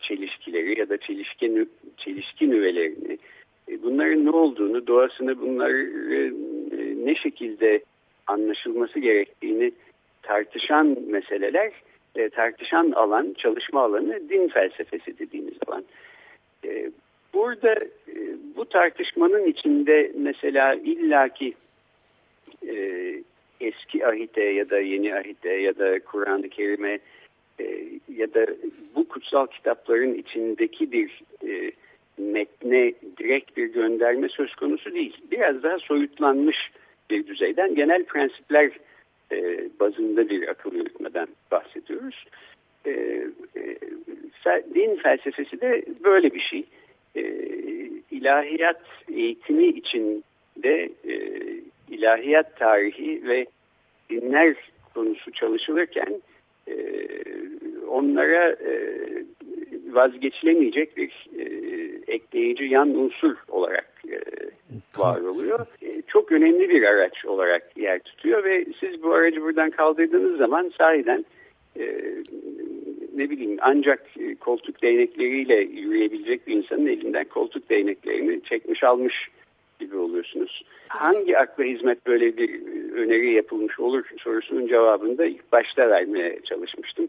çelişkileri ya da çelişki, çelişki nüvelerini, e, bunların ne olduğunu, doğasını bunları e, ne şekilde anlaşılması gerektiğini tartışan meseleler, e, tartışan alan, çalışma alanı din felsefesi dediğimiz alan. E, burada e, bu tartışmanın içinde mesela illaki e, eski ahite ya da yeni ahite ya da Kur'an-ı Kerim'e e, ya da bu kutsal kitapların içindeki bir e, metne direkt bir gönderme söz konusu değil. Biraz daha soyutlanmış bir düzeyden genel prensipler e, bazında bir akıl yürütmeden bahsediyoruz. E, e, din felsefesi de böyle bir şey. E, ilahiyat eğitimi için de e, ilahiyat tarihi ve dinler konusu çalışılırken e, onlara e, vazgeçilemeyecek bir e, ekleyici yan unsur olarak e, var oluyor. E, çok önemli bir araç olarak yer tutuyor ve siz bu aracı buradan kaldırdığınız zaman sahiden e, ne bileyim ancak koltuk değnekleriyle yürüyebilecek bir insanın elinden koltuk değneklerini çekmiş almış gibi oluyorsunuz. Hangi akla hizmet böyle bir öneri yapılmış olur sorusunun cevabını da ilk başta vermeye çalışmıştım.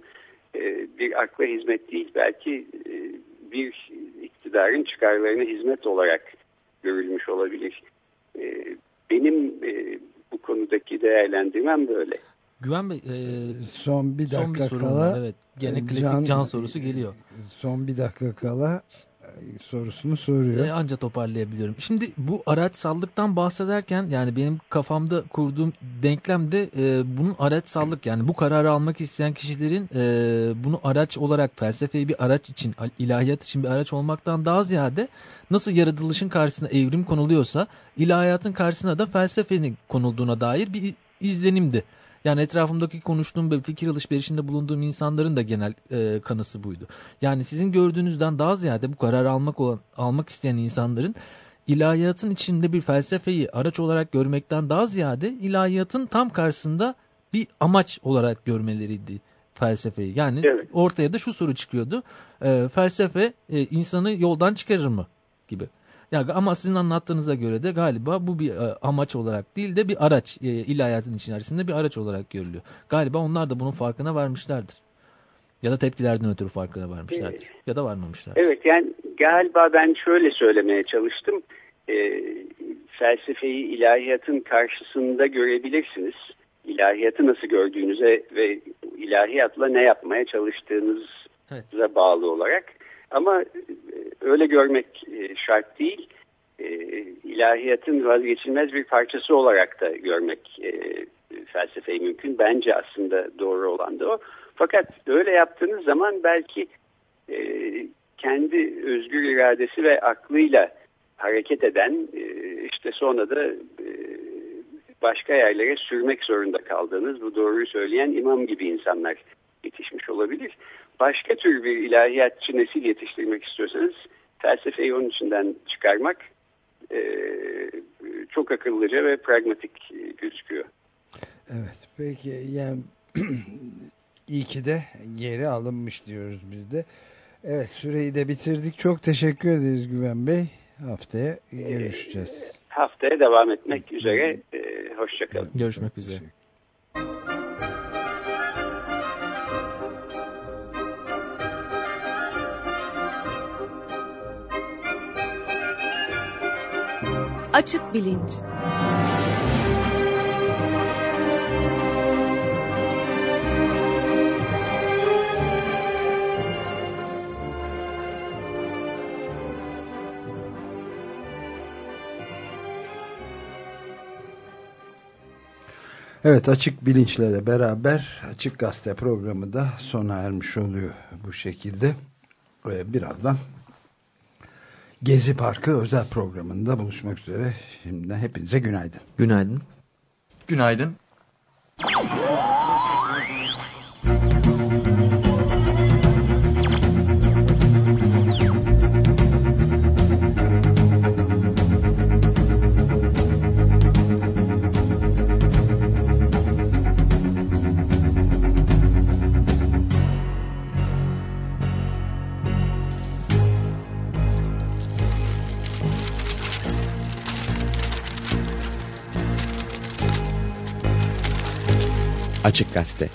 Ee, bir akla hizmet değil belki e, bir iktidarın çıkarlarına hizmet olarak görülmüş olabilir. Benim e, bu konudaki değerlendirmem böyle. Güven Bey, e, son bir dakika son bir sorum kala var. Evet, gene klasik can, can sorusu geliyor. Son bir dakika kala sorusunu soruyor. E, anca toparlayabiliyorum. Şimdi bu araçsallıktan bahsederken yani benim kafamda kurduğum denklemde e, bunun araçsallık yani bu kararı almak isteyen kişilerin e, bunu araç olarak felsefeyi bir araç için ilahiyat için bir araç olmaktan daha ziyade nasıl yaratılışın karşısına evrim konuluyorsa ilahiyatın karşısına da felsefenin konulduğuna dair bir izlenimdi. Yani etrafımdaki konuştuğum ve fikir alışverişinde bulunduğum insanların da genel e, kanısı buydu. Yani sizin gördüğünüzden daha ziyade bu kararı almak olan, almak isteyen insanların ilahiyatın içinde bir felsefeyi araç olarak görmekten daha ziyade ilahiyatın tam karşısında bir amaç olarak görmeleriydi felsefeyi. Yani evet. ortaya da şu soru çıkıyordu. E, felsefe e, insanı yoldan çıkarır mı? Gibi. Ya ama sizin anlattığınıza göre de galiba bu bir e, amaç olarak değil de bir araç e, ilahiyatın içerisinde bir araç olarak görülüyor. Galiba onlar da bunun farkına varmışlardır. Ya da tepkilerden ötürü farkına varmışlardır. Evet. Ya da varmamışlardır. Evet yani galiba ben şöyle söylemeye çalıştım. E, felsefeyi ilahiyatın karşısında görebilirsiniz. İlahiyatı nasıl gördüğünüze ve ilahiyatla ne yapmaya çalıştığınıza evet. bağlı olarak. Ama e, öyle görmek e, şart değil. E, ilahiyatın vazgeçilmez bir parçası olarak da görmek felsefeyi mümkün. Bence aslında doğru olan da o. Fakat öyle yaptığınız zaman belki kendi özgür iradesi ve aklıyla hareket eden işte sonra da başka yerlere sürmek zorunda kaldığınız bu doğruyu söyleyen imam gibi insanlar yetişmiş olabilir başka tür bir ilahiyatçı nesil yetiştirmek istiyorsanız felsefeyi onun içinden çıkarmak e, çok akıllıca ve pragmatik gözüküyor. Evet peki yani iyi ki de geri alınmış diyoruz biz de. Evet süreyi de bitirdik. Çok teşekkür ederiz Güven Bey. Haftaya görüşeceğiz. E, haftaya devam etmek üzere. E, Hoşçakalın. Görüşmek üzere. Açık Bilinç Evet Açık Bilinç'le de beraber Açık Gazete programı da sona ermiş oluyor bu şekilde. Birazdan Gezi Parkı özel programında buluşmak üzere. Şimdiden hepinize günaydın. Günaydın. Günaydın. Açık Gazete.